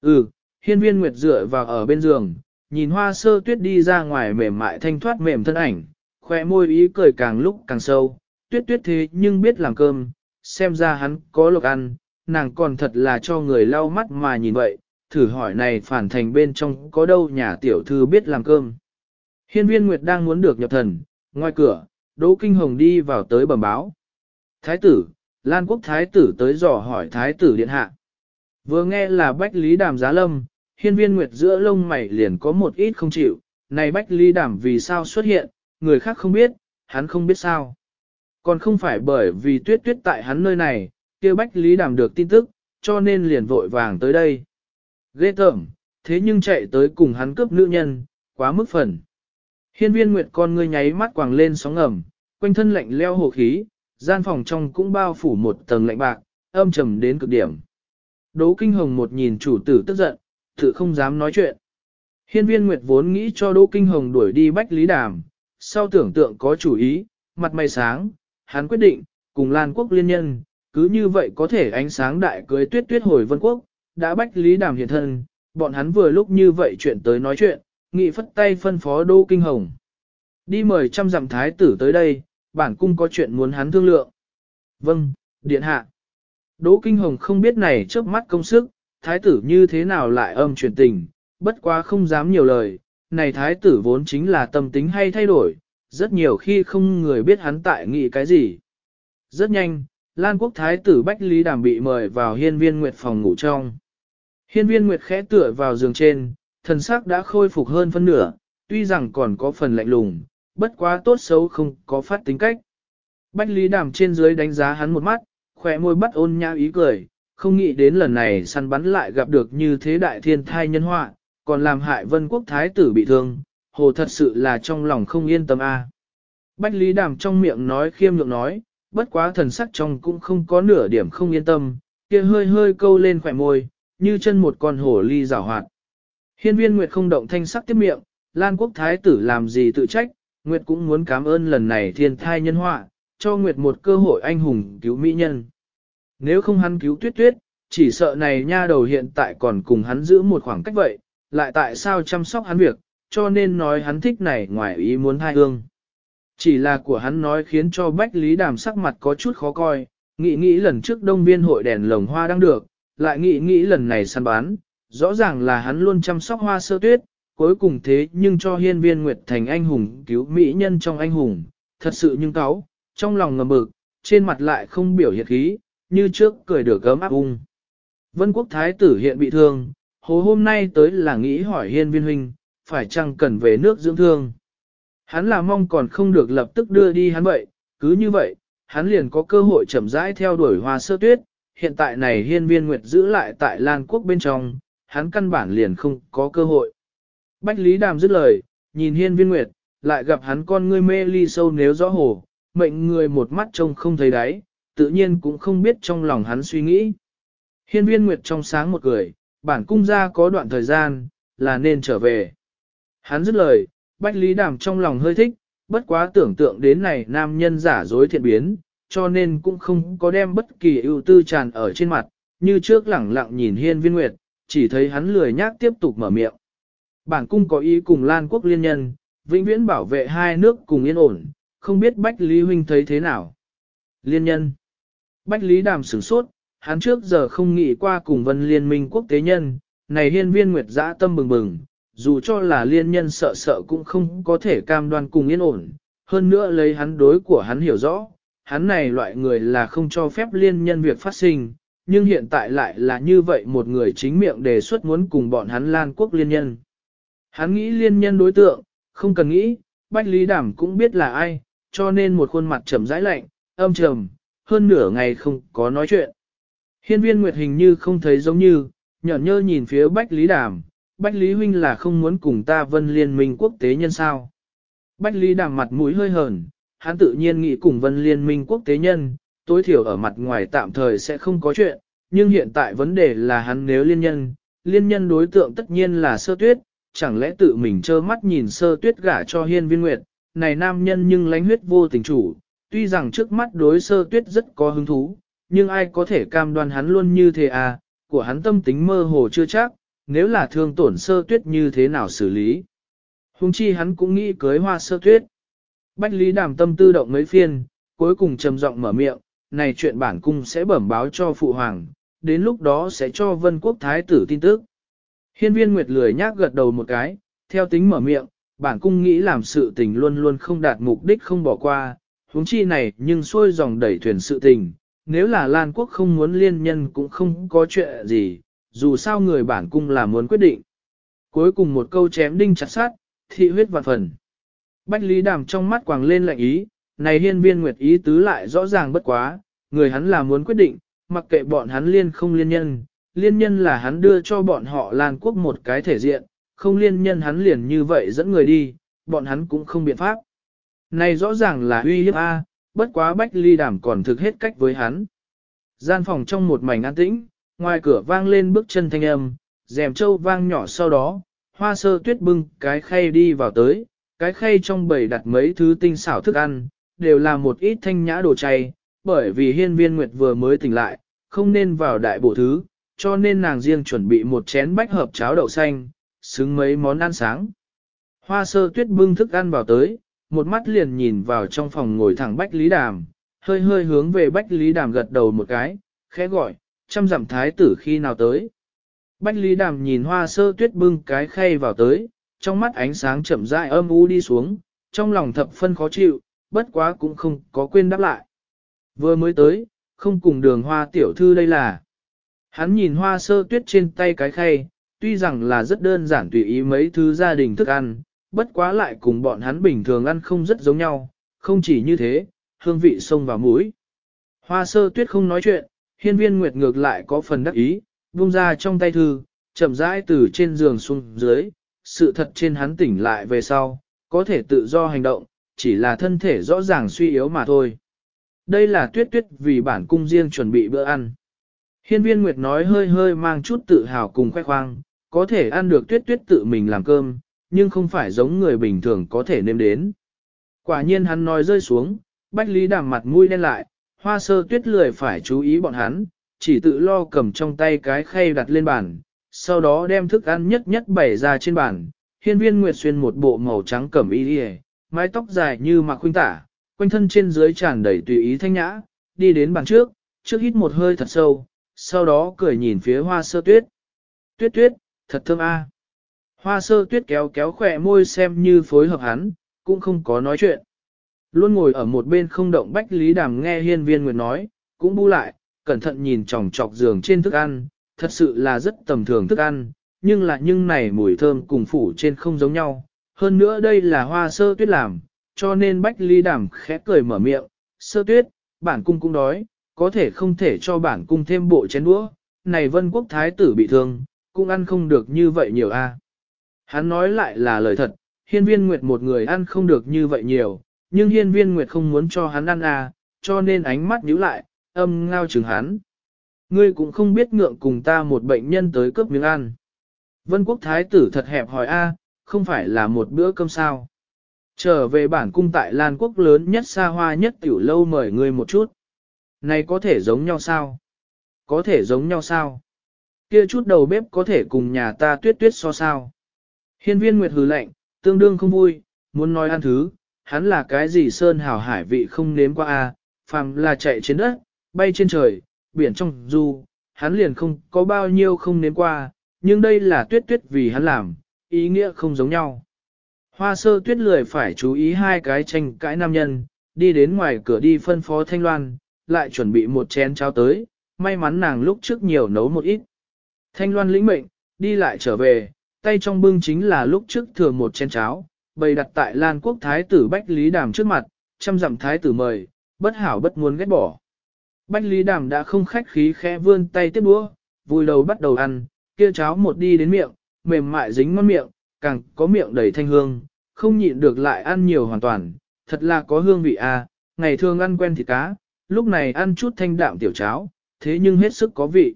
Ừ, hiên viên nguyệt dựa vào ở bên giường, nhìn hoa sơ tuyết đi ra ngoài mềm mại thanh thoát mềm thân ảnh, khoe môi ý cười càng lúc càng sâu, tuyết tuyết thế nhưng biết làm cơm, xem ra hắn có lộc ăn, nàng còn thật là cho người lau mắt mà nhìn vậy, thử hỏi này phản thành bên trong có đâu nhà tiểu thư biết làm cơm. Hiên viên Nguyệt đang muốn được nhập thần, ngoài cửa, Đỗ Kinh Hồng đi vào tới bẩm báo. Thái tử, Lan Quốc Thái tử tới dò hỏi Thái tử điện hạ. Vừa nghe là Bách Lý Đàm Giá Lâm, hiên viên Nguyệt giữa lông mày liền có một ít không chịu, này Bách Lý Đàm vì sao xuất hiện, người khác không biết, hắn không biết sao. Còn không phải bởi vì tuyết tuyết tại hắn nơi này, kia Bách Lý Đàm được tin tức, cho nên liền vội vàng tới đây. Ghê tởm, thế nhưng chạy tới cùng hắn cướp nữ nhân, quá mức phần. Hiên viên nguyệt con ngươi nháy mắt quàng lên sóng ngầm, quanh thân lạnh leo hồ khí, gian phòng trong cũng bao phủ một tầng lạnh bạc, âm trầm đến cực điểm. Đỗ Kinh Hồng một nhìn chủ tử tức giận, tự không dám nói chuyện. Hiên viên Nguyệt vốn nghĩ cho Đỗ Kinh Hồng đuổi đi Bách Lý Đàm, sau tưởng tượng có chủ ý, mặt mày sáng, hắn quyết định, cùng Lan Quốc liên nhân, cứ như vậy có thể ánh sáng đại cưới tuyết tuyết hồi vân quốc, đã Bách Lý Đàm hiện thân, bọn hắn vừa lúc như vậy chuyện tới nói chuyện, nghị phất tay phân phó Đỗ Kinh Hồng. Đi mời trăm dặm thái tử tới đây, bản cung có chuyện muốn hắn thương lượng. Vâng, điện hạ. Đỗ Kinh Hồng không biết này trước mắt công sức, thái tử như thế nào lại âm truyền tình, bất quá không dám nhiều lời, này thái tử vốn chính là tâm tính hay thay đổi, rất nhiều khi không người biết hắn tại nghĩ cái gì. Rất nhanh, Lan quốc thái tử Bách Lý Đàm bị mời vào hiên viên nguyệt phòng ngủ trong. Hiên viên nguyệt khẽ tựa vào giường trên, thần sắc đã khôi phục hơn phân nửa, tuy rằng còn có phần lạnh lùng, bất quá tốt xấu không có phát tính cách. Bách Lý Đàm trên dưới đánh giá hắn một mắt, khỏe môi bắt ôn nhã ý cười, không nghĩ đến lần này săn bắn lại gặp được như thế đại thiên thai nhân họa, còn làm hại vân quốc thái tử bị thương, hồ thật sự là trong lòng không yên tâm a. Bách Lý Đàm trong miệng nói khiêm nhượng nói, bất quá thần sắc trong cũng không có nửa điểm không yên tâm, kia hơi hơi câu lên khỏe môi, như chân một con hổ ly rảo hoạt. Hiên viên Nguyệt không động thanh sắc tiếp miệng, Lan quốc thái tử làm gì tự trách, Nguyệt cũng muốn cảm ơn lần này thiên thai nhân họa, cho Nguyệt một cơ hội anh hùng cứu mỹ nhân. Nếu không hắn cứu tuyết tuyết, chỉ sợ này nha đầu hiện tại còn cùng hắn giữ một khoảng cách vậy, lại tại sao chăm sóc hắn việc, cho nên nói hắn thích này ngoài ý muốn hai hương. Chỉ là của hắn nói khiến cho Bách Lý Đàm sắc mặt có chút khó coi, nghĩ nghĩ lần trước đông viên hội đèn lồng hoa đang được, lại nghĩ nghĩ lần này săn bán, rõ ràng là hắn luôn chăm sóc hoa sơ tuyết, cuối cùng thế nhưng cho hiên viên Nguyệt thành anh hùng cứu mỹ nhân trong anh hùng, thật sự nhưng cáo, trong lòng ngầm bực, trên mặt lại không biểu hiện khí, như trước cười được gấm áp ung. Vân quốc thái tử hiện bị thương, hồ hôm nay tới là nghĩ hỏi hiên viên huynh, phải chăng cần về nước dưỡng thương. Hắn là mong còn không được lập tức đưa đi hắn vậy, cứ như vậy, hắn liền có cơ hội chậm rãi theo đuổi hoa sơ tuyết, hiện tại này hiên viên nguyệt giữ lại tại Lan Quốc bên trong, hắn căn bản liền không có cơ hội. Bách Lý Đàm dứt lời, nhìn hiên viên nguyệt, lại gặp hắn con ngươi mê ly sâu nếu rõ hồ, mệnh người một mắt trông không thấy đáy, tự nhiên cũng không biết trong lòng hắn suy nghĩ. Hiên viên nguyệt trong sáng một cười, bản cung ra có đoạn thời gian, là nên trở về. Hắn dứt lời, Bách Lý Đàm trong lòng hơi thích, bất quá tưởng tượng đến này nam nhân giả dối thiện biến, cho nên cũng không có đem bất kỳ ưu tư tràn ở trên mặt, như trước lẳng lặng nhìn hiên viên nguyệt, chỉ thấy hắn lười nhác tiếp tục mở miệng. Bản cung có ý cùng Lan quốc liên nhân, vĩnh viễn bảo vệ hai nước cùng yên ổn, không biết Bách Lý Huynh thấy thế nào. Liên nhân. Bách Lý Đàm sửng sốt, hắn trước giờ không nghĩ qua cùng vân liên minh quốc tế nhân, này hiên viên nguyệt dã tâm bừng bừng, dù cho là liên nhân sợ sợ cũng không có thể cam đoan cùng yên ổn, hơn nữa lấy hắn đối của hắn hiểu rõ, hắn này loại người là không cho phép liên nhân việc phát sinh, nhưng hiện tại lại là như vậy một người chính miệng đề xuất muốn cùng bọn hắn Lan quốc liên nhân. Hắn nghĩ liên nhân đối tượng, không cần nghĩ, Bách Lý Đảm cũng biết là ai, cho nên một khuôn mặt trầm rãi lạnh, âm trầm, hơn nửa ngày không có nói chuyện. Hiên viên Nguyệt hình như không thấy giống như, nhỏ nhơ nhìn phía Bách Lý Đàm, Bách Lý Huynh là không muốn cùng ta vân liên minh quốc tế nhân sao. Bách Lý Đàm mặt mũi hơi hờn, hắn tự nhiên nghĩ cùng vân liên minh quốc tế nhân, tối thiểu ở mặt ngoài tạm thời sẽ không có chuyện, nhưng hiện tại vấn đề là hắn nếu liên nhân, liên nhân đối tượng tất nhiên là sơ tuyết, chẳng lẽ tự mình trơ mắt nhìn sơ tuyết gả cho hiên viên nguyệt, này nam nhân nhưng lánh huyết vô tình chủ, tuy rằng trước mắt đối sơ tuyết rất có hứng thú, nhưng ai có thể cam đoan hắn luôn như thế à, của hắn tâm tính mơ hồ chưa chắc, nếu là thương tổn sơ tuyết như thế nào xử lý. Hùng chi hắn cũng nghĩ cưới hoa sơ tuyết. Bách Lý Đàm tâm tư động mấy phiên, cuối cùng trầm giọng mở miệng, này chuyện bản cung sẽ bẩm báo cho phụ hoàng, đến lúc đó sẽ cho vân quốc thái tử tin tức. Hiên viên Nguyệt lười nhác gật đầu một cái, theo tính mở miệng, bản cung nghĩ làm sự tình luôn luôn không đạt mục đích không bỏ qua, huống chi này nhưng xuôi dòng đẩy thuyền sự tình, nếu là Lan Quốc không muốn liên nhân cũng không có chuyện gì, dù sao người bản cung là muốn quyết định. Cuối cùng một câu chém đinh chặt sát, thị huyết vạn phần. Bách Lý Đàm trong mắt quàng lên lạnh ý, này hiên viên nguyệt ý tứ lại rõ ràng bất quá, người hắn là muốn quyết định, mặc kệ bọn hắn liên không liên nhân, liên nhân là hắn đưa cho bọn họ Lan Quốc một cái thể diện, không liên nhân hắn liền như vậy dẫn người đi, bọn hắn cũng không biện pháp. Này rõ ràng là uy hiếp A, bất quá Bách Ly Đàm còn thực hết cách với hắn. Gian phòng trong một mảnh an tĩnh, ngoài cửa vang lên bước chân thanh âm, rèm trâu vang nhỏ sau đó, hoa sơ tuyết bưng cái khay đi vào tới, cái khay trong bầy đặt mấy thứ tinh xảo thức ăn, đều là một ít thanh nhã đồ chay, bởi vì hiên viên nguyệt vừa mới tỉnh lại, không nên vào đại bổ thứ, cho nên nàng riêng chuẩn bị một chén bách hợp cháo đậu xanh, xứng mấy món ăn sáng. Hoa sơ tuyết bưng thức ăn vào tới, một mắt liền nhìn vào trong phòng ngồi thẳng Bách Lý Đàm, hơi hơi hướng về Bách Lý Đàm gật đầu một cái, khẽ gọi, chăm dặm thái tử khi nào tới. Bách Lý Đàm nhìn hoa sơ tuyết bưng cái khay vào tới, trong mắt ánh sáng chậm rãi âm u đi xuống, trong lòng thập phân khó chịu, bất quá cũng không có quên đáp lại. Vừa mới tới, không cùng đường hoa tiểu thư đây là. Hắn nhìn hoa sơ tuyết trên tay cái khay, tuy rằng là rất đơn giản tùy ý mấy thứ gia đình thức ăn, bất quá lại cùng bọn hắn bình thường ăn không rất giống nhau, không chỉ như thế, hương vị sông vào mũi. Hoa sơ tuyết không nói chuyện, hiên viên nguyệt ngược lại có phần đắc ý, vung ra trong tay thư, chậm rãi từ trên giường xuống dưới, sự thật trên hắn tỉnh lại về sau, có thể tự do hành động, chỉ là thân thể rõ ràng suy yếu mà thôi. Đây là tuyết tuyết vì bản cung riêng chuẩn bị bữa ăn. Hiên viên Nguyệt nói hơi hơi mang chút tự hào cùng khoe khoang, có thể ăn được tuyết tuyết tự mình làm cơm, nhưng không phải giống người bình thường có thể nêm đến. Quả nhiên hắn nói rơi xuống, Bách Lý Đàm mặt mũi đen lại, hoa sơ tuyết lười phải chú ý bọn hắn, chỉ tự lo cầm trong tay cái khay đặt lên bàn, sau đó đem thức ăn nhất nhất bày ra trên bàn. Hiên viên Nguyệt xuyên một bộ màu trắng cẩm y đi mái tóc dài như mạc khuynh tả, quanh thân trên dưới tràn đầy tùy ý thanh nhã, đi đến bàn trước, trước hít một hơi thật sâu, sau đó cười nhìn phía hoa sơ tuyết. Tuyết tuyết, thật thơm a. Hoa sơ tuyết kéo kéo khỏe môi xem như phối hợp hắn, cũng không có nói chuyện. Luôn ngồi ở một bên không động bách lý đàm nghe hiên viên nguyệt nói, cũng bu lại, cẩn thận nhìn chòng chọc giường trên thức ăn, thật sự là rất tầm thường thức ăn, nhưng là nhưng này mùi thơm cùng phủ trên không giống nhau. Hơn nữa đây là hoa sơ tuyết làm, cho nên bách lý đàm khẽ cười mở miệng, sơ tuyết, bản cung cũng đói, có thể không thể cho bản cung thêm bộ chén đũa, này vân quốc thái tử bị thương, cũng ăn không được như vậy nhiều a. Hắn nói lại là lời thật, hiên viên nguyệt một người ăn không được như vậy nhiều, nhưng hiên viên nguyệt không muốn cho hắn ăn à, cho nên ánh mắt nhíu lại, âm ngao chừng hắn. Ngươi cũng không biết ngượng cùng ta một bệnh nhân tới cướp miếng ăn. Vân quốc thái tử thật hẹp hỏi a, không phải là một bữa cơm sao. Trở về bản cung tại Lan quốc lớn nhất xa hoa nhất tiểu lâu mời ngươi một chút. Này có thể giống nhau sao? Có thể giống nhau sao? Kia chút đầu bếp có thể cùng nhà ta tuyết tuyết so sao? Hiên viên Nguyệt hừ lạnh, tương đương không vui, muốn nói ăn thứ, hắn là cái gì sơn hào hải vị không nếm qua a, phàm là chạy trên đất, bay trên trời, biển trong du, hắn liền không có bao nhiêu không nếm qua, nhưng đây là tuyết tuyết vì hắn làm, ý nghĩa không giống nhau. Hoa sơ tuyết lười phải chú ý hai cái tranh cãi nam nhân, đi đến ngoài cửa đi phân phó thanh loan, lại chuẩn bị một chén cháo tới, may mắn nàng lúc trước nhiều nấu một ít. Thanh loan lĩnh mệnh, đi lại trở về, tay trong bưng chính là lúc trước thừa một chén cháo, bày đặt tại Lan Quốc Thái tử Bách Lý Đàm trước mặt, chăm dặm Thái tử mời, bất hảo bất muốn ghét bỏ. Bách Lý Đàm đã không khách khí khẽ vươn tay tiếp đũa, vùi đầu bắt đầu ăn, kia cháo một đi đến miệng, mềm mại dính ngon miệng, càng có miệng đầy thanh hương, không nhịn được lại ăn nhiều hoàn toàn, thật là có hương vị à, ngày thường ăn quen thịt cá, lúc này ăn chút thanh đạm tiểu cháo, thế nhưng hết sức có vị.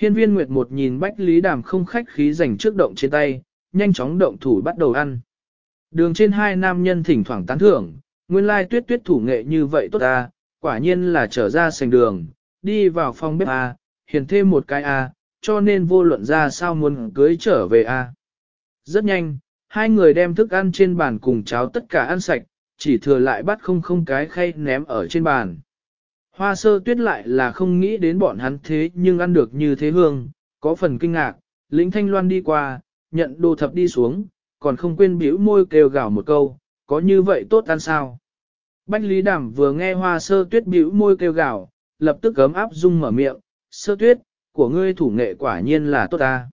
Hiên viên Nguyệt một nhìn Bách Lý Đàm không khách khí dành trước động trên tay, nhanh chóng động thủ bắt đầu ăn. Đường trên hai nam nhân thỉnh thoảng tán thưởng, nguyên lai tuyết tuyết thủ nghệ như vậy tốt à, quả nhiên là trở ra sành đường, đi vào phòng bếp à, hiền thêm một cái à, cho nên vô luận ra sao muốn cưới trở về a. Rất nhanh, hai người đem thức ăn trên bàn cùng cháo tất cả ăn sạch, chỉ thừa lại bắt không không cái khay ném ở trên bàn. Hoa sơ tuyết lại là không nghĩ đến bọn hắn thế nhưng ăn được như thế hương, có phần kinh ngạc, lĩnh thanh loan đi qua, nhận đồ thập đi xuống, còn không quên bĩu môi kêu gào một câu, có như vậy tốt ăn sao. Bách Lý Đàm vừa nghe hoa sơ tuyết bĩu môi kêu gào, lập tức gấm áp dung mở miệng, sơ tuyết, của ngươi thủ nghệ quả nhiên là tốt ta.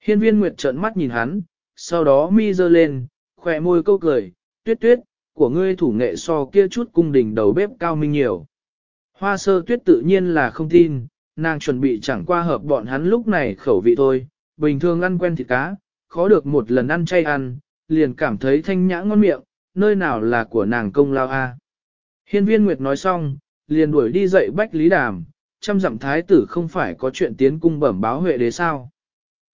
Hiên viên Nguyệt trợn mắt nhìn hắn, sau đó mi dơ lên, khỏe môi câu cười, tuyết tuyết, của ngươi thủ nghệ so kia chút cung đình đầu bếp cao minh nhiều. Hoa sơ tuyết tự nhiên là không tin, nàng chuẩn bị chẳng qua hợp bọn hắn lúc này khẩu vị thôi, bình thường ăn quen thịt cá, khó được một lần ăn chay ăn, liền cảm thấy thanh nhã ngon miệng, nơi nào là của nàng công lao a. Hiên viên Nguyệt nói xong, liền đuổi đi dậy Bách Lý Đàm, trăm dặm thái tử không phải có chuyện tiến cung bẩm báo huệ đế sao.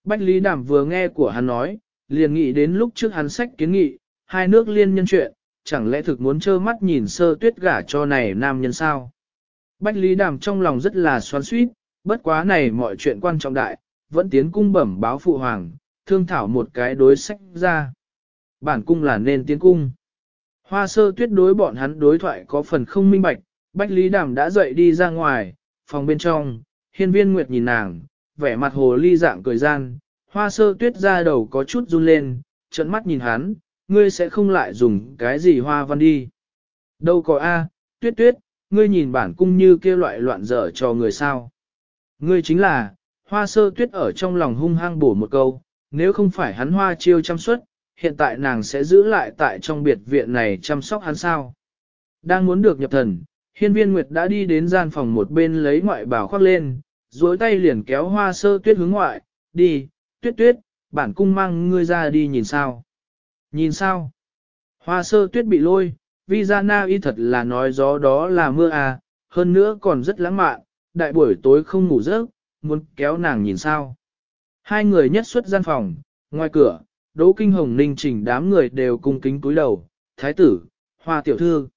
Bách Lý Đàm vừa nghe của hắn nói, liền nghĩ đến lúc trước hắn sách kiến nghị, hai nước liên nhân chuyện, chẳng lẽ thực muốn trơ mắt nhìn sơ tuyết gả cho này nam nhân sao. Bách Lý Đàm trong lòng rất là xoắn suýt, bất quá này mọi chuyện quan trọng đại, vẫn tiến cung bẩm báo phụ hoàng, thương thảo một cái đối sách ra. Bản cung là nên tiến cung. Hoa sơ tuyết đối bọn hắn đối thoại có phần không minh bạch, Bách Lý Đàm đã dậy đi ra ngoài, phòng bên trong, hiên viên nguyệt nhìn nàng, vẻ mặt hồ ly dạng cười gian, hoa sơ tuyết ra đầu có chút run lên, trận mắt nhìn hắn, ngươi sẽ không lại dùng cái gì hoa văn đi. Đâu có a, tuyết tuyết, ngươi nhìn bản cung như kia loại loạn dở cho người sao. Ngươi chính là, hoa sơ tuyết ở trong lòng hung hăng bổ một câu, nếu không phải hắn hoa chiêu chăm suất, hiện tại nàng sẽ giữ lại tại trong biệt viện này chăm sóc hắn sao. Đang muốn được nhập thần, hiên viên nguyệt đã đi đến gian phòng một bên lấy ngoại bảo khoác lên, duỗi tay liền kéo hoa sơ tuyết hướng ngoại, đi, tuyết tuyết, bản cung mang ngươi ra đi nhìn sao. Nhìn sao? Hoa sơ tuyết bị lôi, vì na y thật là nói gió đó là mưa à, hơn nữa còn rất lãng mạn, đại buổi tối không ngủ giấc, muốn kéo nàng nhìn sao. Hai người nhất xuất gian phòng, ngoài cửa, Đỗ Kinh Hồng Ninh chỉnh đám người đều cung kính cúi đầu, thái tử, hoa tiểu thư.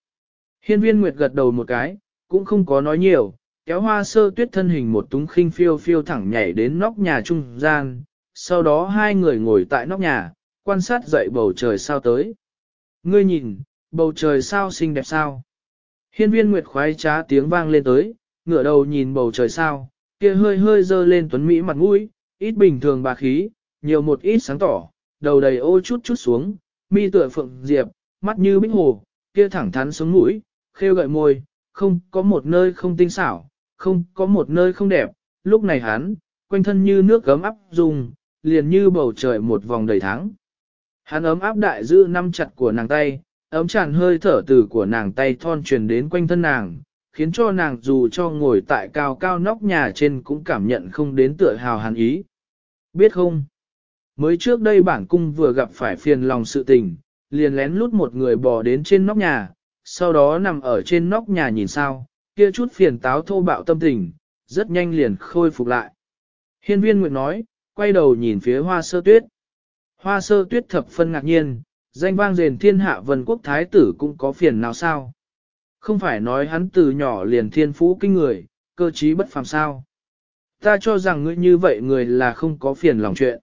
Hiên viên Nguyệt gật đầu một cái, cũng không có nói nhiều, kéo hoa sơ tuyết thân hình một túng khinh phiêu phiêu thẳng nhảy đến nóc nhà trung gian, sau đó hai người ngồi tại nóc nhà, quan sát dậy bầu trời sao tới. Ngươi nhìn, bầu trời sao xinh đẹp sao. Hiên viên Nguyệt khoái trá tiếng vang lên tới, ngửa đầu nhìn bầu trời sao, kia hơi hơi dơ lên tuấn Mỹ mặt mũi, ít bình thường bà khí, nhiều một ít sáng tỏ, đầu đầy ô chút chút xuống, mi tựa phượng diệp, mắt như bích hồ, kia thẳng thắn xuống mũi, khêu gợi môi, không có một nơi không tinh xảo, không có một nơi không đẹp, lúc này hắn, quanh thân như nước gấm áp dùng, liền như bầu trời một vòng đầy tháng. Hắn ấm áp đại giữ năm chặt của nàng tay, ấm tràn hơi thở từ của nàng tay thon truyền đến quanh thân nàng, khiến cho nàng dù cho ngồi tại cao cao nóc nhà trên cũng cảm nhận không đến tựa hào hàn ý. Biết không? Mới trước đây bản cung vừa gặp phải phiền lòng sự tình, liền lén lút một người bò đến trên nóc nhà, sau đó nằm ở trên nóc nhà nhìn sao, kia chút phiền táo thô bạo tâm tình, rất nhanh liền khôi phục lại. Hiên viên Nguyệt nói, quay đầu nhìn phía hoa sơ tuyết. Hoa sơ tuyết thập phân ngạc nhiên, danh vang rền thiên hạ vân quốc thái tử cũng có phiền nào sao? Không phải nói hắn từ nhỏ liền thiên phú kinh người, cơ trí bất phàm sao? Ta cho rằng ngươi như vậy người là không có phiền lòng chuyện.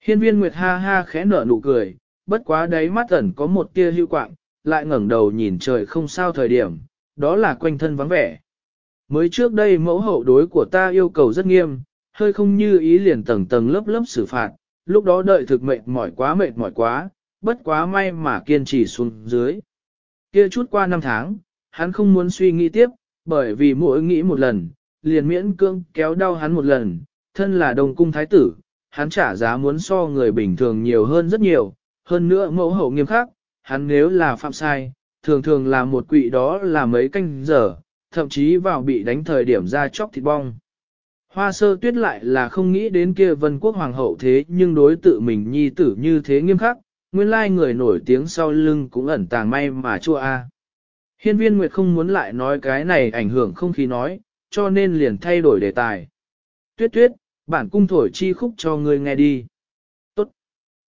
Hiên viên Nguyệt ha ha khẽ nở nụ cười, bất quá đáy mắt ẩn có một tia hưu quạng, lại ngẩng đầu nhìn trời không sao thời điểm, đó là quanh thân vắng vẻ. Mới trước đây mẫu hậu đối của ta yêu cầu rất nghiêm, hơi không như ý liền tầng tầng lớp lớp xử phạt, lúc đó đợi thực mệt mỏi quá mệt mỏi quá, bất quá may mà kiên trì xuống dưới. Kia chút qua năm tháng, hắn không muốn suy nghĩ tiếp, bởi vì mỗi nghĩ một lần, liền miễn cương kéo đau hắn một lần, thân là đồng cung thái tử, hắn trả giá muốn so người bình thường nhiều hơn rất nhiều, hơn nữa mẫu hậu nghiêm khắc, hắn nếu là phạm sai, thường thường là một quỵ đó là mấy canh giờ, thậm chí vào bị đánh thời điểm ra chóc thịt bong. Hoa sơ tuyết lại là không nghĩ đến kia vân quốc hoàng hậu thế nhưng đối tự mình nhi tử như thế nghiêm khắc, nguyên lai người nổi tiếng sau lưng cũng ẩn tàng may mà chua a. Hiên viên Nguyệt không muốn lại nói cái này ảnh hưởng không khí nói, cho nên liền thay đổi đề tài. Tuyết tuyết, bản cung thổi chi khúc cho người nghe đi. Tốt.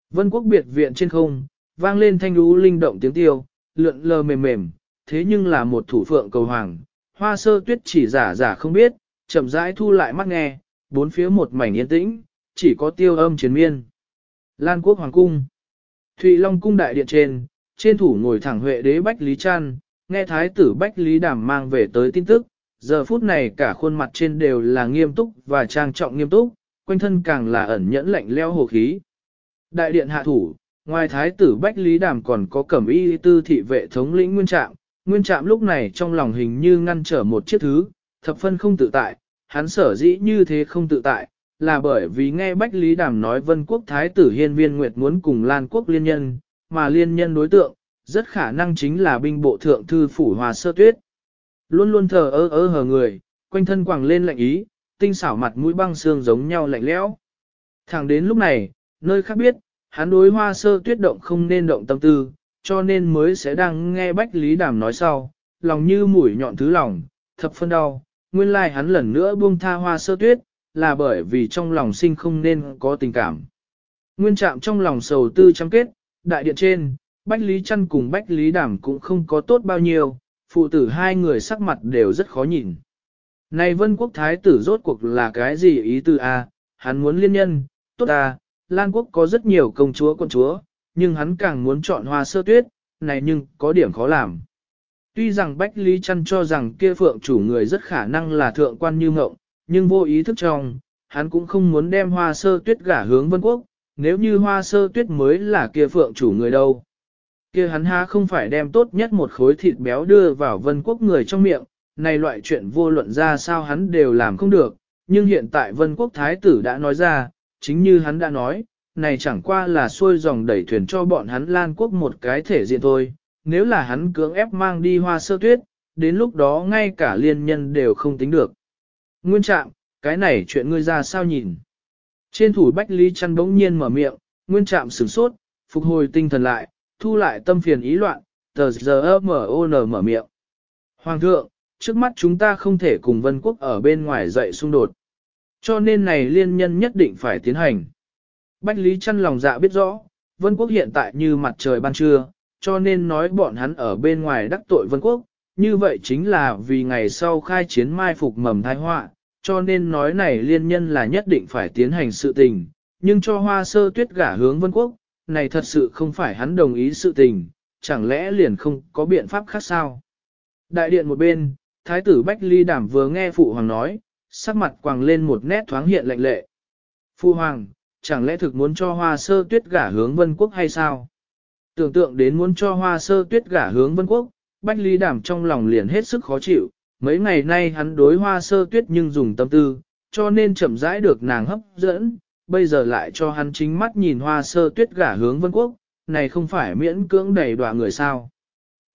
Vân quốc biệt viện trên không, vang lên thanh đú linh động tiếng tiêu, lượn lờ mềm mềm, thế nhưng là một thủ phượng cầu hoàng. Hoa sơ tuyết chỉ giả giả không biết, chậm rãi thu lại mắt nghe, bốn phía một mảnh yên tĩnh, chỉ có tiêu âm chiến miên. Lan quốc hoàng cung. Thụy Long cung đại điện trên, trên thủ ngồi thẳng huệ đế Bách Lý Trăn, nghe thái tử Bách Lý Đàm mang về tới tin tức, giờ phút này cả khuôn mặt trên đều là nghiêm túc và trang trọng nghiêm túc, quanh thân càng là ẩn nhẫn lạnh leo hồ khí. Đại điện hạ thủ, ngoài thái tử Bách Lý Đàm còn có cẩm y tư thị vệ thống lĩnh Nguyên Trạm, Nguyên Trạm lúc này trong lòng hình như ngăn trở một chiếc thứ, thập phân không tự tại, hắn sở dĩ như thế không tự tại, là bởi vì nghe Bách Lý Đàm nói vân quốc thái tử hiên viên nguyệt muốn cùng Lan quốc liên nhân, mà liên nhân đối tượng, rất khả năng chính là binh bộ thượng thư phủ hòa sơ tuyết. Luôn luôn thờ ơ ơ hờ người, quanh thân quẳng lên lạnh ý, tinh xảo mặt mũi băng xương giống nhau lạnh lẽo. Thẳng đến lúc này, nơi khác biết, hắn đối hoa sơ tuyết động không nên động tâm tư, cho nên mới sẽ đang nghe Bách Lý Đàm nói sau, lòng như mũi nhọn thứ lòng, thập phân đau, nguyên lai hắn lần nữa buông tha hoa sơ tuyết, là bởi vì trong lòng sinh không nên có tình cảm. Nguyên trạm trong lòng sầu tư chăm kết, đại điện trên, Bách Lý Trăn cùng Bách Lý Đàm cũng không có tốt bao nhiêu, phụ tử hai người sắc mặt đều rất khó nhìn. Này vân quốc thái tử rốt cuộc là cái gì ý tư a? hắn muốn liên nhân, tốt à, Lan quốc có rất nhiều công chúa con chúa, nhưng hắn càng muốn chọn hoa sơ tuyết, này nhưng có điểm khó làm. Tuy rằng Bách Lý Trăn cho rằng kia phượng chủ người rất khả năng là thượng quan như ngộng, nhưng vô ý thức trong, hắn cũng không muốn đem hoa sơ tuyết gả hướng vân quốc, nếu như hoa sơ tuyết mới là kia phượng chủ người đâu. Kia hắn ha không phải đem tốt nhất một khối thịt béo đưa vào vân quốc người trong miệng, này loại chuyện vô luận ra sao hắn đều làm không được, nhưng hiện tại vân quốc thái tử đã nói ra, chính như hắn đã nói, này chẳng qua là xuôi dòng đẩy thuyền cho bọn hắn lan quốc một cái thể diện thôi, nếu là hắn cưỡng ép mang đi hoa sơ tuyết, đến lúc đó ngay cả liên nhân đều không tính được. Nguyên trạm, cái này chuyện ngươi ra sao nhìn? Trên thủ Bách Lý chăn bỗng nhiên mở miệng, nguyên trạm sửng sốt, phục hồi tinh thần lại, thu lại tâm phiền ý loạn, tờ giờ M.O.N. mở miệng. Hoàng thượng, trước mắt chúng ta không thể cùng vân quốc ở bên ngoài dậy xung đột. Cho nên này liên nhân nhất định phải tiến hành. Bách Lý chăn lòng dạ biết rõ, vân quốc hiện tại như mặt trời ban trưa, cho nên nói bọn hắn ở bên ngoài đắc tội vân quốc, như vậy chính là vì ngày sau khai chiến mai phục mầm thái họa, cho nên nói này liên nhân là nhất định phải tiến hành sự tình, nhưng cho hoa sơ tuyết gả hướng vân quốc, này thật sự không phải hắn đồng ý sự tình, chẳng lẽ liền không có biện pháp khác sao? Đại điện một bên, thái tử Bách Ly Đảm vừa nghe phụ hoàng nói, sắc mặt quàng lên một nét thoáng hiện lạnh lệ. Phụ hoàng, chẳng lẽ thực muốn cho hoa sơ tuyết gả hướng vân quốc hay sao? Tưởng tượng đến muốn cho hoa sơ tuyết gả hướng vân quốc, Bách Lý Đảm trong lòng liền hết sức khó chịu, mấy ngày nay hắn đối hoa sơ tuyết nhưng dùng tâm tư, cho nên chậm rãi được nàng hấp dẫn, bây giờ lại cho hắn chính mắt nhìn hoa sơ tuyết gả hướng vân quốc, này không phải miễn cưỡng đầy đọa người sao.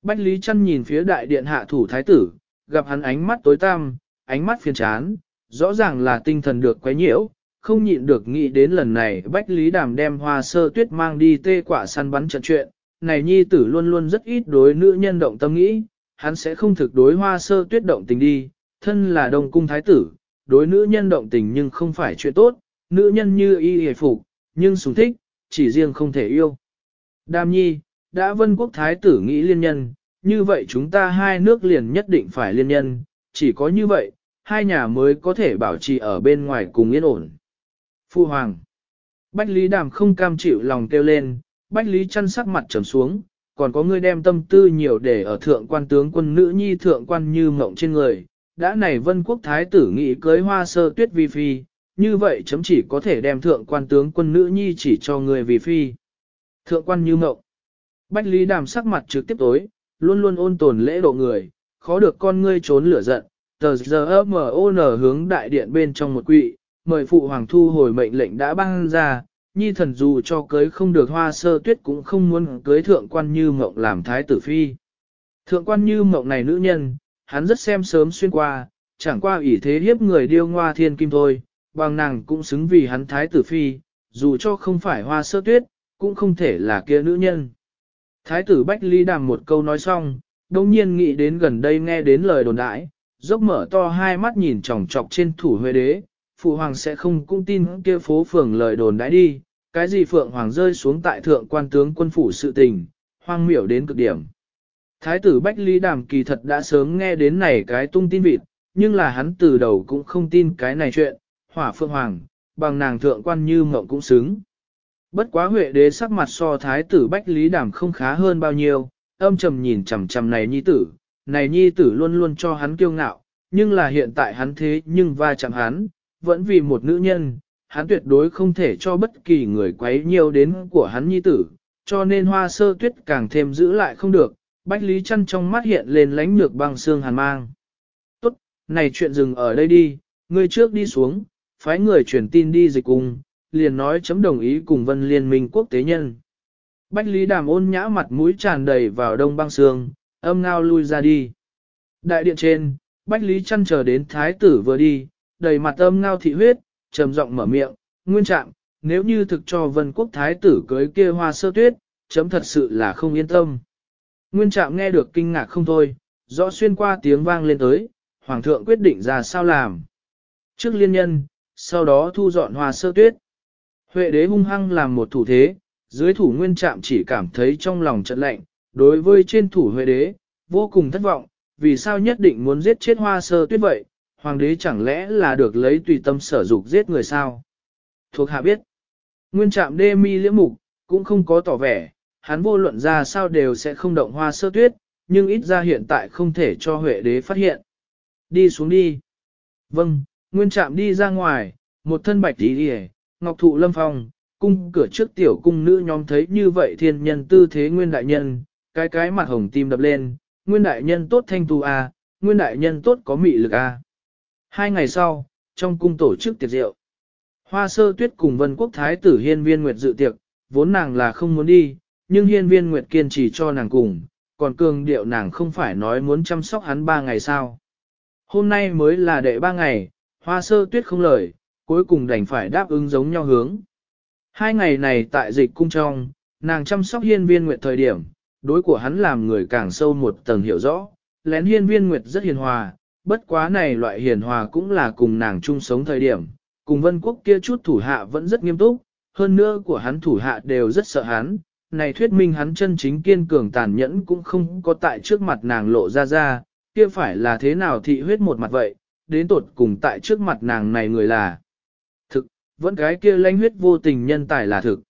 Bách Lý Trăn nhìn phía đại điện hạ thủ thái tử, gặp hắn ánh mắt tối tăm, ánh mắt phiền chán, rõ ràng là tinh thần được quấy nhiễu, không nhịn được nghĩ đến lần này Bách Lý Đàm đem hoa sơ tuyết mang đi tê quả săn bắn trận chuyện, này nhi tử luôn luôn rất ít đối nữ nhân động tâm nghĩ, hắn sẽ không thực đối hoa sơ tuyết động tình đi, thân là đồng cung thái tử, đối nữ nhân động tình nhưng không phải chuyện tốt, nữ nhân như y hề phục, nhưng sủng thích, chỉ riêng không thể yêu. Đàm nhi, đã vân quốc thái tử nghĩ liên nhân, như vậy chúng ta hai nước liền nhất định phải liên nhân, chỉ có như vậy, hai nhà mới có thể bảo trì ở bên ngoài cùng yên ổn. Phu Hoàng Bách Lý Đàm không cam chịu lòng kêu lên, Bách Lý chăn sắc mặt trầm xuống, còn có người đem tâm tư nhiều để ở thượng quan tướng quân nữ nhi thượng quan như mộng trên người. Đã này vân quốc thái tử nghị cưới hoa sơ tuyết vi phi, như vậy chấm chỉ có thể đem thượng quan tướng quân nữ nhi chỉ cho người vì phi. Thượng quan như mộng. Bách Lý Đàm sắc mặt trực tiếp tối, luôn luôn ôn tồn lễ độ người, khó được con ngươi trốn lửa giận, tờ giờ mở ô n hướng đại điện bên trong một quỵ, mời phụ hoàng thu hồi mệnh lệnh đã ban ra, nhi thần dù cho cưới không được hoa sơ tuyết cũng không muốn cưới thượng quan như mộng làm thái tử phi. Thượng quan như mộng này nữ nhân, hắn rất xem sớm xuyên qua, chẳng qua ủy thế hiếp người điêu ngoa thiên kim thôi, bằng nàng cũng xứng vì hắn thái tử phi, dù cho không phải hoa sơ tuyết, cũng không thể là kia nữ nhân. Thái tử Bách Ly đàm một câu nói xong, đồng nhiên nghĩ đến gần đây nghe đến lời đồn đãi, dốc mở to hai mắt nhìn tròng trọc trên thủ huê đế, phụ hoàng sẽ không cũng tin kia phố phường lời đồn đãi đi, cái gì phượng hoàng rơi xuống tại thượng quan tướng quân phủ sự tình, hoang miểu đến cực điểm. Thái tử Bách lý Đàm kỳ thật đã sớm nghe đến này cái tung tin vịt, nhưng là hắn từ đầu cũng không tin cái này chuyện, hỏa phượng hoàng, bằng nàng thượng quan như mộng cũng xứng. Bất quá huệ đế sắc mặt so thái tử Bách Lý Đàm không khá hơn bao nhiêu, âm trầm nhìn chằm chằm này nhi tử, này nhi tử luôn luôn cho hắn kiêu ngạo, nhưng là hiện tại hắn thế nhưng va chạm hắn, vẫn vì một nữ nhân, hắn tuyệt đối không thể cho bất kỳ người quấy nhiều đến của hắn nhi tử, cho nên hoa sơ tuyết càng thêm giữ lại không được, Bách Lý Trăn trong mắt hiện lên lánh nhược băng xương hàn mang. Tốt, này chuyện dừng ở đây đi, ngươi trước đi xuống, phái người truyền tin đi dịch cùng, liền nói chấm đồng ý cùng vân liên minh quốc tế nhân. Bách Lý Đàm ôn nhã mặt mũi tràn đầy vào đông băng xương, âm ngao lui ra đi. Đại điện trên, Bách Lý chăn chờ đến thái tử vừa đi, đầy mặt âm ngao thị huyết, trầm giọng mở miệng, nguyên trạng, nếu như thực cho vân quốc thái tử cưới kia hoa sơ tuyết, chấm thật sự là không yên tâm. Nguyên trạng nghe được kinh ngạc không thôi, rõ xuyên qua tiếng vang lên tới, hoàng thượng quyết định ra sao làm. Trước liên nhân, sau đó thu dọn hoa sơ tuyết. Huệ đế hung hăng làm một thủ thế, dưới thủ nguyên trạm chỉ cảm thấy trong lòng trận lạnh, đối với trên thủ huệ đế, vô cùng thất vọng, vì sao nhất định muốn giết chết hoa sơ tuyết vậy, hoàng đế chẳng lẽ là được lấy tùy tâm sở dục giết người sao? Thuộc hạ biết, nguyên trạm đê mi liễm mục, cũng không có tỏ vẻ, hắn vô luận ra sao đều sẽ không động hoa sơ tuyết, nhưng ít ra hiện tại không thể cho Huệ đế phát hiện. Đi xuống đi. Vâng, nguyên trạm đi ra ngoài, một thân bạch tí đi ngọc thụ lâm phong, cung cửa trước tiểu cung nữ nhóm thấy như vậy thiên nhân tư thế nguyên đại nhân, cái cái mặt hồng tim đập lên, nguyên đại nhân tốt thanh tu a, nguyên đại nhân tốt có mị lực a. Hai ngày sau, trong cung tổ chức tiệc rượu, hoa sơ tuyết cùng vân quốc thái tử hiên viên nguyệt dự tiệc, vốn nàng là không muốn đi, nhưng hiên viên nguyệt kiên trì cho nàng cùng, còn cường điệu nàng không phải nói muốn chăm sóc hắn ba ngày sao. Hôm nay mới là đệ ba ngày, hoa sơ tuyết không lời, cuối cùng đành phải đáp ứng giống nhau hướng. Hai ngày này tại dịch cung trong, nàng chăm sóc hiên viên nguyệt thời điểm, đối của hắn làm người càng sâu một tầng hiểu rõ, lén hiên viên nguyệt rất hiền hòa, bất quá này loại hiền hòa cũng là cùng nàng chung sống thời điểm, cùng vân quốc kia chút thủ hạ vẫn rất nghiêm túc, hơn nữa của hắn thủ hạ đều rất sợ hắn, này thuyết minh hắn chân chính kiên cường tàn nhẫn cũng không có tại trước mặt nàng lộ ra ra, kia phải là thế nào thị huyết một mặt vậy, đến tột cùng tại trước mặt nàng này người là thực, vẫn cái kia lãnh huyết vô tình nhân tài là thực.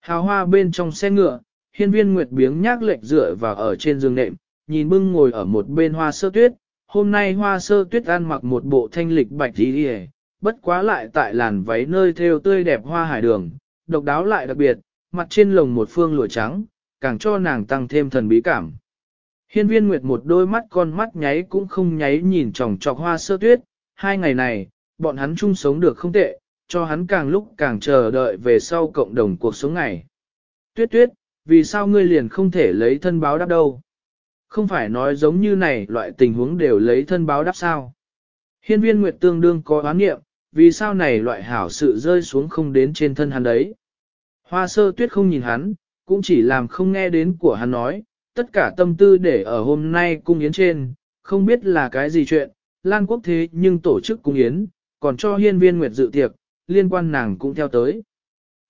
Hào hoa bên trong xe ngựa, hiên viên nguyệt biếng nhác lệch dựa vào ở trên giường nệm, nhìn bưng ngồi ở một bên hoa sơ tuyết, hôm nay hoa sơ tuyết ăn mặc một bộ thanh lịch bạch đi hề, bất quá lại tại làn váy nơi theo tươi đẹp hoa hải đường, độc đáo lại đặc biệt, mặt trên lồng một phương lụa trắng, càng cho nàng tăng thêm thần bí cảm. Hiên viên nguyệt một đôi mắt con mắt nháy cũng không nháy nhìn tròng trọc hoa sơ tuyết, hai ngày này, bọn hắn chung sống được không tệ, cho hắn càng lúc càng chờ đợi về sau cộng đồng cuộc sống ngày. Tuyết tuyết, vì sao ngươi liền không thể lấy thân báo đáp đâu? Không phải nói giống như này loại tình huống đều lấy thân báo đáp sao? Hiên viên nguyệt tương đương có oán nghiệm, vì sao này loại hảo sự rơi xuống không đến trên thân hắn đấy? Hoa sơ tuyết không nhìn hắn, cũng chỉ làm không nghe đến của hắn nói, tất cả tâm tư để ở hôm nay cung yến trên, không biết là cái gì chuyện, Lan quốc thế nhưng tổ chức cung yến, còn cho hiên viên nguyệt dự tiệc, liên quan nàng cũng theo tới.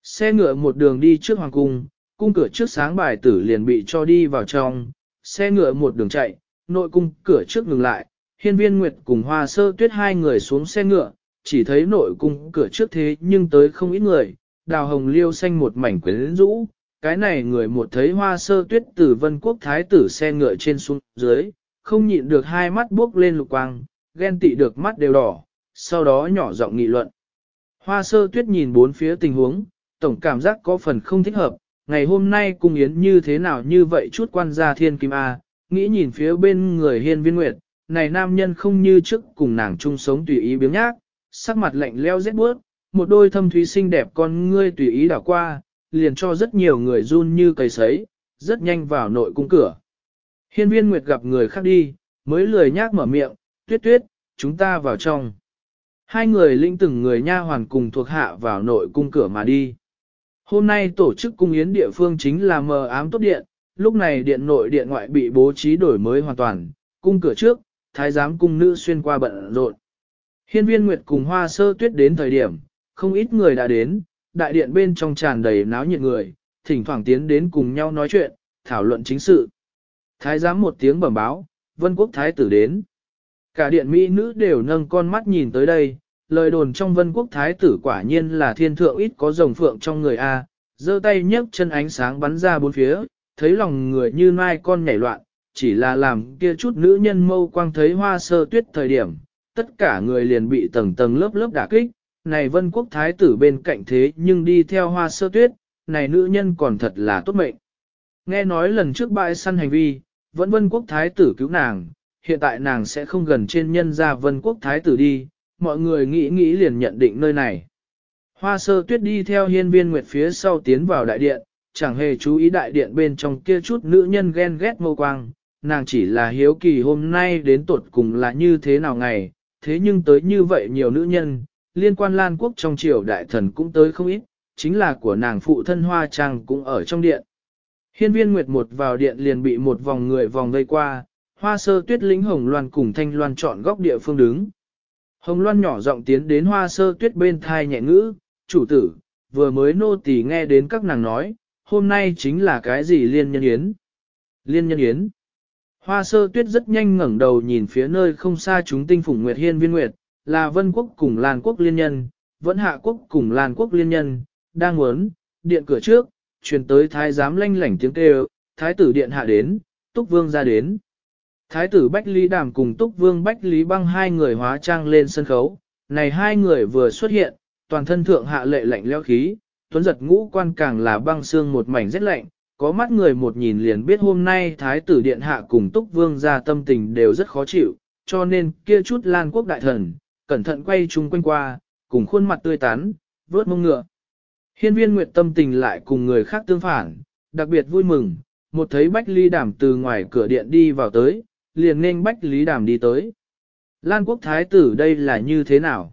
Xe ngựa một đường đi trước hoàng cung, cung cửa trước sáng bài tử liền bị cho đi vào trong, xe ngựa một đường chạy, nội cung cửa trước ngừng lại, hiên viên nguyệt cùng hoa sơ tuyết hai người xuống xe ngựa, chỉ thấy nội cung cửa trước thế nhưng tới không ít người, đào hồng liêu xanh một mảnh quyến rũ, cái này người một thấy hoa sơ tuyết từ vân quốc thái tử xe ngựa trên xuống dưới, không nhịn được hai mắt buốc lên lục quang, ghen tị được mắt đều đỏ, sau đó nhỏ giọng nghị luận. Hoa sơ tuyết nhìn bốn phía tình huống, tổng cảm giác có phần không thích hợp, ngày hôm nay cung yến như thế nào như vậy chút quan gia thiên kim A, nghĩ nhìn phía bên người hiên viên nguyệt, này nam nhân không như trước cùng nàng chung sống tùy ý biếng nhác, sắc mặt lạnh leo rét bước, một đôi thâm thúy xinh đẹp con ngươi tùy ý đảo qua, liền cho rất nhiều người run như cầy sấy, rất nhanh vào nội cung cửa. Hiên viên nguyệt gặp người khác đi, mới lười nhác mở miệng, tuyết tuyết, chúng ta vào trong. Hai người linh từng người nha hoàn cùng thuộc hạ vào nội cung cửa mà đi. Hôm nay tổ chức cung yến địa phương chính là mờ ám tốt điện, lúc này điện nội điện ngoại bị bố trí đổi mới hoàn toàn, cung cửa trước, thái giám cung nữ xuyên qua bận rộn. Hiên viên Nguyệt cùng hoa sơ tuyết đến thời điểm, không ít người đã đến, đại điện bên trong tràn đầy náo nhiệt người, thỉnh thoảng tiến đến cùng nhau nói chuyện, thảo luận chính sự. Thái giám một tiếng bẩm báo, vân quốc thái tử đến. Cả điện mỹ nữ đều nâng con mắt nhìn tới đây, lời đồn trong vân quốc thái tử quả nhiên là thiên thượng ít có rồng phượng trong người A, giơ tay nhấc chân ánh sáng bắn ra bốn phía, thấy lòng người như mai con nhảy loạn, chỉ là làm kia chút nữ nhân mâu quang thấy hoa sơ tuyết thời điểm, tất cả người liền bị tầng tầng lớp lớp đả kích, này vân quốc thái tử bên cạnh thế nhưng đi theo hoa sơ tuyết, này nữ nhân còn thật là tốt mệnh. Nghe nói lần trước bãi săn hành vi, vẫn vân quốc thái tử cứu nàng, hiện tại nàng sẽ không gần trên nhân ra vân quốc thái tử đi, mọi người nghĩ nghĩ liền nhận định nơi này. Hoa sơ tuyết đi theo hiên viên nguyệt phía sau tiến vào đại điện, chẳng hề chú ý đại điện bên trong kia chút nữ nhân ghen ghét mâu quang, nàng chỉ là hiếu kỳ hôm nay đến tột cùng là như thế nào ngày, thế nhưng tới như vậy nhiều nữ nhân, liên quan Lan Quốc trong triều đại thần cũng tới không ít, chính là của nàng phụ thân Hoa Trang cũng ở trong điện. Hiên viên Nguyệt một vào điện liền bị một vòng người vòng vây qua, hoa sơ tuyết lính Hồng Loan cùng Thanh Loan chọn góc địa phương đứng. Hồng Loan nhỏ giọng tiến đến hoa sơ tuyết bên thai nhẹ ngữ, chủ tử, vừa mới nô tỳ nghe đến các nàng nói, hôm nay chính là cái gì liên nhân yến. Liên nhân yến. Hoa sơ tuyết rất nhanh ngẩng đầu nhìn phía nơi không xa chúng tinh phủng nguyệt hiên viên nguyệt, là vân quốc cùng Lan quốc liên nhân, vẫn hạ quốc cùng Lan quốc liên nhân, đang muốn, điện cửa trước, truyền tới thái giám lanh lảnh tiếng kêu, thái tử điện hạ đến, túc vương ra đến. Thái tử Bách Lý Đàm cùng túc vương Bách Lý băng hai người hóa trang lên sân khấu, này hai người vừa xuất hiện, toàn thân thượng hạ lệ lạnh leo khí, tuấn giật ngũ quan càng là băng xương một mảnh rất lạnh, có mắt người một nhìn liền biết hôm nay Thái tử Điện Hạ cùng Túc Vương ra tâm tình đều rất khó chịu, cho nên kia chút Lan Quốc đại thần, cẩn thận quay chung quanh qua, cùng khuôn mặt tươi tắn, vớt mông ngựa. Hiên viên Nguyệt tâm tình lại cùng người khác tương phản, đặc biệt vui mừng, một thấy Bách Ly Đàm từ ngoài cửa điện đi vào tới, liền nên Bách Lý Đàm đi tới. Lan Quốc Thái tử đây là như thế nào?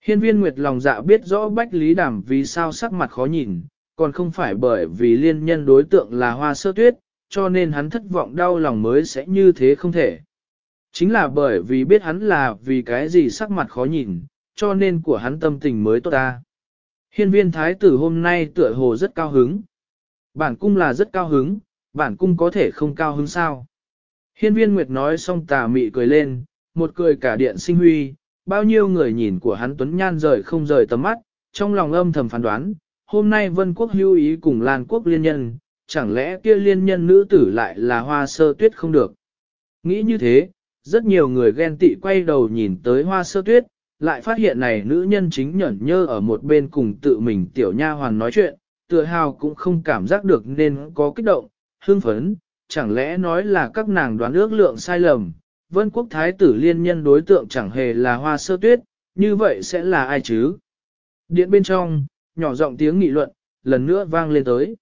Hiên viên Nguyệt lòng dạ biết rõ Bách Lý Đàm vì sao sắc mặt khó nhìn, còn không phải bởi vì liên nhân đối tượng là hoa sơ tuyết, cho nên hắn thất vọng đau lòng mới sẽ như thế không thể. Chính là bởi vì biết hắn là vì cái gì sắc mặt khó nhìn, cho nên của hắn tâm tình mới tốt ta. Hiên viên thái tử hôm nay tựa hồ rất cao hứng. Bản cung là rất cao hứng, bản cung có thể không cao hứng sao. Hiên viên Nguyệt nói xong tà mị cười lên, một cười cả điện sinh huy, bao nhiêu người nhìn của hắn tuấn nhan rời không rời tầm mắt, trong lòng âm thầm phán đoán, hôm nay vân quốc hưu ý cùng Lan quốc liên nhân, chẳng lẽ kia liên nhân nữ tử lại là hoa sơ tuyết không được. Nghĩ như thế, rất nhiều người ghen tị quay đầu nhìn tới hoa sơ tuyết, lại phát hiện này nữ nhân chính nhẫn nhơ ở một bên cùng tự mình tiểu nha hoàn nói chuyện, tựa hào cũng không cảm giác được nên có kích động, hương phấn, chẳng lẽ nói là các nàng đoán ước lượng sai lầm, vân quốc thái tử liên nhân đối tượng chẳng hề là hoa sơ tuyết, như vậy sẽ là ai chứ? Điện bên trong, nhỏ giọng tiếng nghị luận, lần nữa vang lên tới.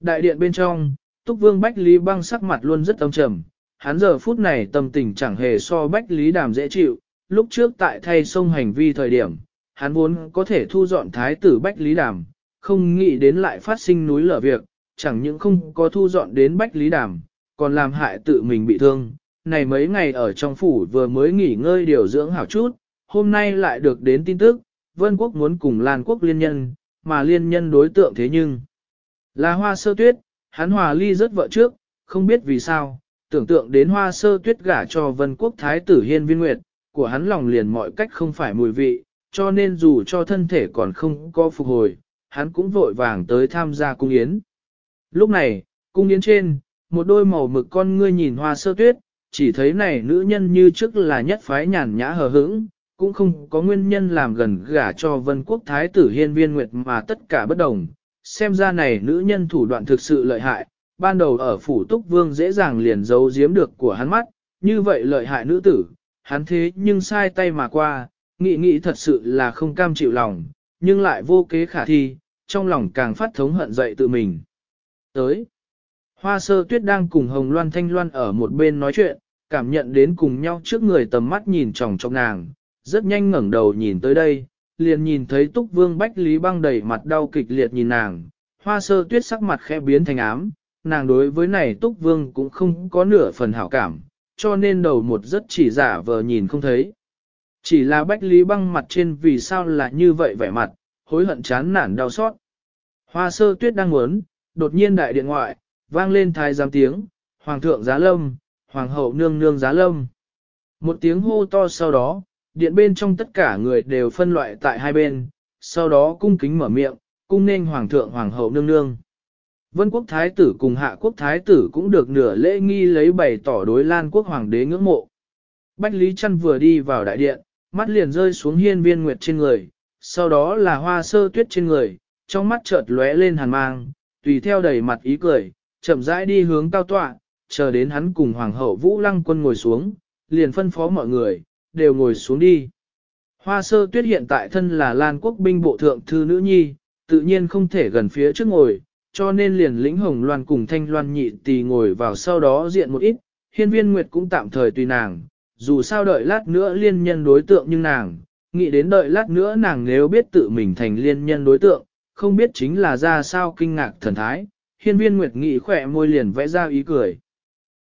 Đại điện bên trong, Túc Vương Bách Lý băng sắc mặt luôn rất âm trầm, hắn giờ phút này tâm tình chẳng hề so Bách Lý đàm dễ chịu, lúc trước tại thay sông hành vi thời điểm, hắn vốn có thể thu dọn thái tử Bách Lý đàm, không nghĩ đến lại phát sinh núi lở việc, chẳng những không có thu dọn đến Bách Lý đàm, còn làm hại tự mình bị thương. Này mấy ngày ở trong phủ vừa mới nghỉ ngơi điều dưỡng hảo chút, hôm nay lại được đến tin tức, Vân Quốc muốn cùng Lan Quốc liên nhân, mà liên nhân đối tượng thế nhưng là hoa sơ tuyết, hắn hòa ly rất vợ trước, không biết vì sao, tưởng tượng đến hoa sơ tuyết gả cho vân quốc thái tử hiên viên nguyệt, của hắn lòng liền mọi cách không phải mùi vị, cho nên dù cho thân thể còn không có phục hồi, hắn cũng vội vàng tới tham gia cung yến. Lúc này, cung yến trên, một đôi màu mực con ngươi nhìn hoa sơ tuyết, chỉ thấy này nữ nhân như trước là nhất phái nhàn nhã hờ hững, cũng không có nguyên nhân làm gần gả cho vân quốc thái tử hiên viên nguyệt mà tất cả bất đồng, xem ra này nữ nhân thủ đoạn thực sự lợi hại, ban đầu ở phủ túc vương dễ dàng liền giấu giếm được của hắn mắt, như vậy lợi hại nữ tử, hắn thế nhưng sai tay mà qua, nghĩ nghĩ thật sự là không cam chịu lòng, nhưng lại vô kế khả thi, trong lòng càng phát thống hận dậy tự mình. Tới, hoa sơ tuyết đang cùng Hồng Loan Thanh Loan ở một bên nói chuyện, cảm nhận đến cùng nhau trước người tầm mắt nhìn tròng trong nàng, rất nhanh ngẩng đầu nhìn tới đây, liền nhìn thấy túc vương bách lý băng đầy mặt đau kịch liệt nhìn nàng, hoa sơ tuyết sắc mặt khẽ biến thành ám, nàng đối với này túc vương cũng không có nửa phần hảo cảm, cho nên đầu một rất chỉ giả vờ nhìn không thấy. Chỉ là bách lý băng mặt trên vì sao là như vậy vẻ mặt, hối hận chán nản đau xót. Hoa sơ tuyết đang muốn, đột nhiên đại điện ngoại, vang lên thái giám tiếng, hoàng thượng giá lâm, hoàng hậu nương nương giá lâm. Một tiếng hô to sau đó, điện bên trong tất cả người đều phân loại tại hai bên, sau đó cung kính mở miệng, cung nên hoàng thượng hoàng hậu nương nương. Vân quốc thái tử cùng hạ quốc thái tử cũng được nửa lễ nghi lấy bày tỏ đối lan quốc hoàng đế ngưỡng mộ. Bách Lý Trăn vừa đi vào đại điện, mắt liền rơi xuống hiên viên nguyệt trên người, sau đó là hoa sơ tuyết trên người, trong mắt chợt lóe lên hàn mang, tùy theo đầy mặt ý cười, chậm rãi đi hướng cao tọa, chờ đến hắn cùng hoàng hậu Vũ Lăng quân ngồi xuống, liền phân phó mọi người, đều ngồi xuống đi. Hoa sơ tuyết hiện tại thân là Lan quốc binh bộ thượng thư nữ nhi, tự nhiên không thể gần phía trước ngồi, cho nên liền lĩnh hồng loan cùng thanh loan nhị tì ngồi vào sau đó diện một ít, hiên viên nguyệt cũng tạm thời tùy nàng, dù sao đợi lát nữa liên nhân đối tượng nhưng nàng, nghĩ đến đợi lát nữa nàng nếu biết tự mình thành liên nhân đối tượng, không biết chính là ra sao kinh ngạc thần thái, hiên viên nguyệt nghị khỏe môi liền vẽ ra ý cười.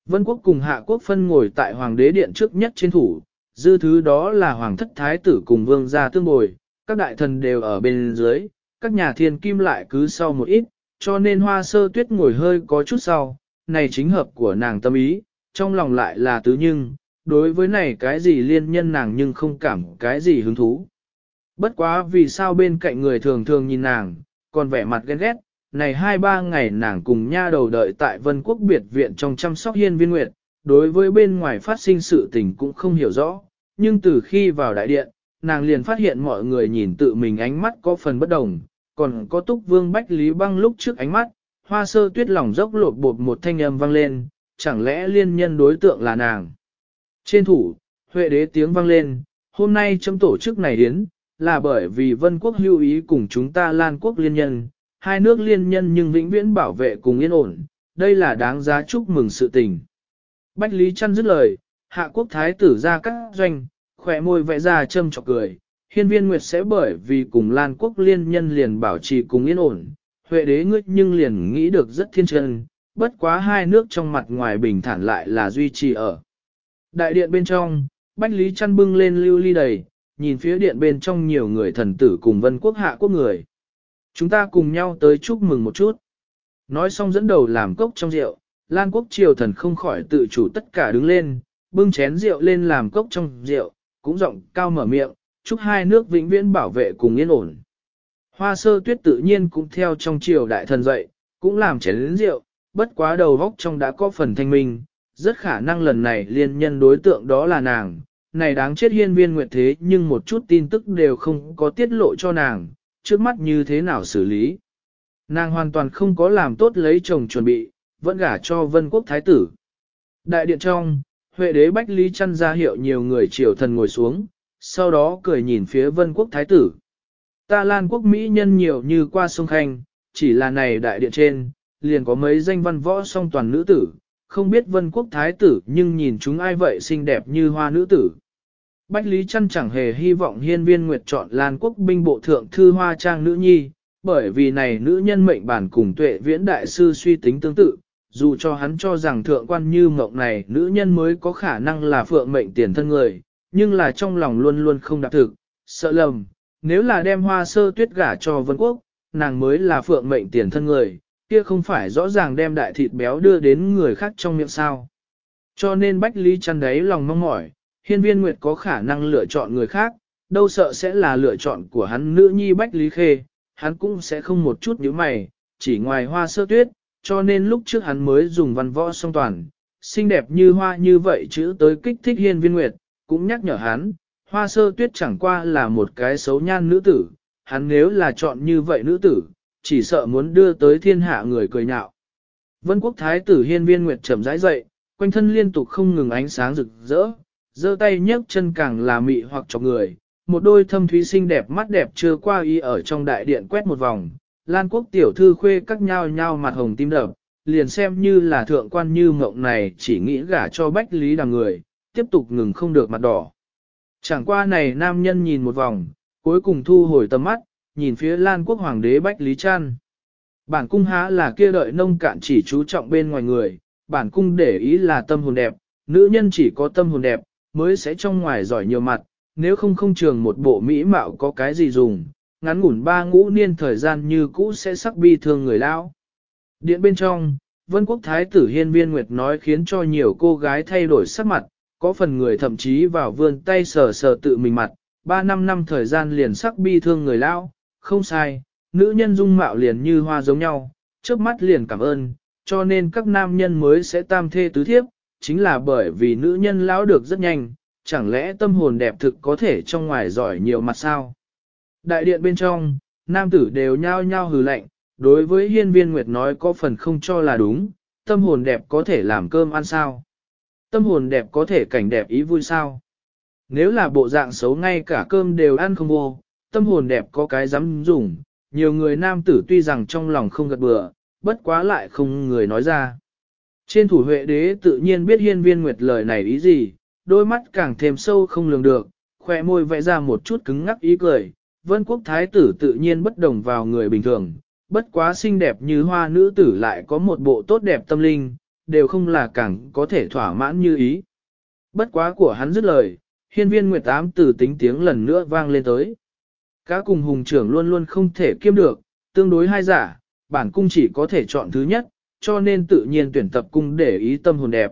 Vân quốc cùng hạ quốc phân ngồi tại hoàng đế điện trước nhất trên thủ, dư thứ đó là hoàng thất thái tử cùng vương gia tương bồi, các đại thần đều ở bên dưới, các nhà thiên kim lại cứ sau một ít, cho nên hoa sơ tuyết ngồi hơi có chút sau, này chính hợp của nàng tâm ý, trong lòng lại là tứ nhưng, đối với này cái gì liên nhân nàng nhưng không cảm cái gì hứng thú. Bất quá vì sao bên cạnh người thường thường nhìn nàng, còn vẻ mặt ghen ghét, này hai ba ngày nàng cùng nha đầu đợi tại vân quốc biệt viện trong chăm sóc hiên viên nguyệt, đối với bên ngoài phát sinh sự tình cũng không hiểu rõ, nhưng từ khi vào đại điện, nàng liền phát hiện mọi người nhìn tự mình ánh mắt có phần bất đồng, còn có túc vương bách lý băng lúc trước ánh mắt, hoa sơ tuyết lòng dốc lột bột một thanh âm vang lên, chẳng lẽ liên nhân đối tượng là nàng. Trên thủ, huệ đế tiếng vang lên, hôm nay trong tổ chức này đến, là bởi vì vân quốc hưu ý cùng chúng ta lan quốc liên nhân, hai nước liên nhân nhưng vĩnh viễn bảo vệ cùng yên ổn, đây là đáng giá chúc mừng sự tình. Bách Lý Trăn dứt lời, hạ quốc thái tử ra các doanh, khỏe môi vẽ ra châm chọc cười, hiên viên nguyệt sẽ bởi vì cùng Lan quốc liên nhân liền bảo trì cùng yên ổn, huệ đế ngươi nhưng liền nghĩ được rất thiên chân, bất quá hai nước trong mặt ngoài bình thản lại là duy trì ở. Đại điện bên trong, Bách Lý Trăn bưng lên lưu ly đầy, nhìn phía điện bên trong nhiều người thần tử cùng vân quốc hạ quốc người. Chúng ta cùng nhau tới chúc mừng một chút. Nói xong dẫn đầu làm cốc trong rượu, Lan quốc triều thần không khỏi tự chủ tất cả đứng lên, bưng chén rượu lên làm cốc trong rượu, cũng giọng cao mở miệng, chúc hai nước vĩnh viễn bảo vệ cùng yên ổn. Hoa sơ tuyết tự nhiên cũng theo trong triều đại thần dậy, cũng làm chén rượu, bất quá đầu vóc trong đã có phần thanh minh, rất khả năng lần này liên nhân đối tượng đó là nàng, này đáng chết hiên viên nguyệt thế nhưng một chút tin tức đều không có tiết lộ cho nàng, trước mắt như thế nào xử lý. Nàng hoàn toàn không có làm tốt lấy chồng chuẩn bị, vẫn gả cho vân quốc thái tử. Đại điện trong, Huệ đế Bách Lý chăn ra hiệu nhiều người triều thần ngồi xuống, sau đó cười nhìn phía vân quốc thái tử. Ta lan quốc Mỹ nhân nhiều như qua sông Khanh, chỉ là này đại điện trên, liền có mấy danh văn võ song toàn nữ tử, không biết vân quốc thái tử nhưng nhìn chúng ai vậy xinh đẹp như hoa nữ tử. Bách Lý Trăn chẳng hề hy vọng hiên viên nguyệt chọn Lan quốc binh bộ thượng thư hoa trang nữ nhi, bởi vì này nữ nhân mệnh bản cùng tuệ viễn đại sư suy tính tương tự, dù cho hắn cho rằng thượng quan như mộng này nữ nhân mới có khả năng là phượng mệnh tiền thân người, nhưng là trong lòng luôn luôn không đạt thực, sợ lầm, nếu là đem hoa sơ tuyết gả cho vân quốc, nàng mới là phượng mệnh tiền thân người, kia không phải rõ ràng đem đại thịt béo đưa đến người khác trong miệng sao. Cho nên Bách Lý chăn đấy lòng mong mỏi, hiên viên nguyệt có khả năng lựa chọn người khác, đâu sợ sẽ là lựa chọn của hắn nữ nhi Bách Lý Khê, hắn cũng sẽ không một chút nhíu mày, chỉ ngoài hoa sơ tuyết, cho nên lúc trước hắn mới dùng văn võ song toàn, xinh đẹp như hoa như vậy chữ tới kích thích hiên viên nguyệt, cũng nhắc nhở hắn, hoa sơ tuyết chẳng qua là một cái xấu nhan nữ tử, hắn nếu là chọn như vậy nữ tử, chỉ sợ muốn đưa tới thiên hạ người cười nhạo. Vân quốc thái tử hiên viên nguyệt chậm rãi dậy, quanh thân liên tục không ngừng ánh sáng rực rỡ, giơ tay nhấc chân càng là mị hoặc chọc người, một đôi thâm thúy xinh đẹp mắt đẹp chưa qua y ở trong đại điện quét một vòng, Lan quốc tiểu thư khuê các nhau nhau mặt hồng tim đập, liền xem như là thượng quan như mộng này chỉ nghĩ gả cho bách lý đằng người, tiếp tục ngừng không được mặt đỏ. Chẳng qua này nam nhân nhìn một vòng, cuối cùng thu hồi tầm mắt, nhìn phía Lan quốc hoàng đế bách lý chăn. Bản cung há là kia đợi nông cạn chỉ chú trọng bên ngoài người, bản cung để ý là tâm hồn đẹp, nữ nhân chỉ có tâm hồn đẹp, mới sẽ trong ngoài giỏi nhiều mặt, nếu không không trường một bộ mỹ mạo có cái gì dùng, ngắn ngủn ba ngũ niên thời gian như cũ sẽ sắc bi thương người lão. Điện bên trong, Vân Quốc Thái tử Hiên Viên Nguyệt nói khiến cho nhiều cô gái thay đổi sắc mặt, có phần người thậm chí vào vươn tay sờ sờ tự mình mặt, ba năm năm thời gian liền sắc bi thương người lão, không sai, nữ nhân dung mạo liền như hoa giống nhau, trước mắt liền cảm ơn, cho nên các nam nhân mới sẽ tam thê tứ thiếp, chính là bởi vì nữ nhân lão được rất nhanh, chẳng lẽ tâm hồn đẹp thực có thể trong ngoài giỏi nhiều mặt sao? Đại điện bên trong, nam tử đều nhao nhao hừ lạnh, đối với hiên viên nguyệt nói có phần không cho là đúng, tâm hồn đẹp có thể làm cơm ăn sao? Tâm hồn đẹp có thể cảnh đẹp ý vui sao? Nếu là bộ dạng xấu ngay cả cơm đều ăn không vô, tâm hồn đẹp có cái dám dùng, nhiều người nam tử tuy rằng trong lòng không gật bừa, bất quá lại không người nói ra. Trên thủ huệ đế tự nhiên biết hiên viên nguyệt lời này ý gì, đôi mắt càng thêm sâu không lường được, khoe môi vẽ ra một chút cứng ngắc ý cười. Vân quốc thái tử tự nhiên bất đồng vào người bình thường, bất quá xinh đẹp như hoa nữ tử lại có một bộ tốt đẹp tâm linh, đều không là càng có thể thỏa mãn như ý. Bất quá của hắn dứt lời, hiên viên nguyệt ám tử tính tiếng lần nữa vang lên tới. Cá cùng hùng trưởng luôn luôn không thể kiêm được, tương đối hai giả, bản cung chỉ có thể chọn thứ nhất, cho nên tự nhiên tuyển tập cung để ý tâm hồn đẹp.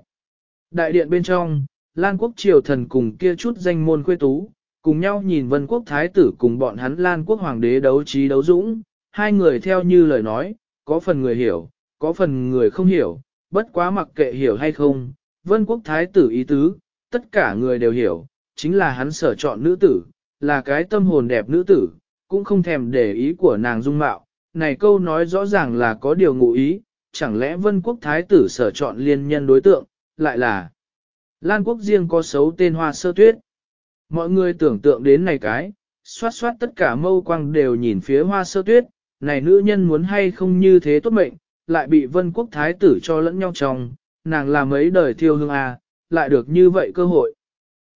Đại điện bên trong, Lan quốc triều thần cùng kia chút danh môn khuê tú, cùng nhau nhìn vân quốc thái tử cùng bọn hắn Lan quốc hoàng đế đấu trí đấu dũng, hai người theo như lời nói, có phần người hiểu, có phần người không hiểu, bất quá mặc kệ hiểu hay không, vân quốc thái tử ý tứ, tất cả người đều hiểu, chính là hắn sở chọn nữ tử, là cái tâm hồn đẹp nữ tử, cũng không thèm để ý của nàng dung mạo, này câu nói rõ ràng là có điều ngụ ý, chẳng lẽ vân quốc thái tử sở chọn liên nhân đối tượng, lại là Lan quốc riêng có xấu tên hoa sơ tuyết. Mọi người tưởng tượng đến này cái, xoát xoát tất cả mâu quang đều nhìn phía hoa sơ tuyết, này nữ nhân muốn hay không như thế tốt mệnh, lại bị vân quốc thái tử cho lẫn nhau chồng nàng làm mấy đời thiêu hương à, lại được như vậy cơ hội.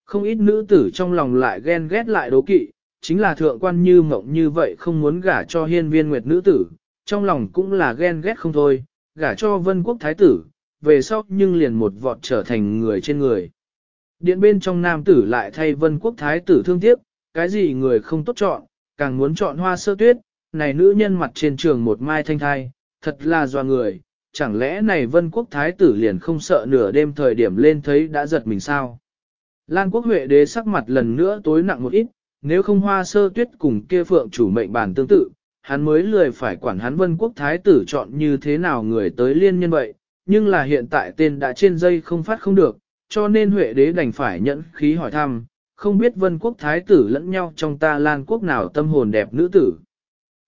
Không ít nữ tử trong lòng lại ghen ghét lại đố kỵ, chính là thượng quan như mộng như vậy không muốn gả cho hiên viên nguyệt nữ tử, trong lòng cũng là ghen ghét không thôi, gả cho vân quốc thái tử, về sau nhưng liền một vọt trở thành người trên người. Điện bên trong nam tử lại thay vân quốc thái tử thương tiếc, cái gì người không tốt chọn, càng muốn chọn hoa sơ tuyết, này nữ nhân mặt trên trường một mai thanh thai, thật là doa người, chẳng lẽ này vân quốc thái tử liền không sợ nửa đêm thời điểm lên thấy đã giật mình sao. Lan quốc huệ đế sắc mặt lần nữa tối nặng một ít, nếu không hoa sơ tuyết cùng kia phượng chủ mệnh bản tương tự, hắn mới lười phải quản hắn vân quốc thái tử chọn như thế nào người tới liên nhân vậy, nhưng là hiện tại tên đã trên dây không phát không được, cho nên Huệ đế đành phải nhẫn khí hỏi thăm, không biết vân quốc thái tử lẫn nhau trong ta lan quốc nào tâm hồn đẹp nữ tử.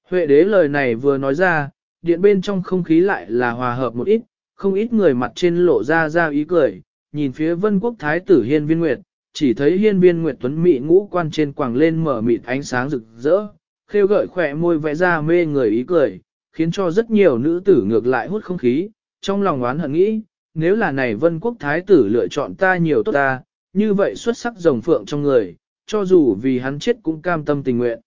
Huệ đế lời này vừa nói ra, điện bên trong không khí lại là hòa hợp một ít, không ít người mặt trên lộ ra ra ý cười, nhìn phía vân quốc thái tử hiên viên nguyệt, chỉ thấy hiên viên nguyệt tuấn mỹ ngũ quan trên quàng lên mở mịt ánh sáng rực rỡ, khêu gợi khỏe môi vẽ ra mê người ý cười, khiến cho rất nhiều nữ tử ngược lại hút không khí, trong lòng oán hận nghĩ, nếu là này vân quốc thái tử lựa chọn ta nhiều tốt ta, như vậy xuất sắc rồng phượng trong người, cho dù vì hắn chết cũng cam tâm tình nguyện.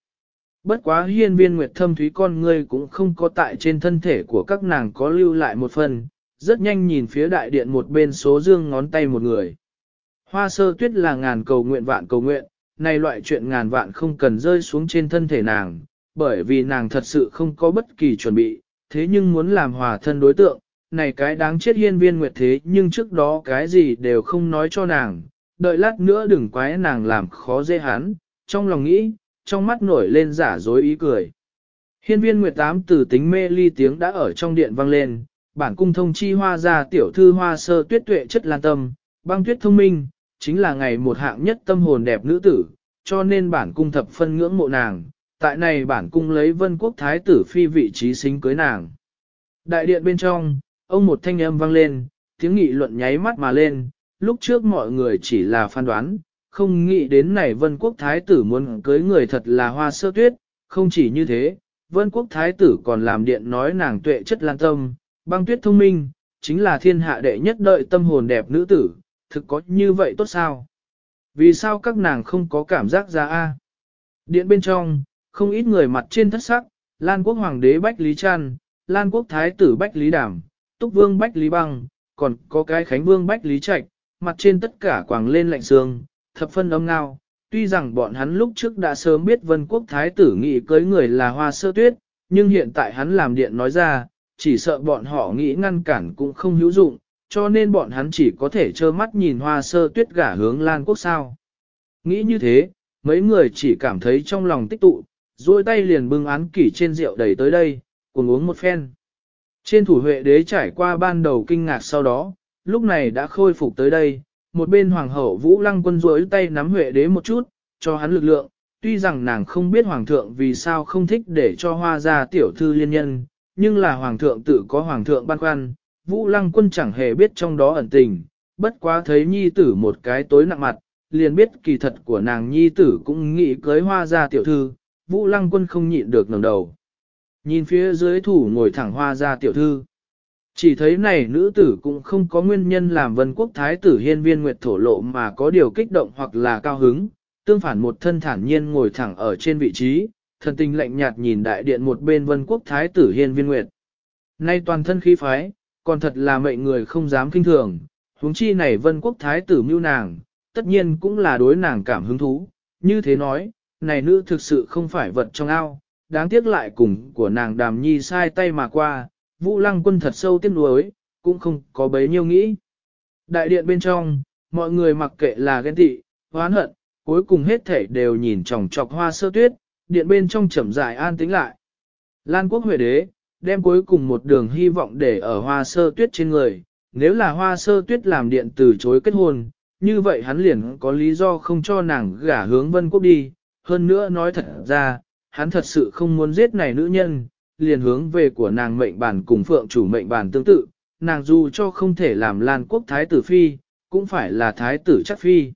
Bất quá hiên viên nguyệt thâm thúy con ngươi cũng không có tại trên thân thể của các nàng có lưu lại một phần, rất nhanh nhìn phía đại điện một bên số dương ngón tay một người. Hoa sơ tuyết là ngàn cầu nguyện vạn cầu nguyện, này loại chuyện ngàn vạn không cần rơi xuống trên thân thể nàng, bởi vì nàng thật sự không có bất kỳ chuẩn bị, thế nhưng muốn làm hòa thân đối tượng, này cái đáng chết hiên viên nguyệt thế nhưng trước đó cái gì đều không nói cho nàng, đợi lát nữa đừng quái nàng làm khó dễ hắn, trong lòng nghĩ, trong mắt nổi lên giả dối ý cười. Hiên viên nguyệt tám từ tính mê ly tiếng đã ở trong điện vang lên, bản cung thông chi hoa ra tiểu thư hoa sơ tuyết tuệ chất lan tâm, băng tuyết thông minh, chính là ngày một hạng nhất tâm hồn đẹp nữ tử, cho nên bản cung thập phân ngưỡng mộ nàng, tại này bản cung lấy vân quốc thái tử phi vị trí xính cưới nàng. Đại điện bên trong, ông một thanh âm vang lên, tiếng nghị luận nháy mắt mà lên, lúc trước mọi người chỉ là phán đoán, không nghĩ đến này vân quốc thái tử muốn cưới người thật là hoa sơ tuyết, không chỉ như thế, vân quốc thái tử còn làm điện nói nàng tuệ chất lan tâm, băng tuyết thông minh, chính là thiên hạ đệ nhất đợi tâm hồn đẹp nữ tử, thực có như vậy tốt sao? Vì sao các nàng không có cảm giác ra a? Điện bên trong, không ít người mặt trên thất sắc, Lan quốc hoàng đế Bách Lý Trăn, Lan quốc thái tử Bách Lý Đàm, Túc vương Bách Lý Băng, còn có cái Khánh vương Bách Lý Trạch, mặt trên tất cả quàng lên lạnh sương, thập phân âm ngao. Tuy rằng bọn hắn lúc trước đã sớm biết vân quốc thái tử nghĩ cưới người là hoa sơ tuyết, nhưng hiện tại hắn làm điện nói ra, chỉ sợ bọn họ nghĩ ngăn cản cũng không hữu dụng, cho nên bọn hắn chỉ có thể trơ mắt nhìn hoa sơ tuyết gả hướng Lan quốc sao. Nghĩ như thế, mấy người chỉ cảm thấy trong lòng tích tụ, duỗi tay liền bưng án kỷ trên rượu đầy tới đây, cùng uống một phen. Trên thủ huệ đế trải qua ban đầu kinh ngạc sau đó, lúc này đã khôi phục tới đây, một bên hoàng hậu vũ lăng quân duỗi tay nắm huệ đế một chút, cho hắn lực lượng, tuy rằng nàng không biết hoàng thượng vì sao không thích để cho hoa ra tiểu thư liên nhân, nhưng là hoàng thượng tự có hoàng thượng ban khoăn, vũ lăng quân chẳng hề biết trong đó ẩn tình, bất quá thấy nhi tử một cái tối nặng mặt, liền biết kỳ thật của nàng nhi tử cũng nghĩ cưới hoa Gia tiểu thư, vũ lăng quân không nhịn được ngẩng đầu. Nhìn phía dưới thủ ngồi thẳng hoa Gia tiểu thư. Chỉ thấy này nữ tử cũng không có nguyên nhân làm vân quốc thái tử hiên viên nguyệt thổ lộ mà có điều kích động hoặc là cao hứng, tương phản một thân thản nhiên ngồi thẳng ở trên vị trí, thần tình lạnh nhạt nhìn đại điện một bên vân quốc thái tử hiên viên nguyệt. Nay toàn thân khí phái, còn thật là mệnh người không dám kinh thường, huống chi này vân quốc thái tử mưu nàng, tất nhiên cũng là đối nàng cảm hứng thú, như thế nói, này nữ thực sự không phải vật trong ao, đáng tiếc lại cùng của nàng đàm nhi sai tay mà qua, vũ lăng quân thật sâu tiếc nuối, cũng không có bấy nhiêu nghĩ. Đại điện bên trong, mọi người mặc kệ là ghen tị, hoán hận, cuối cùng hết thể đều nhìn tròng trọc hoa sơ tuyết, điện bên trong chậm dài an tĩnh lại. Lan quốc huệ đế, đem cuối cùng một đường hy vọng để ở hoa sơ tuyết trên người, nếu là hoa sơ tuyết làm điện từ chối kết hôn, như vậy hắn liền có lý do không cho nàng gả hướng vân quốc đi, hơn nữa nói thật ra, hắn thật sự không muốn giết này nữ nhân, liền hướng về của nàng mệnh bản cùng phượng chủ mệnh bản tương tự, nàng dù cho không thể làm lan quốc thái tử phi, cũng phải là thái tử chắc phi.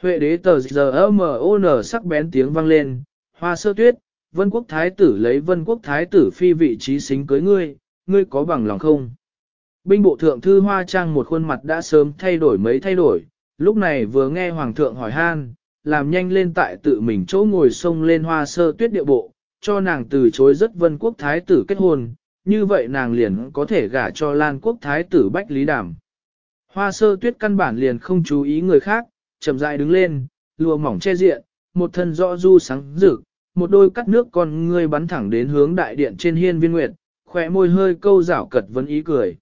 Huệ đế tờ giờ M.O.N. sắc bén tiếng vang lên, hoa sơ tuyết, vân quốc thái tử lấy vân quốc thái tử phi vị trí xính cưới ngươi, ngươi có bằng lòng không? Binh bộ thượng thư hoa trang một khuôn mặt đã sớm thay đổi mấy thay đổi, lúc này vừa nghe hoàng thượng hỏi han, làm nhanh lên tại tự mình chỗ ngồi sông lên hoa sơ tuyết địa bộ, cho nàng từ chối rất vân quốc thái tử kết hôn, như vậy nàng liền có thể gả cho lan quốc thái tử Bách Lý Đảm. Hoa sơ tuyết căn bản liền không chú ý người khác, chậm rãi đứng lên, lùa mỏng che diện, một thân rõ du sáng rực, một đôi cắt nước con ngươi bắn thẳng đến hướng đại điện trên hiên viên nguyệt, khỏe môi hơi câu rảo cật vấn ý cười.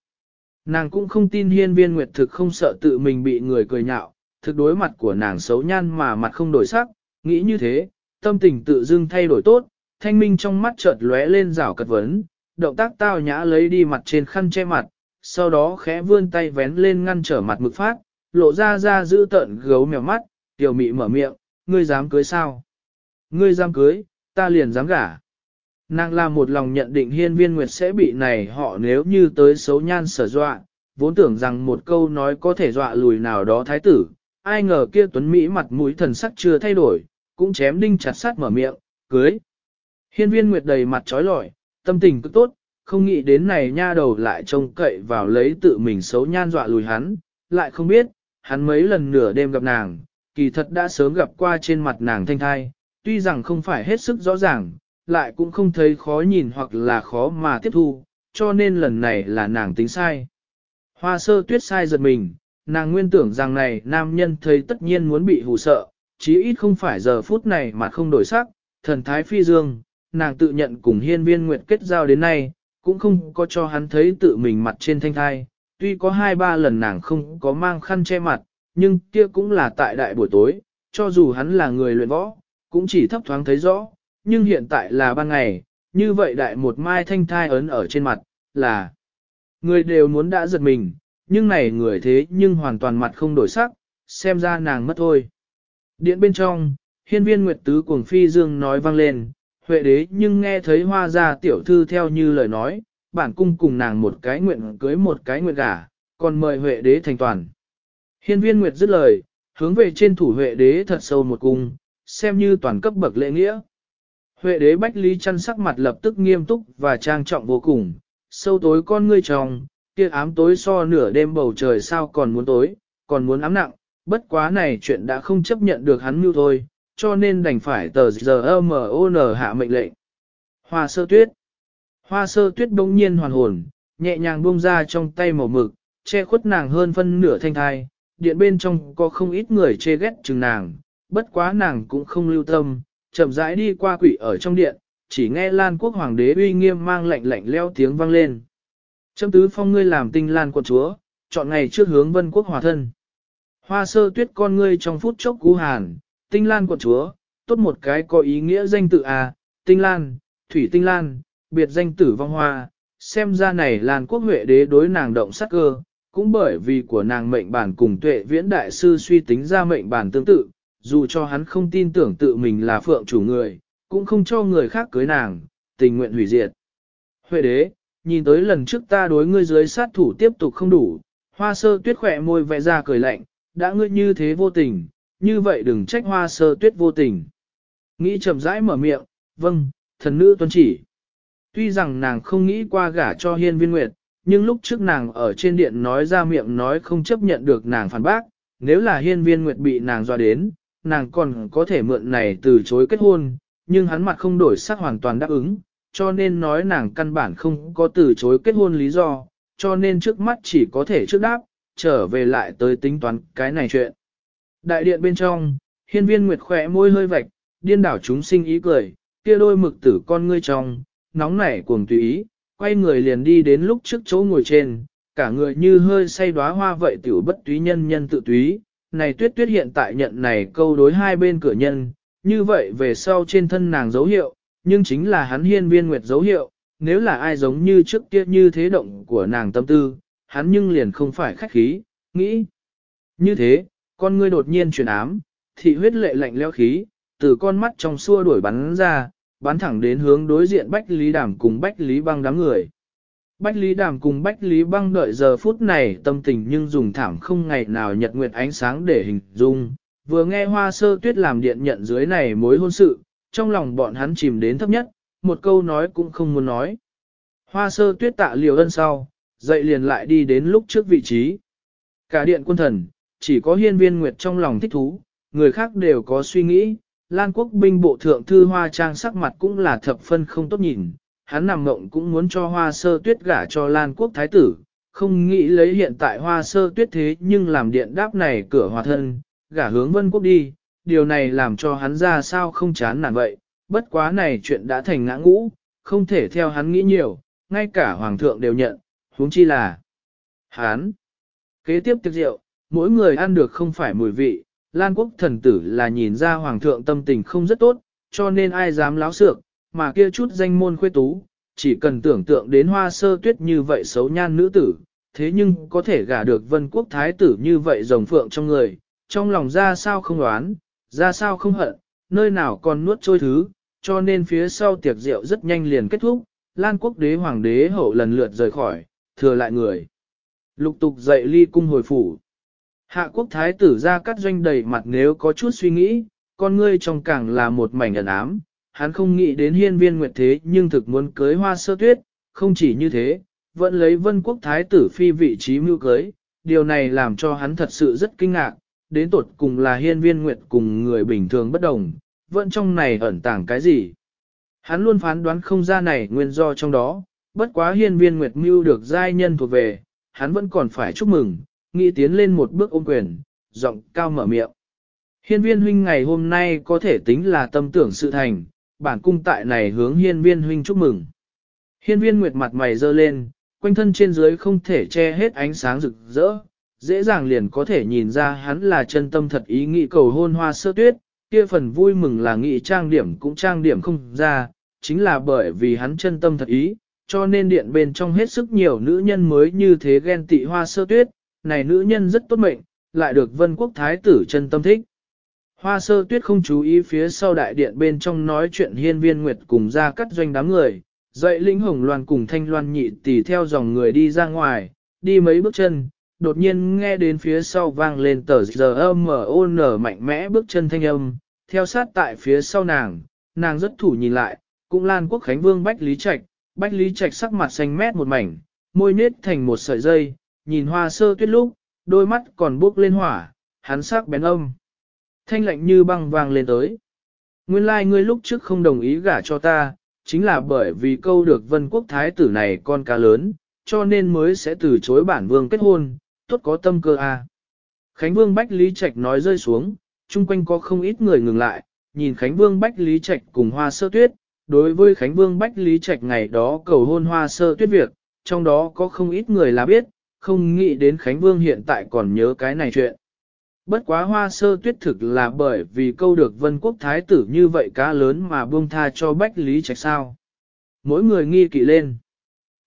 Nàng cũng không tin hiên viên nguyệt thực không sợ tự mình bị người cười nhạo, thực đối mặt của nàng xấu nhan mà mặt không đổi sắc, nghĩ như thế, tâm tình tự dưng thay đổi tốt, thanh minh trong mắt chợt lóe lên rảo cật vấn, động tác tao nhã lấy đi mặt trên khăn che mặt, sau đó khẽ vươn tay vén lên ngăn trở mặt mực phát, lộ ra ra giữ tợn gấu mèo mắt, tiểu mị mở miệng, ngươi dám cưới sao? Ngươi dám cưới, ta liền dám gả. Nàng là một lòng nhận định hiên viên nguyệt sẽ bị này họ nếu như tới xấu nhan sở dọa, vốn tưởng rằng một câu nói có thể dọa lùi nào đó thái tử, ai ngờ kia tuấn Mỹ mặt mũi thần sắc chưa thay đổi, cũng chém đinh chặt sát mở miệng, cưới. Hiên viên nguyệt đầy mặt trói lọi, tâm tình cứ tốt, không nghĩ đến này nha đầu lại trông cậy vào lấy tự mình xấu nhan dọa lùi hắn, lại không biết, hắn mấy lần nửa đêm gặp nàng, kỳ thật đã sớm gặp qua trên mặt nàng thanh thai, tuy rằng không phải hết sức rõ ràng, lại cũng không thấy khó nhìn hoặc là khó mà tiếp thu, cho nên lần này là nàng tính sai. Hoa sơ tuyết sai giật mình, nàng nguyên tưởng rằng này nam nhân thấy tất nhiên muốn bị hù sợ, chí ít không phải giờ phút này mà không đổi sắc, thần thái phi dương, nàng tự nhận cùng hiên viên nguyệt kết giao đến nay, cũng không có cho hắn thấy tự mình mặt trên thanh thai, tuy có hai ba lần nàng không có mang khăn che mặt, nhưng kia cũng là tại đại buổi tối, cho dù hắn là người luyện võ, cũng chỉ thấp thoáng thấy rõ, nhưng hiện tại là ban ngày, như vậy đại một mai thanh thai ấn ở trên mặt, là người đều muốn đã giật mình, nhưng này người thế nhưng hoàn toàn mặt không đổi sắc, xem ra nàng mất thôi. Điện bên trong, hiên viên Nguyệt Tứ cuồng phi dương nói vang lên, Huệ đế nhưng nghe thấy hoa gia tiểu thư theo như lời nói, bản cung cùng nàng một cái nguyện cưới một cái nguyện gả, còn mời Huệ đế thành toàn. Hiên viên Nguyệt dứt lời, hướng về trên thủ Huệ đế thật sâu một cung, xem như toàn cấp bậc lễ nghĩa. Huệ đế Bách Lý chăn sắc mặt lập tức nghiêm túc và trang trọng vô cùng, sâu tối con ngươi tròng, kia ám tối so nửa đêm bầu trời sao còn muốn tối, còn muốn ám nặng, bất quá này chuyện đã không chấp nhận được hắn mưu thôi, cho nên đành phải tờ giờ MON hạ mệnh lệnh. Hoa sơ tuyết Hoa sơ tuyết bỗng nhiên hoàn hồn, nhẹ nhàng buông ra trong tay màu mực, che khuất nàng hơn phân nửa thanh thai, điện bên trong có không ít người chê ghét chừng nàng, bất quá nàng cũng không lưu tâm, chậm rãi đi qua quỷ ở trong điện, chỉ nghe Lan quốc hoàng đế uy nghiêm mang lạnh lạnh leo tiếng vang lên. Trâm tứ phong ngươi làm tinh Lan quận chúa, chọn ngày trước hướng vân quốc hòa thân. Hoa sơ tuyết con ngươi trong phút chốc cú hàn, tinh Lan quận chúa, tốt một cái có ý nghĩa danh tự à, tinh Lan, thủy tinh Lan, biệt danh tử vong hoa, xem ra này Lan quốc huệ đế đối nàng động sắc cơ, cũng bởi vì của nàng mệnh bản cùng tuệ viễn đại sư suy tính ra mệnh bản tương tự, dù cho hắn không tin tưởng tự mình là phượng chủ người, cũng không cho người khác cưới nàng, tình nguyện hủy diệt. Huệ đế, nhìn tới lần trước ta đối ngươi dưới sát thủ tiếp tục không đủ, hoa sơ tuyết khỏe môi vẽ ra cười lạnh, đã ngươi như thế vô tình, như vậy đừng trách hoa sơ tuyết vô tình. Nghĩ chậm rãi mở miệng, vâng, thần nữ tuân chỉ. Tuy rằng nàng không nghĩ qua gả cho hiên viên nguyệt, nhưng lúc trước nàng ở trên điện nói ra miệng nói không chấp nhận được nàng phản bác, nếu là hiên viên nguyệt bị nàng dọa đến, nàng còn có thể mượn này từ chối kết hôn, nhưng hắn mặt không đổi sắc hoàn toàn đáp ứng, cho nên nói nàng căn bản không có từ chối kết hôn lý do, cho nên trước mắt chỉ có thể trước đáp, trở về lại tới tính toán cái này chuyện. Đại điện bên trong, hiên viên nguyệt khỏe môi hơi vạch, điên đảo chúng sinh ý cười, kia đôi mực tử con ngươi trong, nóng nảy cuồng tùy ý, quay người liền đi đến lúc trước chỗ ngồi trên, cả người như hơi say đóa hoa vậy tiểu bất túy nhân nhân tự túy, này tuyết tuyết hiện tại nhận này câu đối hai bên cửa nhân, như vậy về sau trên thân nàng dấu hiệu, nhưng chính là hắn hiên viên nguyệt dấu hiệu, nếu là ai giống như trước kia như thế động của nàng tâm tư, hắn nhưng liền không phải khách khí, nghĩ. Như thế, con ngươi đột nhiên chuyển ám, thị huyết lệ lạnh leo khí, từ con mắt trong xua đuổi bắn ra, bắn thẳng đến hướng đối diện Bách Lý đảm cùng Bách Lý Băng đám người. Bách Lý Đàm cùng Bách Lý Băng đợi giờ phút này tâm tình nhưng dùng thảm không ngày nào nhật nguyệt ánh sáng để hình dung. Vừa nghe hoa sơ tuyết làm điện nhận dưới này mối hôn sự, trong lòng bọn hắn chìm đến thấp nhất, một câu nói cũng không muốn nói. Hoa sơ tuyết tạ liều ân sau, dậy liền lại đi đến lúc trước vị trí. Cả điện quân thần, chỉ có hiên viên nguyệt trong lòng thích thú, người khác đều có suy nghĩ, Lan quốc binh bộ thượng thư hoa trang sắc mặt cũng là thập phân không tốt nhìn, hắn nằm mộng cũng muốn cho hoa sơ tuyết gả cho Lan quốc thái tử, không nghĩ lấy hiện tại hoa sơ tuyết thế nhưng làm điện đáp này cửa hòa thân, gả hướng vân quốc đi, điều này làm cho hắn ra sao không chán nản vậy, bất quá này chuyện đã thành ngã ngũ, không thể theo hắn nghĩ nhiều, ngay cả hoàng thượng đều nhận, huống chi là hắn. Kế tiếp tiệc rượu, mỗi người ăn được không phải mùi vị, Lan quốc thần tử là nhìn ra hoàng thượng tâm tình không rất tốt, cho nên ai dám láo xược, mà kia chút danh môn khuê tú, chỉ cần tưởng tượng đến hoa sơ tuyết như vậy xấu nhan nữ tử, thế nhưng có thể gả được vân quốc thái tử như vậy rồng phượng trong người, trong lòng ra sao không đoán, ra sao không hận, nơi nào còn nuốt trôi thứ, cho nên phía sau tiệc rượu rất nhanh liền kết thúc, Lan quốc đế hoàng đế hậu lần lượt rời khỏi, thừa lại người. Lục tục dậy ly cung hồi phủ. Hạ quốc thái tử ra cắt doanh đầy mặt nếu có chút suy nghĩ, con ngươi trong càng là một mảnh ẩn ám, hắn không nghĩ đến hiên viên nguyệt thế nhưng thực muốn cưới hoa sơ tuyết, không chỉ như thế, vẫn lấy vân quốc thái tử phi vị trí mưu cưới, điều này làm cho hắn thật sự rất kinh ngạc, đến tột cùng là hiên viên nguyệt cùng người bình thường bất đồng, vẫn trong này ẩn tàng cái gì. Hắn luôn phán đoán không ra này nguyên do trong đó, bất quá hiên viên nguyệt mưu được giai nhân thuộc về, hắn vẫn còn phải chúc mừng, nghĩ tiến lên một bước ôm quyền, giọng cao mở miệng. Hiên viên huynh ngày hôm nay có thể tính là tâm tưởng sự thành, bản cung tại này hướng hiên viên huynh chúc mừng. Hiên viên nguyệt mặt mày dơ lên, quanh thân trên dưới không thể che hết ánh sáng rực rỡ, dễ dàng liền có thể nhìn ra hắn là chân tâm thật ý nghĩ cầu hôn hoa sơ tuyết, kia phần vui mừng là nghĩ trang điểm cũng trang điểm không ra, chính là bởi vì hắn chân tâm thật ý, cho nên điện bên trong hết sức nhiều nữ nhân mới như thế ghen tị hoa sơ tuyết, này nữ nhân rất tốt mệnh, lại được vân quốc thái tử chân tâm thích. Hoa sơ tuyết không chú ý phía sau đại điện bên trong nói chuyện hiên viên nguyệt cùng ra cắt doanh đám người, dậy linh hồng loan cùng thanh loan nhị tỷ theo dòng người đi ra ngoài, đi mấy bước chân, đột nhiên nghe đến phía sau vang lên tờ giờ âm ôn mạnh mẽ bước chân thanh âm, theo sát tại phía sau nàng, nàng rất thủ nhìn lại, cũng lan quốc khánh vương Bách Lý Trạch, Bách Lý Trạch sắc mặt xanh mét một mảnh, môi nết thành một sợi dây, nhìn hoa sơ tuyết lúc, đôi mắt còn bốc lên hỏa, hắn sắc bén âm. Thanh lạnh như băng vang lên tới. Nguyên lai like ngươi lúc trước không đồng ý gả cho ta, chính là bởi vì câu được vân quốc thái tử này con cá lớn, cho nên mới sẽ từ chối bản vương kết hôn, tốt có tâm cơ. À. Khánh vương Bách Lý Trạch nói rơi xuống, chung quanh có không ít người ngừng lại, nhìn Khánh vương Bách Lý Trạch cùng hoa sơ tuyết, đối với Khánh vương Bách Lý Trạch ngày đó cầu hôn hoa sơ tuyết việc, trong đó có không ít người là biết, không nghĩ đến Khánh vương hiện tại còn nhớ cái này chuyện. Bất quá hoa sơ tuyết thực là bởi vì câu được vân quốc thái tử như vậy cá lớn mà buông tha cho Bách Lý Trạch sao. Mỗi người nghi kỵ lên.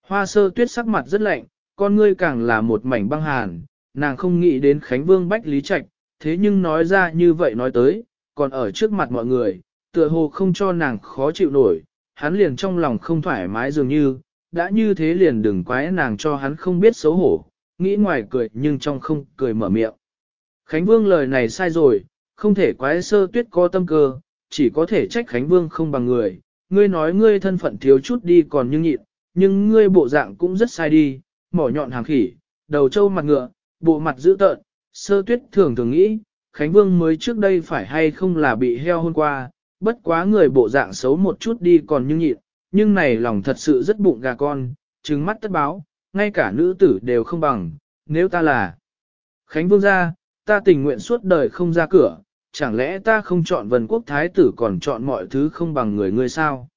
Hoa sơ tuyết sắc mặt rất lạnh, con ngươi càng là một mảnh băng hàn, nàng không nghĩ đến Khánh Vương Bách Lý Trạch, thế nhưng nói ra như vậy nói tới, còn ở trước mặt mọi người, tựa hồ không cho nàng khó chịu nổi, hắn liền trong lòng không thoải mái dường như, đã như thế liền đừng quái nàng cho hắn không biết xấu hổ, nghĩ ngoài cười nhưng trong không cười mở miệng. Khánh Vương lời này sai rồi, không thể quái sơ tuyết có tâm cơ, chỉ có thể trách Khánh Vương không bằng người. Ngươi nói ngươi thân phận thiếu chút đi còn nhưng nhịn, nhưng ngươi bộ dạng cũng rất sai đi, mỏ nhọn hàng khỉ, đầu trâu mặt ngựa, bộ mặt dữ tợn. Sơ tuyết thường thường nghĩ, Khánh Vương mới trước đây phải hay không là bị heo hôn qua, bất quá người bộ dạng xấu một chút đi còn nhưng nhịn, nhưng này lòng thật sự rất bụng gà con, trừng mắt tất báo, ngay cả nữ tử đều không bằng, nếu ta là Khánh Vương gia, ta tình nguyện suốt đời không ra cửa, chẳng lẽ ta không chọn vần quốc thái tử còn chọn mọi thứ không bằng người ngươi sao?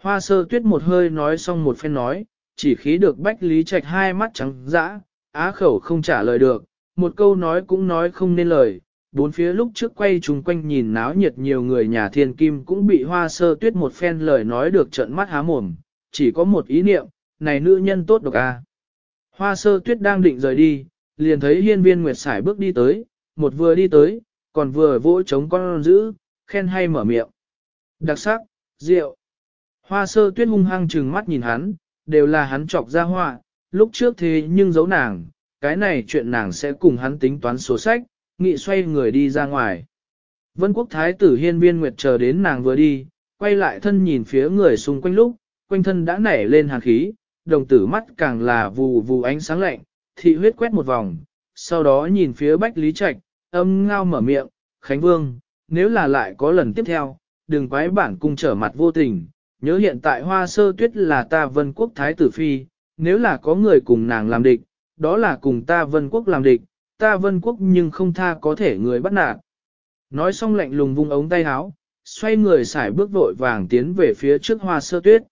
Hoa sơ tuyết một hơi nói xong một phen nói, chỉ khí được Bách Lý Trạch hai mắt trắng dã, á khẩu không trả lời được, một câu nói cũng nói không nên lời. Bốn phía lúc trước quay chung quanh nhìn náo nhiệt nhiều người nhà thiên kim cũng bị hoa sơ tuyết một phen lời nói được trận mắt há mồm, chỉ có một ý niệm, này nữ nhân tốt độc à? Hoa sơ tuyết đang định rời đi, liền thấy hiên viên nguyệt sải bước đi tới, một vừa đi tới, còn vừa vỗ chống con giữ, khen hay mở miệng. Đặc sắc, rượu. Hoa sơ tuyết hung hăng trừng mắt nhìn hắn, đều là hắn chọc ra hoa, lúc trước thế nhưng giấu nàng, cái này chuyện nàng sẽ cùng hắn tính toán số sách, nghị xoay người đi ra ngoài. Vân quốc thái tử hiên viên nguyệt chờ đến nàng vừa đi, quay lại thân nhìn phía người xung quanh lúc, quanh thân đã nảy lên hàn khí, đồng tử mắt càng là vù vù ánh sáng lạnh, thị huyết quét một vòng, sau đó nhìn phía Bách Lý Trạch, âm ngao mở miệng, Khánh Vương, nếu là lại có lần tiếp theo, đừng quái bản cung trở mặt vô tình, nhớ hiện tại hoa sơ tuyết là ta vân quốc thái tử phi, nếu là có người cùng nàng làm địch, đó là cùng ta vân quốc làm địch, ta vân quốc nhưng không tha có thể người bắt nạt. Nói xong lạnh lùng vung ống tay háo, xoay người xài bước vội vàng tiến về phía trước hoa sơ tuyết.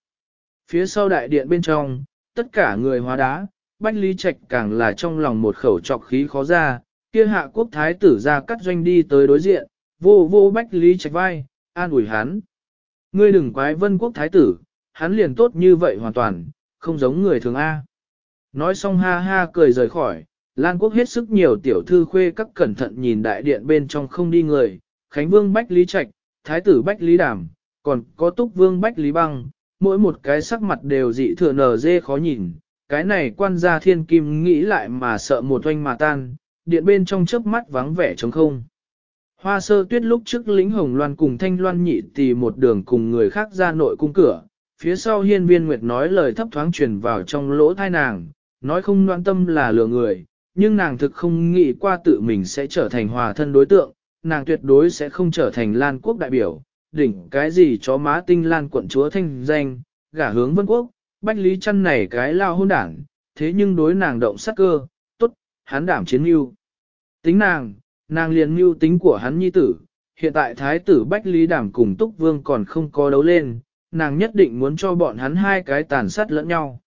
Phía sau đại điện bên trong, tất cả người hóa đá, Bách Lý Trạch càng là trong lòng một khẩu trọc khí khó ra, kia hạ quốc thái tử ra cắt doanh đi tới đối diện, vô vô Bách Lý Trạch vai, an ủi hắn. Ngươi đừng quái vân quốc thái tử, hắn liền tốt như vậy hoàn toàn, không giống người thường A. Nói xong ha ha cười rời khỏi, Lan quốc hết sức nhiều tiểu thư khuê các cẩn thận nhìn đại điện bên trong không đi người, Khánh Vương Bách Lý Trạch, Thái tử Bách Lý Đàm, còn có Túc Vương Bách Lý Băng, mỗi một cái sắc mặt đều dị thừa nở dê khó nhìn, cái này quan gia thiên kim nghĩ lại mà sợ một oanh mà tan, điện bên trong chớp mắt vắng vẻ trống không. Hoa sơ tuyết lúc trước lính hồng loan cùng thanh loan nhị tì một đường cùng người khác ra nội cung cửa, phía sau hiên viên nguyệt nói lời thấp thoáng truyền vào trong lỗ thai nàng, nói không loan tâm là lừa người, nhưng nàng thực không nghĩ qua tự mình sẽ trở thành hòa thân đối tượng, nàng tuyệt đối sẽ không trở thành lan quốc đại biểu, đỉnh cái gì chó má tinh lan quận chúa thanh danh, gả hướng vân quốc, Bách Lý Trăn này cái lao hôn đảng, thế nhưng đối nàng động sắc cơ, tốt, hắn đảm chiến mưu. Tính nàng, nàng liền mưu tính của hắn nhi tử, hiện tại thái tử Bách Lý đảm cùng Túc Vương còn không có đấu lên, nàng nhất định muốn cho bọn hắn hai cái tàn sát lẫn nhau.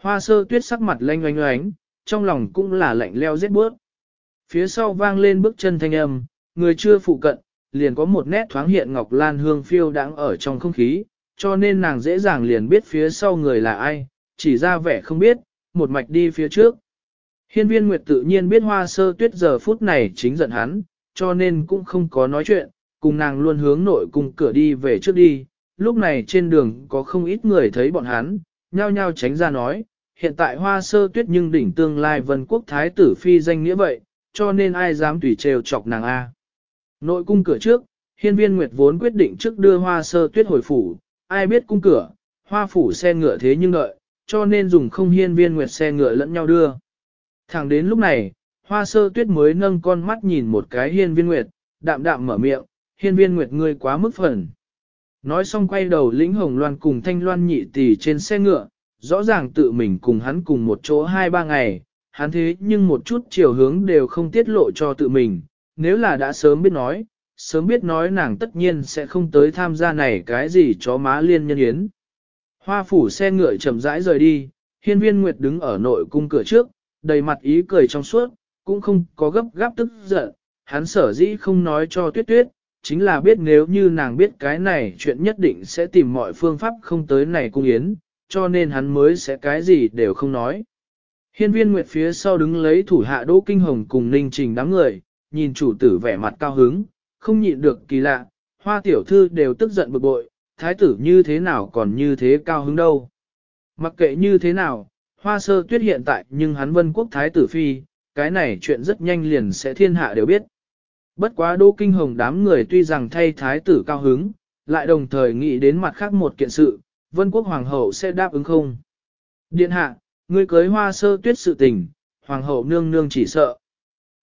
Hoa sơ tuyết sắc mặt lanh oanh oánh, trong lòng cũng là lạnh leo rét bước. Phía sau vang lên bước chân thanh âm, người chưa phụ cận, liền có một nét thoáng hiện ngọc lan hương phiêu đang ở trong không khí, cho nên nàng dễ dàng liền biết phía sau người là ai, chỉ ra vẻ không biết, một mạch đi phía trước. Hiên viên Nguyệt tự nhiên biết hoa sơ tuyết giờ phút này chính giận hắn, cho nên cũng không có nói chuyện, cùng nàng luôn hướng nội cùng cửa đi về trước đi. Lúc này trên đường có không ít người thấy bọn hắn, nhao nhao tránh ra nói, hiện tại hoa sơ tuyết nhưng đỉnh tương lai vân quốc thái tử phi danh nghĩa vậy, cho nên ai dám tùy trêu chọc nàng A. Nội cung cửa trước, hiên viên Nguyệt vốn quyết định trước đưa hoa sơ tuyết hồi phủ, ai biết cung cửa, hoa phủ xe ngựa thế nhưng đợi, cho nên dùng không hiên viên Nguyệt xe ngựa lẫn nhau đưa. Thẳng đến lúc này, hoa sơ tuyết mới nâng con mắt nhìn một cái hiên viên Nguyệt, đạm đạm mở miệng, hiên viên Nguyệt ngươi quá mức phần. Nói xong quay đầu lĩnh hồng loan cùng thanh loan nhị tỷ trên xe ngựa, rõ ràng tự mình cùng hắn cùng một chỗ hai ba ngày, hắn thế nhưng một chút chiều hướng đều không tiết lộ cho tự mình, nếu là đã sớm biết nói, sớm biết nói nàng tất nhiên sẽ không tới tham gia này cái gì chó má liên nhân yến. Hoa phủ xe ngựa chậm rãi rời đi, hiên viên Nguyệt đứng ở nội cung cửa trước, đầy mặt ý cười trong suốt, cũng không có gấp gáp tức giận, hắn sở dĩ không nói cho tuyết tuyết, chính là biết nếu như nàng biết cái này chuyện nhất định sẽ tìm mọi phương pháp không tới này cung yến, cho nên hắn mới sẽ cái gì đều không nói. Hiên viên Nguyệt phía sau đứng lấy thủ hạ Đỗ Kinh Hồng cùng Ninh Trình đám người, nhìn chủ tử vẻ mặt cao hứng, không nhịn được kỳ lạ, hoa tiểu thư đều tức giận bực bội, thái tử như thế nào còn như thế cao hứng đâu. Mặc kệ như thế nào, hoa sơ tuyết hiện tại nhưng hắn vân quốc thái tử phi, cái này chuyện rất nhanh liền sẽ thiên hạ đều biết. Bất quá Đỗ Kinh Hồng đám người tuy rằng thay thái tử cao hứng, lại đồng thời nghĩ đến mặt khác một kiện sự, vân quốc hoàng hậu sẽ đáp ứng không. Điện hạ, ngươi cưới hoa sơ tuyết sự tình, hoàng hậu nương nương chỉ sợ.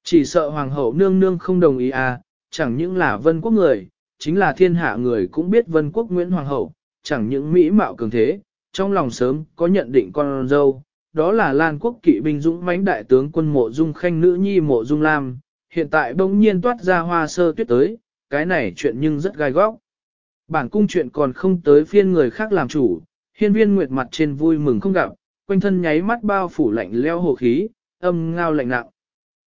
Chỉ sợ hoàng hậu nương nương không đồng ý à, chẳng những là vân quốc người, chính là thiên hạ người cũng biết vân quốc Nguyễn Hoàng hậu, chẳng những mỹ mạo cường thế, trong lòng sớm có nhận định con dâu, đó là Lan quốc kỵ binh dũng mãnh đại tướng quân mộ dung khanh nữ nhi mộ dung lam, hiện tại bỗng nhiên toát ra hoa sơ tuyết tới, cái này chuyện nhưng rất gai góc. Bản cung chuyện còn không tới phiên người khác làm chủ, hiên viên nguyệt mặt trên vui mừng không gặp, quanh thân nháy mắt bao phủ lạnh leo hồ khí, âm ngao lạnh nặng.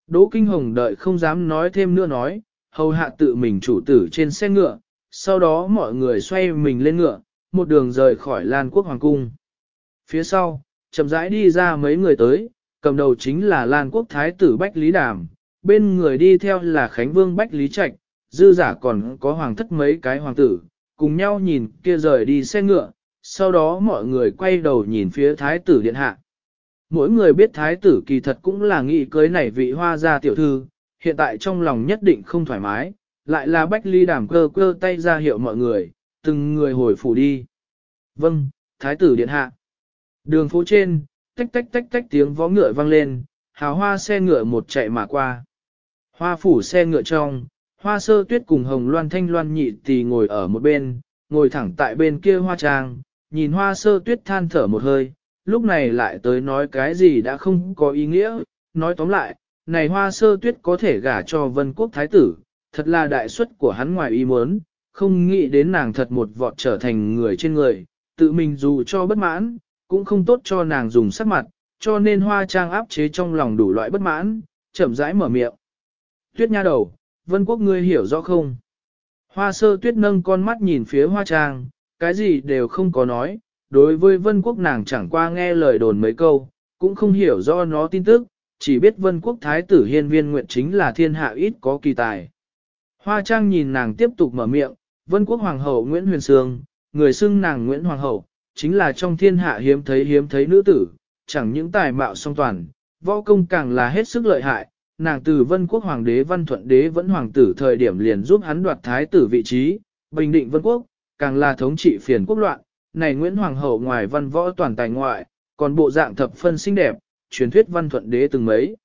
Đỗ Kinh Hồng đợi không dám nói thêm nữa nói, hầu hạ tự mình chủ tử trên xe ngựa, sau đó mọi người xoay mình lên ngựa, một đường rời khỏi Lan Quốc Hoàng Cung. Phía sau, chậm rãi đi ra mấy người tới, cầm đầu chính là Lan Quốc Thái tử Bách Lý Đàm, bên người đi theo là Khánh Vương Bách Lý Trạch, dư giả còn có hoàng thất mấy cái hoàng tử, cùng nhau nhìn kia rời đi xe ngựa, sau đó mọi người quay đầu nhìn phía thái tử điện hạ. Mỗi người biết thái tử kỳ thật cũng là nghị cưới này vị hoa gia tiểu thư, hiện tại trong lòng nhất định không thoải mái, lại là bách ly đàm cơ cơ tay ra hiệu mọi người, từng người hồi phủ đi. Vâng, thái tử điện hạ. Đường phố trên, tách tách tách tách tiếng vó ngựa vang lên, hào hoa xe ngựa một chạy mà qua. Hoa phủ xe ngựa trong, hoa sơ tuyết cùng hồng loan thanh loan nhị tì ngồi ở một bên, ngồi thẳng tại bên kia hoa trang, nhìn hoa sơ tuyết than thở một hơi, lúc này lại tới nói cái gì đã không có ý nghĩa, nói tóm lại, này hoa sơ tuyết có thể gả cho vân quốc thái tử, thật là đại suất của hắn ngoài ý muốn, không nghĩ đến nàng thật một vọt trở thành người trên người, tự mình dù cho bất mãn, cũng không tốt cho nàng dùng sắc mặt, cho nên hoa trang áp chế trong lòng đủ loại bất mãn, chậm rãi mở miệng. Tuyết nha đầu, vân quốc ngươi hiểu rõ không? Hoa sơ tuyết nâng con mắt nhìn phía hoa trang, cái gì đều không có nói, đối với vân quốc nàng chẳng qua nghe lời đồn mấy câu, cũng không hiểu do nó tin tức, chỉ biết vân quốc thái tử hiên viên nguyện chính là thiên hạ ít có kỳ tài. Hoa trang nhìn nàng tiếp tục mở miệng, vân quốc hoàng hậu Nguyễn Huyền Sương, người xưng nàng Nguyễn Hoàng hậu, chính là trong thiên hạ hiếm thấy hiếm thấy nữ tử, chẳng những tài mạo song toàn, võ công càng là hết sức lợi hại, nàng từ vân quốc hoàng đế văn thuận đế vẫn hoàng tử thời điểm liền giúp hắn đoạt thái tử vị trí, bình định vân quốc, càng là thống trị phiền quốc loạn, này Nguyễn Hoàng hậu ngoài văn võ toàn tài ngoại, còn bộ dạng thập phân xinh đẹp, truyền thuyết văn thuận đế từng mấy.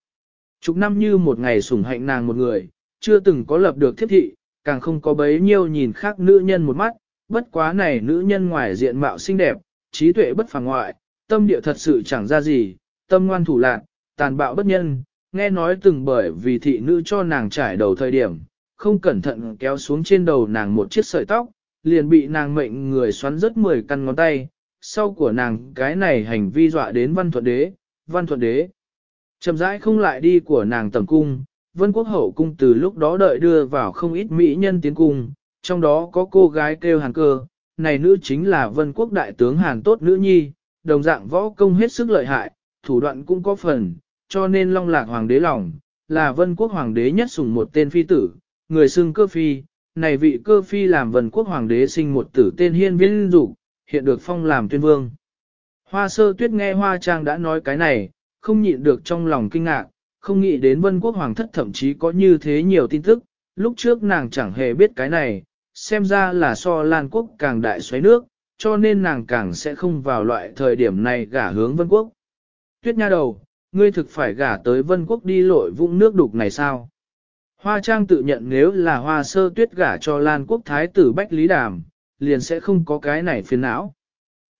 Chục năm như một ngày sủng hạnh nàng một người, chưa từng có lập được thiết thị, càng không có bấy nhiêu nhìn khác nữ nhân một mắt, bất quá này nữ nhân ngoài diện mạo xinh đẹp, trí tuệ bất phàm ngoại, tâm địa thật sự chẳng ra gì, tâm ngoan thủ lạc, tàn bạo bất nhân, nghe nói từng bởi vì thị nữ cho nàng trải đầu thời điểm, không cẩn thận kéo xuống trên đầu nàng một chiếc sợi tóc, liền bị nàng mệnh người xoắn rớt 10 căn ngón tay, sau của nàng cái này hành vi dọa đến văn thuận đế, văn thuận đế. Chậm rãi không lại đi của nàng tầm cung, vân quốc hậu cung từ lúc đó đợi đưa vào không ít mỹ nhân tiến cung, trong đó có cô gái kêu hàn cơ, này nữ chính là vân quốc đại tướng hàn tốt nữ nhi, đồng dạng võ công hết sức lợi hại, thủ đoạn cũng có phần, cho nên long lạc hoàng đế lòng, là vân quốc hoàng đế nhất sủng một tên phi tử, người xưng cơ phi, này vị cơ phi làm vân quốc hoàng đế sinh một tử tên hiên viên dục hiện được phong làm tuyên vương. Hoa sơ tuyết nghe hoa trang đã nói cái này, không nhịn được trong lòng kinh ngạc, không nghĩ đến vân quốc hoàng thất thậm chí có như thế nhiều tin tức, lúc trước nàng chẳng hề biết cái này, xem ra là so Lan quốc càng đại xoáy nước, cho nên nàng càng sẽ không vào loại thời điểm này gả hướng vân quốc. Tuyết nha đầu, ngươi thực phải gả tới vân quốc đi lội vũng nước đục này sao? Hoa Trang tự nhận nếu là hoa sơ tuyết gả cho Lan quốc thái tử Bách Lý Đàm, liền sẽ không có cái này phiền não.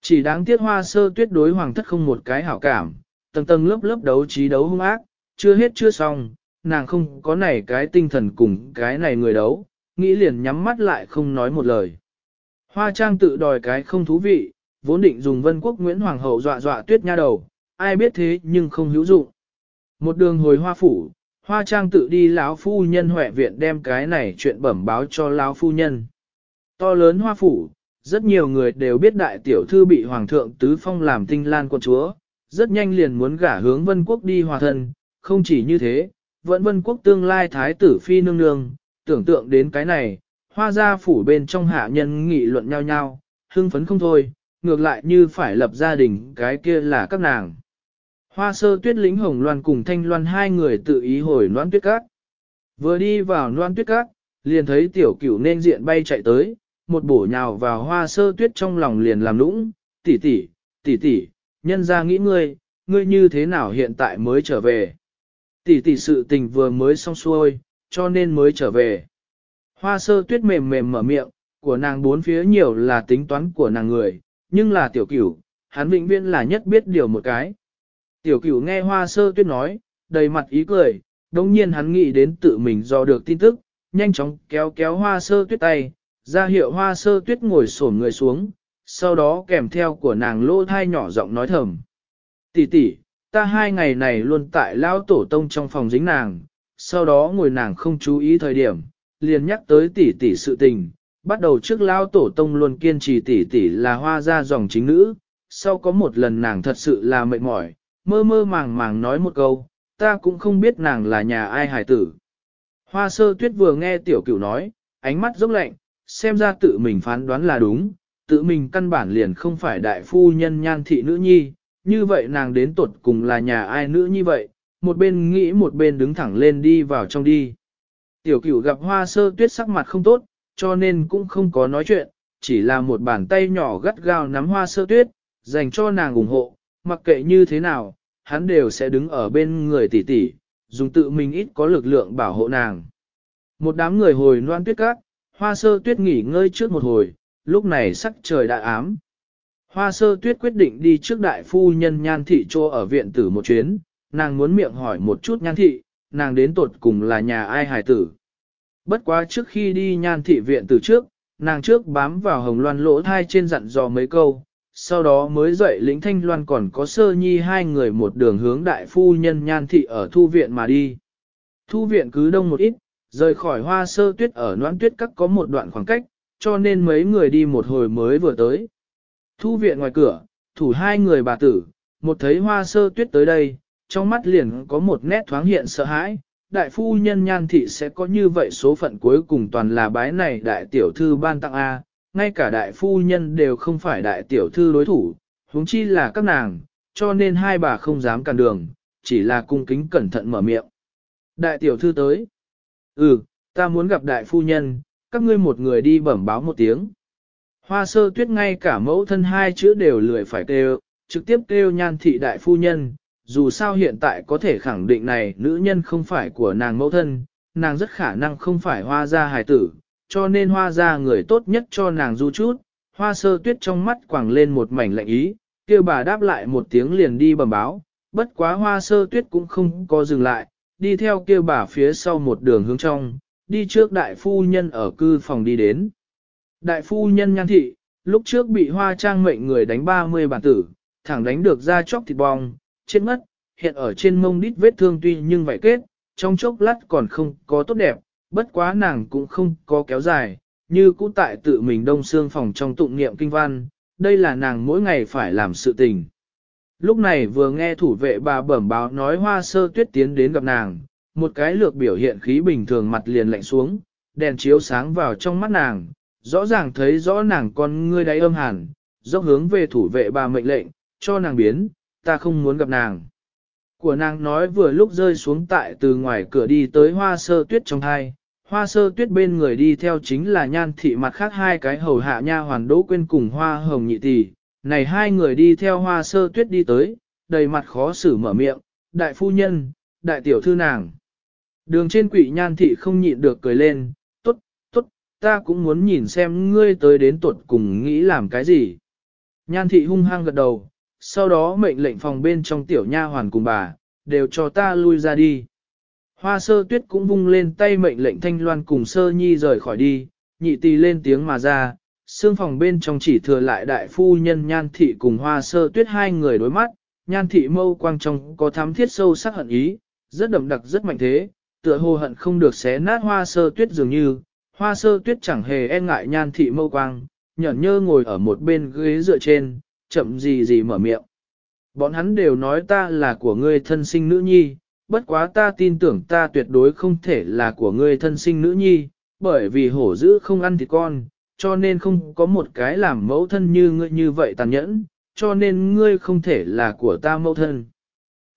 Chỉ đáng tiếc hoa sơ tuyết đối hoàng thất không một cái hảo cảm, tầng tầng lớp lớp đấu trí đấu hung ác, chưa hết chưa xong, nàng không có này cái tinh thần cùng cái này người đấu, nghĩ liền nhắm mắt lại không nói một lời. Hoa Trang tự đòi cái không thú vị, vốn định dùng vân quốc Nguyễn Hoàng hậu dọa dọa tuyết nha đầu, ai biết thế nhưng không hữu dụng. Một đường hồi hoa phủ, hoa trang tự đi lão phu nhân huệ viện đem cái này chuyện bẩm báo cho lão phu nhân. To lớn hoa phủ, rất nhiều người đều biết đại tiểu thư bị hoàng thượng tứ phong làm tinh lan quân chúa, rất nhanh liền muốn gả hướng vân quốc đi hòa thân, không chỉ như thế, vẫn vân quốc tương lai thái tử phi nương nương, tưởng tượng đến cái này, hoa gia phủ bên trong hạ nhân nghị luận nhau nhau, hưng phấn không thôi, ngược lại như phải lập gia đình cái kia là các nàng. Hoa sơ tuyết lính hồng loan cùng thanh loan hai người tự ý hồi noan tuyết cát. Vừa đi vào noan tuyết cát, liền thấy tiểu cửu nên diện bay chạy tới, một bổ nhào vào hoa sơ tuyết trong lòng liền làm lũng, tỷ tỷ, tỷ tỷ, nhân ra nghĩ ngươi, ngươi như thế nào hiện tại mới trở về. Tỷ tỷ sự tình vừa mới xong xuôi, cho nên mới trở về. Hoa sơ tuyết mềm mềm mở miệng, của nàng bốn phía nhiều là tính toán của nàng người, nhưng là tiểu cửu, hắn vĩnh viễn là nhất biết điều một cái. Tiểu cửu nghe hoa sơ tuyết nói, đầy mặt ý cười, đồng nhiên hắn nghĩ đến tự mình do được tin tức, nhanh chóng kéo kéo hoa sơ tuyết tay, ra hiệu hoa sơ tuyết ngồi xổm người xuống, sau đó kèm theo của nàng lô thai nhỏ giọng nói thầm. Tỷ tỷ, ta hai ngày này luôn tại lao tổ tông trong phòng dính nàng, sau đó ngồi nàng không chú ý thời điểm, liền nhắc tới tỷ tỷ sự tình, bắt đầu trước lao tổ tông luôn kiên trì tỷ tỷ là hoa ra dòng chính nữ, sau có một lần nàng thật sự là mệt mỏi, mơ mơ màng màng nói một câu, ta cũng không biết nàng là nhà ai hài tử. Hoa sơ tuyết vừa nghe tiểu cửu nói, ánh mắt rốc lạnh, xem ra tự mình phán đoán là đúng, tự mình căn bản liền không phải đại phu nhân nhan thị nữ nhi, như vậy nàng đến tuột cùng là nhà ai nữ như vậy, một bên nghĩ một bên đứng thẳng lên đi vào trong đi. Tiểu cửu gặp hoa sơ tuyết sắc mặt không tốt, cho nên cũng không có nói chuyện, chỉ là một bàn tay nhỏ gắt gao nắm hoa sơ tuyết, dành cho nàng ủng hộ, mặc kệ như thế nào, hắn đều sẽ đứng ở bên người tỷ tỷ, dùng tự mình ít có lực lượng bảo hộ nàng. Một đám người hồi noan tuyết cát, hoa sơ tuyết nghỉ ngơi trước một hồi, lúc này sắc trời đã ám. Hoa sơ tuyết quyết định đi trước đại phu nhân nhan thị cho ở viện tử một chuyến, nàng muốn miệng hỏi một chút nhan thị, nàng đến tột cùng là nhà ai hài tử. Bất quá trước khi đi nhan thị viện tử trước, nàng trước bám vào hồng loan lỗ thai trên dặn dò mấy câu, sau đó mới dậy lĩnh thanh loan còn có sơ nhi hai người một đường hướng đại phu nhân nhan thị ở thu viện mà đi. Thu viện cứ đông một ít, rời khỏi hoa sơ tuyết ở noãn tuyết các có một đoạn khoảng cách, cho nên mấy người đi một hồi mới vừa tới. Thu viện ngoài cửa, thủ hai người bà tử, một thấy hoa sơ tuyết tới đây, trong mắt liền có một nét thoáng hiện sợ hãi. Đại phu nhân nhan thị sẽ có như vậy số phận cuối cùng toàn là bái này đại tiểu thư ban tặng A, ngay cả đại phu nhân đều không phải đại tiểu thư đối thủ, huống chi là các nàng, cho nên hai bà không dám cản đường, chỉ là cung kính cẩn thận mở miệng. Đại tiểu thư tới. Ừ, ta muốn gặp đại phu nhân, các ngươi một người đi bẩm báo một tiếng. Hoa sơ tuyết ngay cả mẫu thân hai chữ đều lười phải kêu, trực tiếp kêu nhan thị đại phu nhân, dù sao hiện tại có thể khẳng định này nữ nhân không phải của nàng mẫu thân, nàng rất khả năng không phải hoa gia hài tử, cho nên hoa gia người tốt nhất cho nàng du chút, hoa sơ tuyết trong mắt quẳng lên một mảnh lạnh ý, kêu bà đáp lại một tiếng liền đi bẩm báo, bất quá hoa sơ tuyết cũng không có dừng lại, đi theo kêu bà phía sau một đường hướng trong, đi trước đại phu nhân ở cư phòng đi đến. Đại phu nhân nhan thị, lúc trước bị hoa trang mệnh người đánh 30 bản tử, thẳng đánh được ra chóc thịt bong, chết mất, hiện ở trên mông đít vết thương tuy nhưng vậy kết, trong chốc lát còn không có tốt đẹp, bất quá nàng cũng không có kéo dài, như cũ tại tự mình đông xương phòng trong tụng niệm kinh văn, đây là nàng mỗi ngày phải làm sự tình. Lúc này vừa nghe thủ vệ bà bẩm báo nói hoa sơ tuyết tiến đến gặp nàng, một cái lược biểu hiện khí bình thường mặt liền lạnh xuống, đèn chiếu sáng vào trong mắt nàng, rõ ràng thấy rõ nàng con ngươi đáy âm hẳn dốc hướng về thủ vệ bà mệnh lệnh, cho nàng biến, ta không muốn gặp nàng. Của nàng nói vừa lúc rơi xuống tại từ ngoài cửa đi tới hoa sơ tuyết trong hai, hoa sơ tuyết bên người đi theo chính là nhan thị mặt khác hai cái hầu hạ nha hoàn đỗ quên cùng hoa hồng nhị tỷ, này hai người đi theo hoa sơ tuyết đi tới, đầy mặt khó xử mở miệng, đại phu nhân, đại tiểu thư nàng. Đường trên quỷ nhan thị không nhịn được cười lên, tốt, tốt, ta cũng muốn nhìn xem ngươi tới đến tuột cùng nghĩ làm cái gì. Nhan thị hung hăng gật đầu, sau đó mệnh lệnh phòng bên trong tiểu nha hoàn cùng bà, đều cho ta lui ra đi. Hoa sơ tuyết cũng vung lên tay mệnh lệnh thanh loan cùng sơ nhi rời khỏi đi, nhị tì lên tiếng mà ra, xương phòng bên trong chỉ thừa lại đại phu nhân nhan thị cùng hoa sơ tuyết hai người đối mắt, nhan thị mâu quang trong có thám thiết sâu sắc hận ý, rất đậm đặc rất mạnh thế, tựa hồ hận không được xé nát hoa sơ tuyết dường như, hoa sơ tuyết chẳng hề e ngại nhan thị mâu quang, nhẫn nhơ ngồi ở một bên ghế dựa trên, chậm gì gì mở miệng. Bọn hắn đều nói ta là của ngươi thân sinh nữ nhi, bất quá ta tin tưởng ta tuyệt đối không thể là của ngươi thân sinh nữ nhi, bởi vì hổ dữ không ăn thịt con, cho nên không có một cái làm mẫu thân như ngươi như vậy tàn nhẫn, cho nên ngươi không thể là của ta mẫu thân.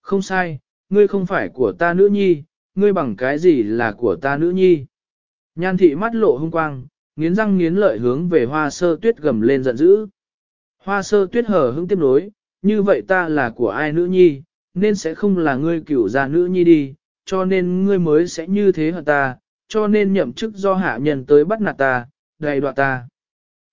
Không sai, ngươi không phải của ta nữ nhi, ngươi bằng cái gì là của ta nữ nhi. Nhan thị mắt lộ hung quang, nghiến răng nghiến lợi hướng về hoa sơ tuyết gầm lên giận dữ. Hoa sơ tuyết hở hững tiếp nối, như vậy ta là của ai nữ nhi, nên sẽ không là ngươi cửu gia nữ nhi đi, cho nên ngươi mới sẽ như thế hả ta, cho nên nhậm chức do hạ nhân tới bắt nạt ta, đầy đoạt ta.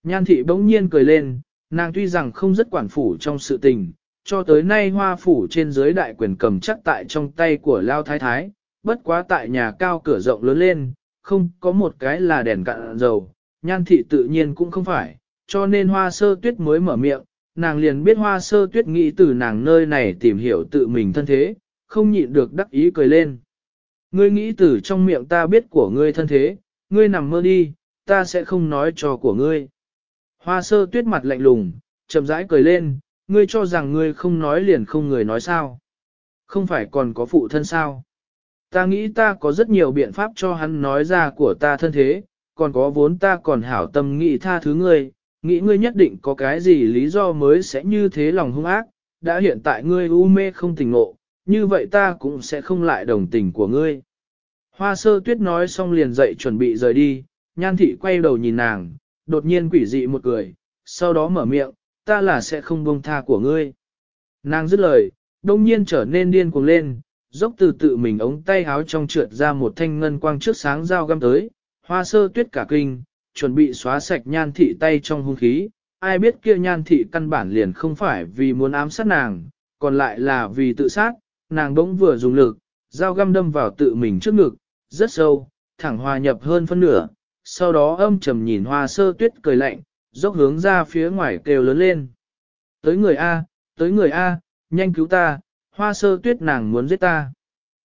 Nhan thị bỗng nhiên cười lên, nàng tuy rằng không rất quản phủ trong sự tình, cho tới nay hoa phủ trên dưới đại quyền cầm chắc tại trong tay của Lao Thái Thái, bất quá tại nhà cao cửa rộng lớn lên, không có một cái là đèn cạn dầu, nhan thị tự nhiên cũng không phải, cho nên hoa sơ tuyết mới mở miệng, nàng liền biết hoa sơ tuyết nghĩ từ nàng nơi này tìm hiểu tự mình thân thế, không nhịn được đắc ý cười lên. Ngươi nghĩ từ trong miệng ta biết của ngươi thân thế, ngươi nằm mơ đi, ta sẽ không nói cho của ngươi. Hoa sơ tuyết mặt lạnh lùng, chậm rãi cười lên, ngươi cho rằng ngươi không nói liền không người nói sao. Không phải còn có phụ thân sao. Ta nghĩ ta có rất nhiều biện pháp cho hắn nói ra của ta thân thế, còn có vốn ta còn hảo tâm nghĩ tha thứ ngươi, nghĩ ngươi nhất định có cái gì lý do mới sẽ như thế lòng hung ác, đã hiện tại ngươi u mê không tình ngộ, như vậy ta cũng sẽ không lại đồng tình của ngươi. Hoa sơ tuyết nói xong liền dậy chuẩn bị rời đi, nhan thị quay đầu nhìn nàng, đột nhiên quỷ dị một cười, sau đó mở miệng, ta là sẽ không buông tha của ngươi. Nàng dứt lời, đông nhiên trở nên điên cuồng lên, dốc từ tự mình ống tay háo trong trượt ra một thanh ngân quang trước sáng dao găm tới, hoa sơ tuyết cả kinh, chuẩn bị xóa sạch nhan thị tay trong hung khí, ai biết kia nhan thị căn bản liền không phải vì muốn ám sát nàng, còn lại là vì tự sát, nàng bỗng vừa dùng lực, dao găm đâm vào tự mình trước ngực, rất sâu, thẳng hòa nhập hơn phân nửa, sau đó âm trầm nhìn hoa sơ tuyết cười lạnh, dốc hướng ra phía ngoài kêu lớn lên. Tới người A, tới người A, nhanh cứu ta, hoa sơ tuyết nàng muốn giết ta.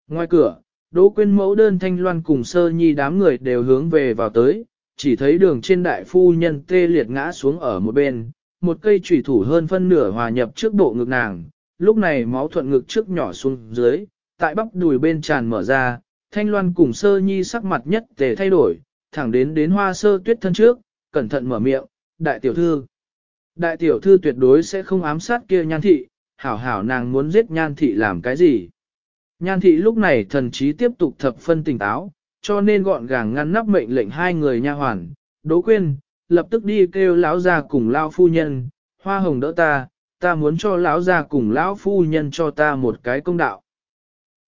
Ngoài cửa, Đỗ Quyên mẫu đơn thanh loan cùng sơ nhi đám người đều hướng về vào tới, chỉ thấy đường trên đại phu nhân tê liệt ngã xuống ở một bên, một cây chủy thủ hơn phân nửa hòa nhập trước bộ ngực nàng, lúc này máu thuận ngực trước nhỏ xuống dưới, tại bắp đùi bên tràn mở ra, thanh loan cùng sơ nhi sắc mặt nhất tề thay đổi, thẳng đến đến hoa sơ tuyết thân trước, cẩn thận mở miệng, đại tiểu thư. Đại tiểu thư tuyệt đối sẽ không ám sát kia nhan thị, hảo hảo nàng muốn giết nhan thị làm cái gì. Nhan thị lúc này thần trí tiếp tục thập phân tỉnh táo, cho nên gọn gàng ngăn nắp mệnh lệnh hai người nha hoàn, đố quên, lập tức đi kêu lão gia cùng lão phu nhân, hoa hồng đỡ ta, ta muốn cho lão gia cùng lão phu nhân cho ta một cái công đạo.